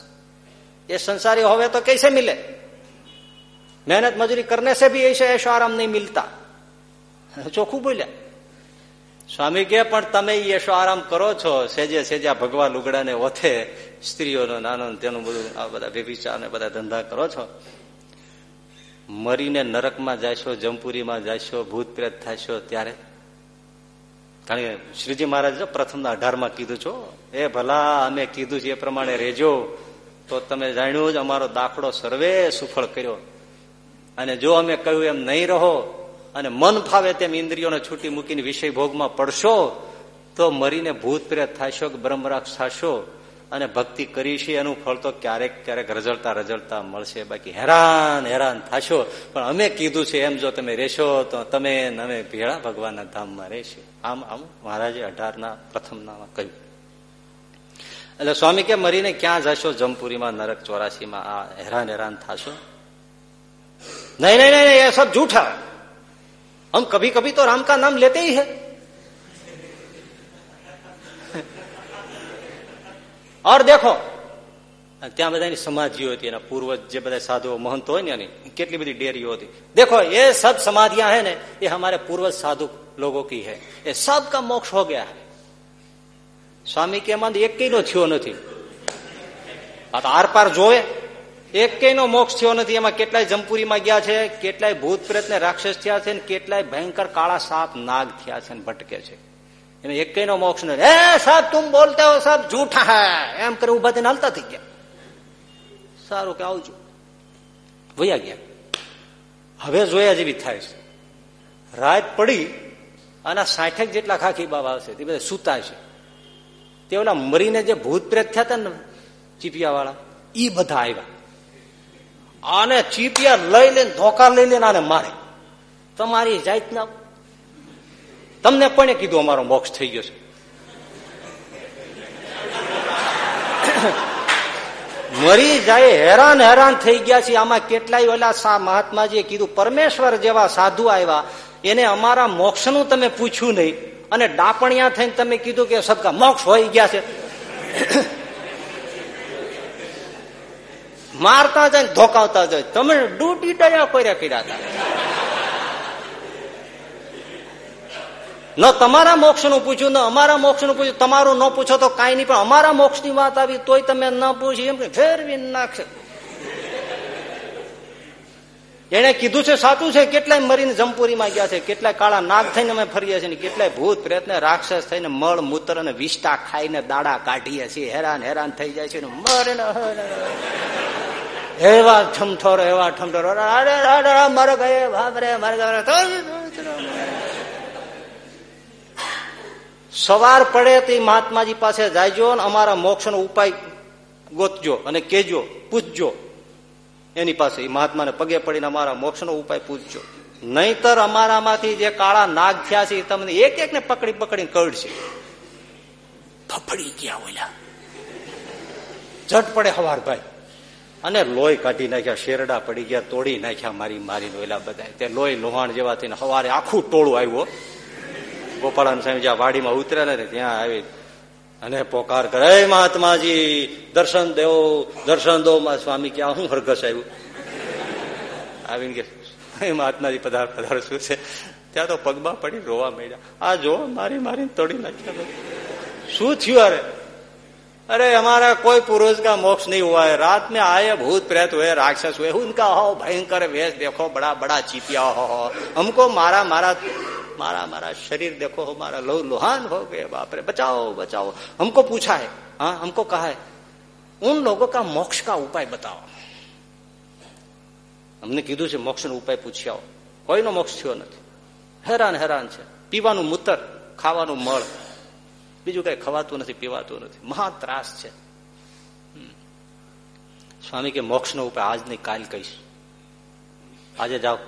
ये संसारी होवे तो कैसे मिले मेहनत मजूरी करने से भी ऐसे ऐशो आराम नहीं मिलता ચોખ્ખું બોલ્યા સ્વામી કે પણ તમે એશો આરામ કરો છો. સેજે સેજા ભગવાન લુગડાને ઓથે સ્ત્રીઓનો, નાનો તેનું બધું, આ બધા વ્યભિચાર ને બધા ધંધા કરો છો. મરીને નરકમાં જાશો, જમપુરીમાં જાશો ભૂત પ્રેત થશો ત્યારે? કારણ કે શ્રીજી મહારાજ પ્રથમના અઢારમાં કીધું છો, એ ભલા, અમે કીધું છે એ પ્રમાણે રેજો. તો તમે જાણ્યું જ અમારો દાખલો સર્વે સુફળ કર્યો. અને જો અમે કહ્યું એમ નહીં રહો અને મન ફાવે તેમ ઇન્દ્રિયોને છૂટી મૂકીને વિષય ભોગમાં પડશો, તો મરીને ભૂત પ્રેત થશો કે બ્રહ્મરાક્ષ થશો અને ભક્તિ કરી એનું ફળ તો ક્યારેક ક્યારેક રજળતા રજળતા મળશે. બાકી હેરાન હેરાન થશો. પણ અમે કીધું છે, એમ જો તમે રહેશો, તો તમે અમે ભેળા ભગવાનના ધામમાં રહેશે. આમ આમ મહારાજે અઢારના પ્રથમનામાં કહ્યું. એટલે સ્વામી કે, મરીને ક્યાં જશો? જમપુરીમાં, નરક ચોરાસીમાં? આ હેરાન હેરાન થશો? નહીં નહીં નહીં એ સબ झूठा हम कभी कभी तो राम का नाम लेते ही है और देखो ત્યાં બધાની સમાધિઓ હતી એના પૂર્વજ જે બધા સાધુઓ મહંતો હોય ને એની કેટલી બધી ડેરીઓ હતી દેખો ये सब समाधियां है ना ये हमारे पूर्वज साधु लोगों की है ये सब का मोक्ष हो गया है સ્વામી કે એમાં એક નો થયો નથી આ તો આર પાર જોવે એક નો મોક્ષ થયો નથી. એમાં કેટલાય જમપુરીમાં ગયા છે, કેટલાય ભૂત પ્રેત ને રાક્ષસ થયા છે કેટલાય ભયંકર કાળા સાપ નાગ થયા છે ભટકે છે. એને એક નો મોક્ષ નથી. હે સાહેબ, તું બોલતા હો સાહેબ, જૂઠા હે. એમ કરી ઊભા થઈને હાલતા થઈ ગયા. સારું કે આવજો. વયા ગયા. હવે જોયા જેવી થાય છે. રાત પડી અને સાઠેક જેટલા ખાખી બાબા આવશે, તે બધા સુતા છે. તે ઓલા મરીને જે ભૂત પ્રેત થયા હતા ને ચીપિયા વાળા ઈ બધા આવ્યા. આને ચીપિયા લઈ લઈને ધોકા લઈ લઈને આને મારે. તમારી જાતના તમને કોને કીધું અમારો મોક્ષ થઈ ગયો છે? મરી જાય, હેરાન હેરાન થઈ ગયા છે. આમાં કેટલાય ઓલા સા મહાત્માજીએ કીધું, પરમેશ્વર જેવા સાધુ આવ્યા. એને અમારા મોક્ષનું તમે પૂછ્યું નહીં. અને ડાપણિયા થઈને તમે કીધું કે સબકા મોક્ષ હોઈ ગયા છે. મારતા જાય ધોકાવતા જાય. તમે ડૂટી ડયા કર્યા કર્યા હતા ન તમારા મોક્ષનું પૂછ્યું, ન અમારા મોક્ષનું પૂછ્યું. તમારું ન પૂછો તો કઈ નહીં, પણ અમારા મોક્ષની વાત આવી તોય તમે ન પૂછી. એમ કે ફેરવી નાખશે. એને કીધું છે, સાચું છે, કેટલાય મરીને જમપુરીમાં ગયા છે, કેટલાય કાળા નાગ થઈને અમે ફરીએ છીએ કેટલાય ભૂત પ્રયત્ન રાક્ષસ થઈને મળ, મૂત્ર અને વિષ્ટા ખાઈને દાડા કાઢીએ છીએ. હેરાન હેરાન થઈ જાય છે મરે એવા ઠમઠોરો એવા ઠમઠોરો મારે સવાર પડે તે મહાત્માજી પાસે જાયજો અને અમારા મોક્ષ ઉપાય ગોતજો અને કેજો પૂછજો. એની પાસે મહાત્માને પગે પડીને અમારા મોક્ષનો ઉપાય પૂછજો. નહીતર અમારામાંથી જે કાળા નાગ થયા છે તમને એક એક ને પકડી પકડીને કડશે ફફડી ગયા ઓલા. ઝટ પડે હવાર ભાઈ. અને લોહી કાઢી નાખ્યા, શેરડા પડી ગયા, તોડી નાખ્યા મારી મારીને ઓલા બધા તે લોહી લોહાણ જેવા થઈને હવારે આખું ટોળું આવ્યું ગોપાળાન સાહેબ જ્યાં વાડીમાં ઉતરેલા ને ત્યાં આવી અને પોકાર કરે મહાત્માજી દર્શન દેવો દર્શન દો સ્વામી કે હું હરઘસ આવ્યું આવીને કે મહાત્માજી પધાર પધાર શું છે ત્યાં તો પગમાં પડી રોવા માંડ્યા આ જો મારી મારી તોડી નાખ્યા શું થયું અરે अरे हमारा कोई पुरुष का मोक्ष नहीं हुआ है रात में आए भूत प्रेत हुए राक्षस हुए उनका हो भयंकर वेश देखो बड़ा बड़ा चिपिया हो हमको मारा मारा मारा मारा शरीर देखो हमारा लो लोहान हो गए बाप रे बचाओ बचाओ हमको पूछा है हाँ हमको कहा है उन लोगों का मोक्ष का उपाय बताओ અમને કીધું છે મોક્ષ નો ઉપાય પૂછી આવો કોઈનો મોક્ષ થયો નથી હેરાન હેરાન છે પીવાનું મૂતર ખાવાનું મળ બીજું કઈ ખવાતું નથી પીવાતું નથી મહા ત્રાસ છે સ્વામી કે મોક્ષ નો ઉપાય આજ નહીં કાલ કહીશ આજે જાઓ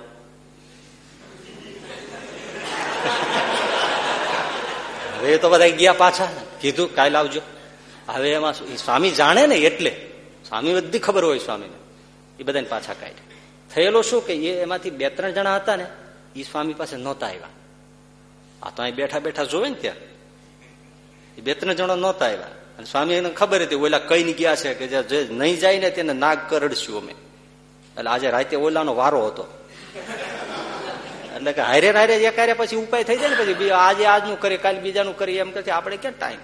હવે તો બધા ગયા પાછા. કીધું, કાલ આવજો. હવે એમાં સ્વામી જાણે ને એટલે. સ્વામી બધી ખબર હોય સ્વામીને. એ બધાને પાછા કાઢે થયેલો શું કે એ એમાંથી બે ત્રણ જણા હતા ને, એ સ્વામી પાસે નહોતા આવ્યા. આ તો અહીં બેઠા બેઠા જોવે ને ત્યાં. એ બે ત્રણ જણા નહોતા આવ્યા. અને સ્વામી એને ખબર હતી, ઓલા કઈ ગયા છે કે જે નહીં જાય ને તેને નાગ કરડશું અમે. એટલે આજે રાતે ઓલાનો વારો હતો. એટલે કે હારે હારે એક હારે પછી ઉપાય થઈ જાય ને પછી આજે આજનું કરીએ, કાલે બીજાનું કરીએ, એમ કે આપણે ક્યાં ટાઈમ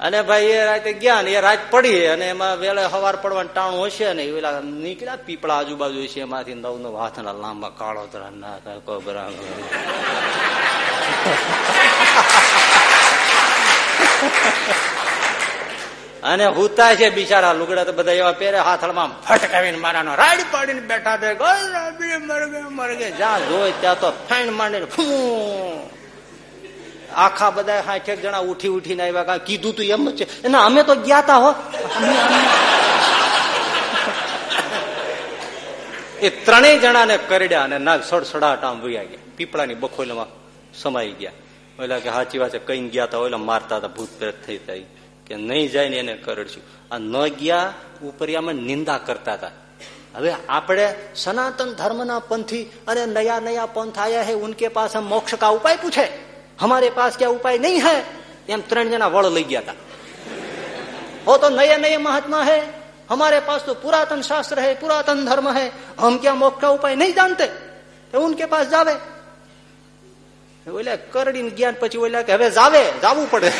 અને ભાઈ એ રાતે ગયા ને, એ રાત પડી અને એમાં વેળે હવાર પડવાનું ટાણું હશે ને, એ પેલા નીકળ્યા પીપળા આજુબાજુ છે એમાંથી નવ નવ હાથના લાંબા કાળો ના કોબરા અને હુતા છે બિચારા લુગડા તો બધા એવા પહેરે, હાથળમાં ફટકાવીને મારાનો રાડ પાડીને બેઠા છે. મરગે મરગે. જ્યાં જોઈ ત્યાં તો ફાઈન માંડીને આખા બધા હાઠ એક જણા ઉઠી ઉઠીને આવ્યા, કાંઈ કીધું તું એમ જ છે. ના અમે તો ગયા તા હો. એ ત્રણેય જણાને કરડ્યા અને નાગ સડસડાટ આમ વૈયા ગયા. પીપળાની બખોલમાં સમાઈ ગયા. ઓલા કે સાચી વાત કઈ ગયા તા, ઓલા મારતા હતા ભૂત પ્રેત થઈ થઈ. કે નહીં જાય ને એને કરડશું આ ન ગયા ઉપરિયામાં નિંદા કરતા હતા હવે આપણે સનાતન ધર્મના પંથી અને નયા નયા પંથ આયા હે ઉનકે પાસ હમ મોક્ષ કા ઉપાય પૂછે हमारे पास क्या उपाय नहीं है એમ ત્રણ જણા વળ લઈ ગયા હતા वो तो नए नए महात्मा है हमारे पास तो पुरातन शास्त्र है पुरातन धर्म है हम क्या मोक्ष का उपाय नहीं जानते तो उनके पास जावे ઓલા કરડી જ્ઞાન પછી ઓલા કે હવે જાવે જાવું પડે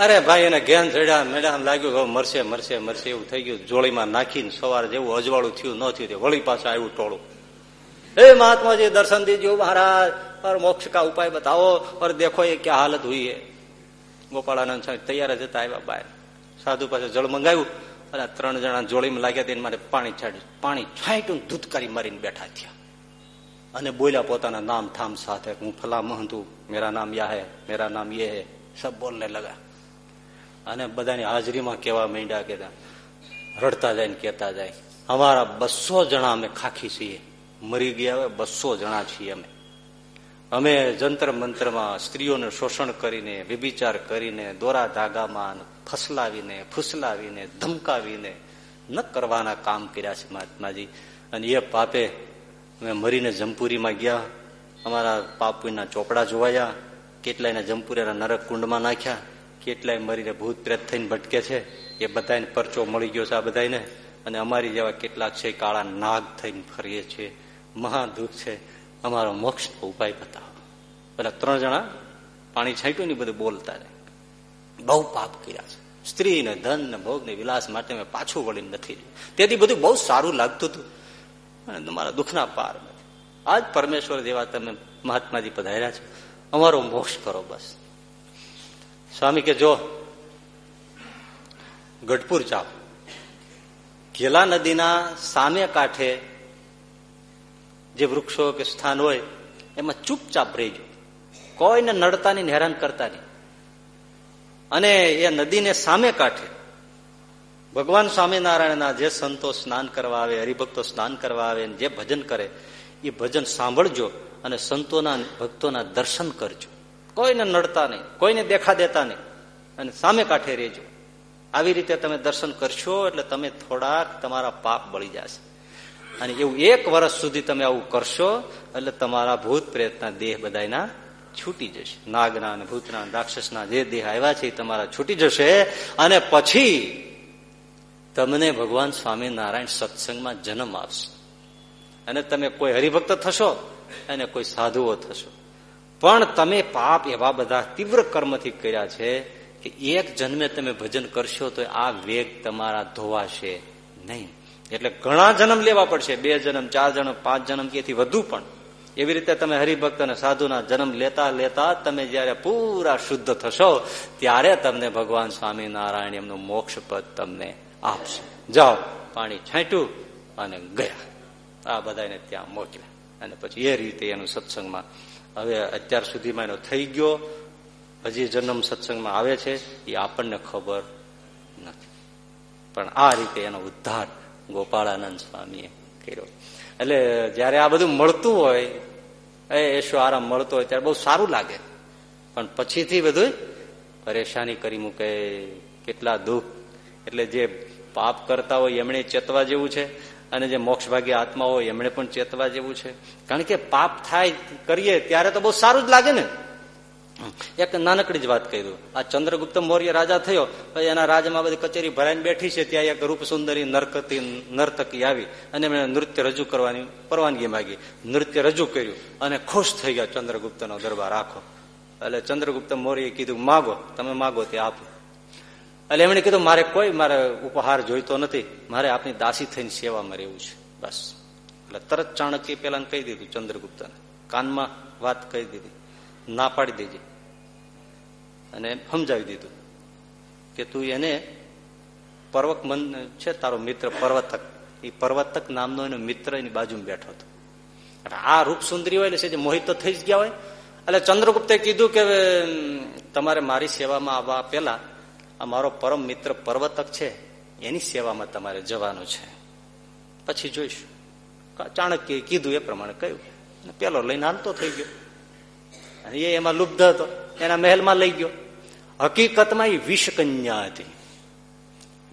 અરે ભાઈ એને ઘેન ચડ્યા મેળા લાગ્યું હવે મરશે મરશે મરશે એવું થઈ ગયું જોળીમાં નાખીને સવારે જેવું અજવાળું થયું ન થયું તે વળી પાછું આવ્યું ટોળું हे महात्मा जी दर्शन दीजिए महाराज और मोक्ष का उपाय बताओ और देखो ये क्या हालत हुई है ગોપાળાનંદ સ્વામી તૈયાર જ હતા આવ્યા બહાર સાધુ પાસે જળ મંગાવ્યું અને ત્રણ જણા જોડીમાં લાગ્યા તેને માટે પાણી છાડ્યું પાણી છાંટ્યું ને ધૂતકારી મારીને બેઠા થયા અને બોલ્યા પોતાના નામ થામ સાથે હું ફલા મહંતુ મેરા નામ યા હે મેરા નામ યે હે સબ બોલને લગા અને બધાની હાજરીમાં કેવા માંડ્યા કે રડતા જાય ને કેતા જાય. અમારા બસો જણા અમે ખાખી છીએ. મરી ગયા હવે બસો જણા છીએ અમે. અમે જંતર મંત્રમાં સ્ત્રીઓને શોષણ કરીને, વ્યભિચાર કરીને, દોરા ધાગામાં ફસલાવીને, ફૂસલાવીને, ધમકાવીને ન કરવાના કામ કર્યા છે મહાત્માજી. અને એ પાપે અમે મરીને જમપુરીમાં ગયા. અમારા પાપુના ચોપડા જોવાયા. કેટલાયના જમપુરીના નરક કુંડમાં નાખ્યા. કેટલાય મરીને ભૂત પ્રેત થઈને ભટકે છે, એ બધાને પરચો મળી ગયો છે આ બધાને અને અમારી જેવા કેટલાક છે, કાળા નાગ થઈને ફરીએ છીએ. મહા દુઃખ છે. અમારો મોક્ષ ઉપાય બતાવો. પેલા ત્રણ જણા પાણી છાંટ્યું ને બધું બોલતા રહે. બહુ પાપ કર્યા છે. સ્ત્રી ને ધન ને ભોગ ને વિલાસ માટે મેં પાછું વળી નથી તેથી બધું બહુ સારું લાગતું હતું. અને તમારા દુઃખના પાર આજ પરમેશ્વર જેવા તમે મહાત્માજી પધાર્યા છે. અમારો મોક્ષ કરો બસ. સ્વામી કે જો, ગઢપુર જાઓ. ઘેલા નદીના સામે કાંઠે જે વૃક્ષો કે સ્થાન હોય, એમાં ચૂપચાપ રહેજો. કોઈને નડતા નહીં હેરાન કરતા નહીં. અને એ નદીને સામે કાંઠે ભગવાન સ્વામિનારાયણના જે સંતો સ્નાન કરવા આવે, હરિભક્તો સ્નાન કરવા આવે જે ભજન કરે, એ ભજન સાંભળજો અને સંતોના ભક્તોના દર્શન કરજો. કોઈને નડતા નહીં, કોઈને દેખા દેતા નહીં. અને સામે કાંઠે રહેજો. આવી રીતે તમે દર્શન કરશો એટલે તમે થોડાક તમારા પાપ બળી જશે. અને એવું એક વર્ષ સુધી તમે આવું કરશો એટલે તમારા ભૂત પ્રેતના દેહ બધાના છૂટી જશે. નાગના અને ભૂતના રાક્ષસના જે દેહ આવ્યા છે તમારા છૂટી જશે. અને પછી તમને ભગવાન સ્વામિનારાયણ સત્સંગમાં જન્મ આપશે. અને તમે કોઈ હરિભક્ત થશો અને કોઈ સાધુઓ થશો. પણ તમે પાપ એવા બધા તીવ્ર કર્મથી કર્યા છે કે એક જન્મે તમે ભજન કરશો તો આ વેગ તમારા ધોવાશે નહીં. એટલે ઘણા જન્મ લેવા પડશે. બે જન્મ, ચાર જન્મ, પાંચ જન્મ કેથી વધુ પણ. એવી રીતે તમે હરિભક્ત અને સાધુના જન્મ લેતા લેતા તમે જયારે પૂરા શુદ્ધ થશો, ત્યારે તમને ભગવાન સ્વામિનારાયણ એમનું મોક્ષ પદ તમને આપશે. જાઓ, પાણી છાંટ્યું અને ગયા. આ બધાને ત્યાં મોકલ્યા. અને પછી એ રીતે એનું સત્સંગમાં હવે અત્યાર સુધીમાં એનો થઈ ગયો. હજી જન્મ સત્સંગમાં આવે છે, એ આપણને ખબર નથી. પણ આ રીતે એનો ઉદ્ધાર ગોપાળાનંદ સ્વામીએ કર્યો. એટલે જયારે આ બધું મળતું હોય, એ એશો આરામ મળતો હોય, ત્યારે બહુ સારું લાગે. પણ પછીથી બધું પરેશાની કરી મૂકે, કેટલા દુઃખ. એટલે જે પાપ કરતા હોય, એમણે ચેતવા જેવું છે અને જે મોક્ષભાગી આત્મા હોય, એમણે પણ ચેતવા જેવું છે. કારણ કે પાપ થાય, કરીએ ત્યારે તો બહુ સારું જ લાગે ને. એક નાનકડી જ વાત કહી આ ચંદ્રગુપ્ત મૌર્ય રાજા થયો એના રાજમાં બધી કચેરી ભરાઈને બેઠી છે, ત્યાં એક રૂપ સુંદરી નરકતી, નર્તકી આવી. અને એમણે નૃત્ય રજૂ કરવાની પરવાનગી માગી. નૃત્ય રજૂ કર્યું અને ખુશ થઈ ગયા ચંદ્રગુપ્તનો દરબાર. આખો. એટલે ચંદ્રગુપ્ત મૌર્ય કીધું, માગો, તમે માગો તે આપો. એટલે એમણે કીધું, મારે કોઈ મારે ઉપહાર જોઈતો નથી. મારે આપની દાસી થઈને સેવામાં રહેવું છે. બસ. એટલે તરત ચાણક્ય પેલા કહી દીધું ચંદ્રગુપ્તને. કાનમાં વાત કહી દીધી. ના પાડી દેજે અને સમજાવી દીધું કે તું એને પર્વક મન છે તારો મિત્ર પર્વતક. એ પર્વતક નામનો એનો મિત્ર એની બાજુમાં બેઠો હતો. આ રૂપ સુંદરી હોય એટલે મોહિત તો થઈ જ ગયા હોય. એટલે ચંદ્રગુપ્તે કીધું કે તમારે મારી સેવામાં આવવા પેલા આ મારો પરમ મિત્ર પર્વતક છે, એની સેવામાં તમારે જવાનું છે. પછી જોઈશું. ચાણક્ય કીધું એ પ્રમાણે કહ્યું. પેલો લઈને હાલતો થઈ ગયો. અને એ એમાં લુબ્ધ હતો. એના મહેલમાં લઈ ગયો. હકીકતમાં એ વિષકન્યા હતી.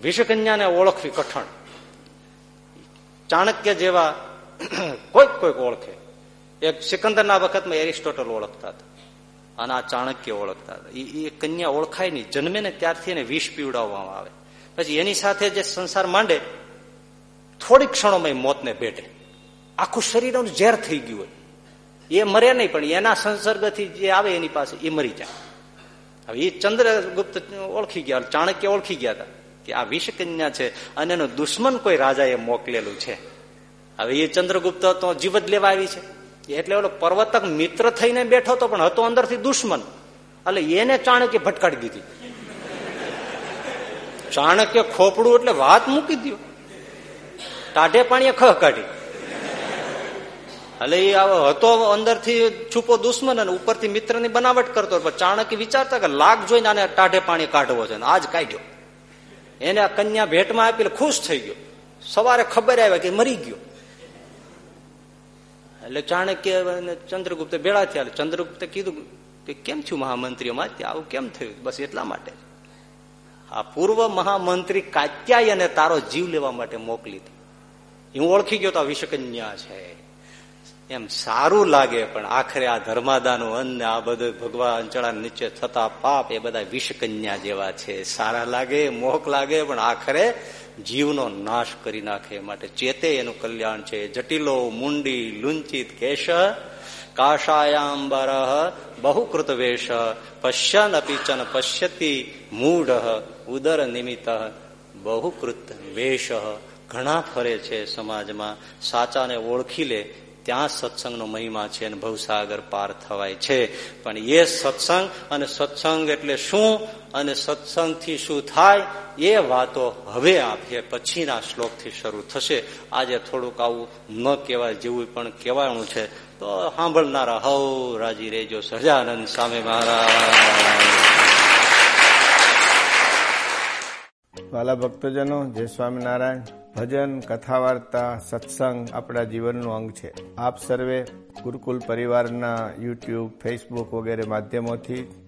વિષકન્યાને ઓળખવી કઠણ. ચાણક્ય જેવા કોઈક કોઈક ઓળખે. એક સિકંદરના વખતમાં એરિસ્ટોટલ ઓળખતા હતા. અને આ ચાણક્ય ઓળખતા હતા. એ કન્યા ઓળખાય નહીં. જન્મે ને ત્યારથી એને વિષ પીવડાવવામાં આવે. પછી એની સાથે જે સંસાર માંડે, થોડીક ક્ષણોમાં મોતને ભેટે. આખું શરીર ઝેર થઈ ગયું હોય. એ મરે નહીં, પણ એના સંસર્ગથી જે આવે એની પાસે, એ મરી જાય. હવે એ ચંદ્રગુપ્ત ઓળખી ગયા, ચાણક્ય ઓળખી ગયા હતા કે આ વિષ કન્યા છે અને એનો દુશ્મન કોઈ રાજાએ મોકલેલું છે. હવે એ ચંદ્રગુપ્ત તો જીવત લેવા આવી છે. એટલે ઓલો પર્વતક મિત્ર થઈને બેઠો હતો, પણ હતો અંદરથી દુશ્મન. એટલે એને ચાણક્ય ભટકાડી દીધી. ચાણક્ય ખોપડું એટલે વાત મૂકી દો ટાઢે પાણીએ ખહ કાઢી. એટલે એ હતો અંદરથી છુપો દુશ્મન અને ઉપરથી મિત્રની બનાવટ કરતો પણ ચાણક્ય વિચારતા કે લાગ જોઈને આને ટાઢે પાણી કાઢવો છે આજ કાઢ્યો. એને કન્યા ભેટમાં આપી ખુશ થઈ ગયો. સવારે ખબર આવ્યા કે મરી ગયો. એટલે ચાણક્ય અને ચંદ્રગુપ્ત ભેળા થયા. ચંદ્રગુપ્તે કીધું કે કેમ છું મહામંત્રીઓમાં આવું કેમ થયું? બસ એટલા માટે. આ પૂર્વ મહામંત્રી કાત્યાયને તારો જીવ લેવા માટે મોકલી હતી હું ઓળખી ગયો તો આ વિષકન્યા છે. એમ સારું લાગે, પણ આખરે આ ધર્માદાનું અન્ન આ બધું ભગવાન ચડા નીચે થતા પાપ એ બધા વિષકન્યા જેવા છે. સારા લાગે મોહક લાગે, પણ આખરે જીવનો નાશ કરી નાખે માટે ચેતે એનું કલ્યાણ છે. જટિલો, મુંડી, લુંચિત, કેશ કાશાયાંબર બહુકૃત વેશ, પશ્યન અપીચન પશ્યતિ, મૂઢ, ઉદર નિમિત્ત, બહુકૃત વેશ. ઘણા ફરે છે સમાજમાં. સાચાને ઓળખી લે, ત્યાં સત્સંગનો મહિમા છે અને ભવસાગર પાર થવાય છે. પણ એ સત્સંગ અને સત્સંગ એટલે શું? અને સત્સંગથી શું થાય એ વાતો હવે આપીએ. પછીના શ્લોકથી શરૂ થશે. આજે થોડુંક આવું ન કહેવાય જેવું પણ કહેવાનું છે. તો સાંભળનારા હવ રાજી રેજો સજાનંદ સામે મહારાજ. વાલા ભક્તજનો, જય સ્વામિનારાયણ. ભજન કથા વાર્તા સત્સંગ આપણા જીવનનું અંગ છે. આપ સર્વે ગુરુકુલ પરિવારના યુટ્યુબ, ફેસબુક વગેરે માધ્યમોથી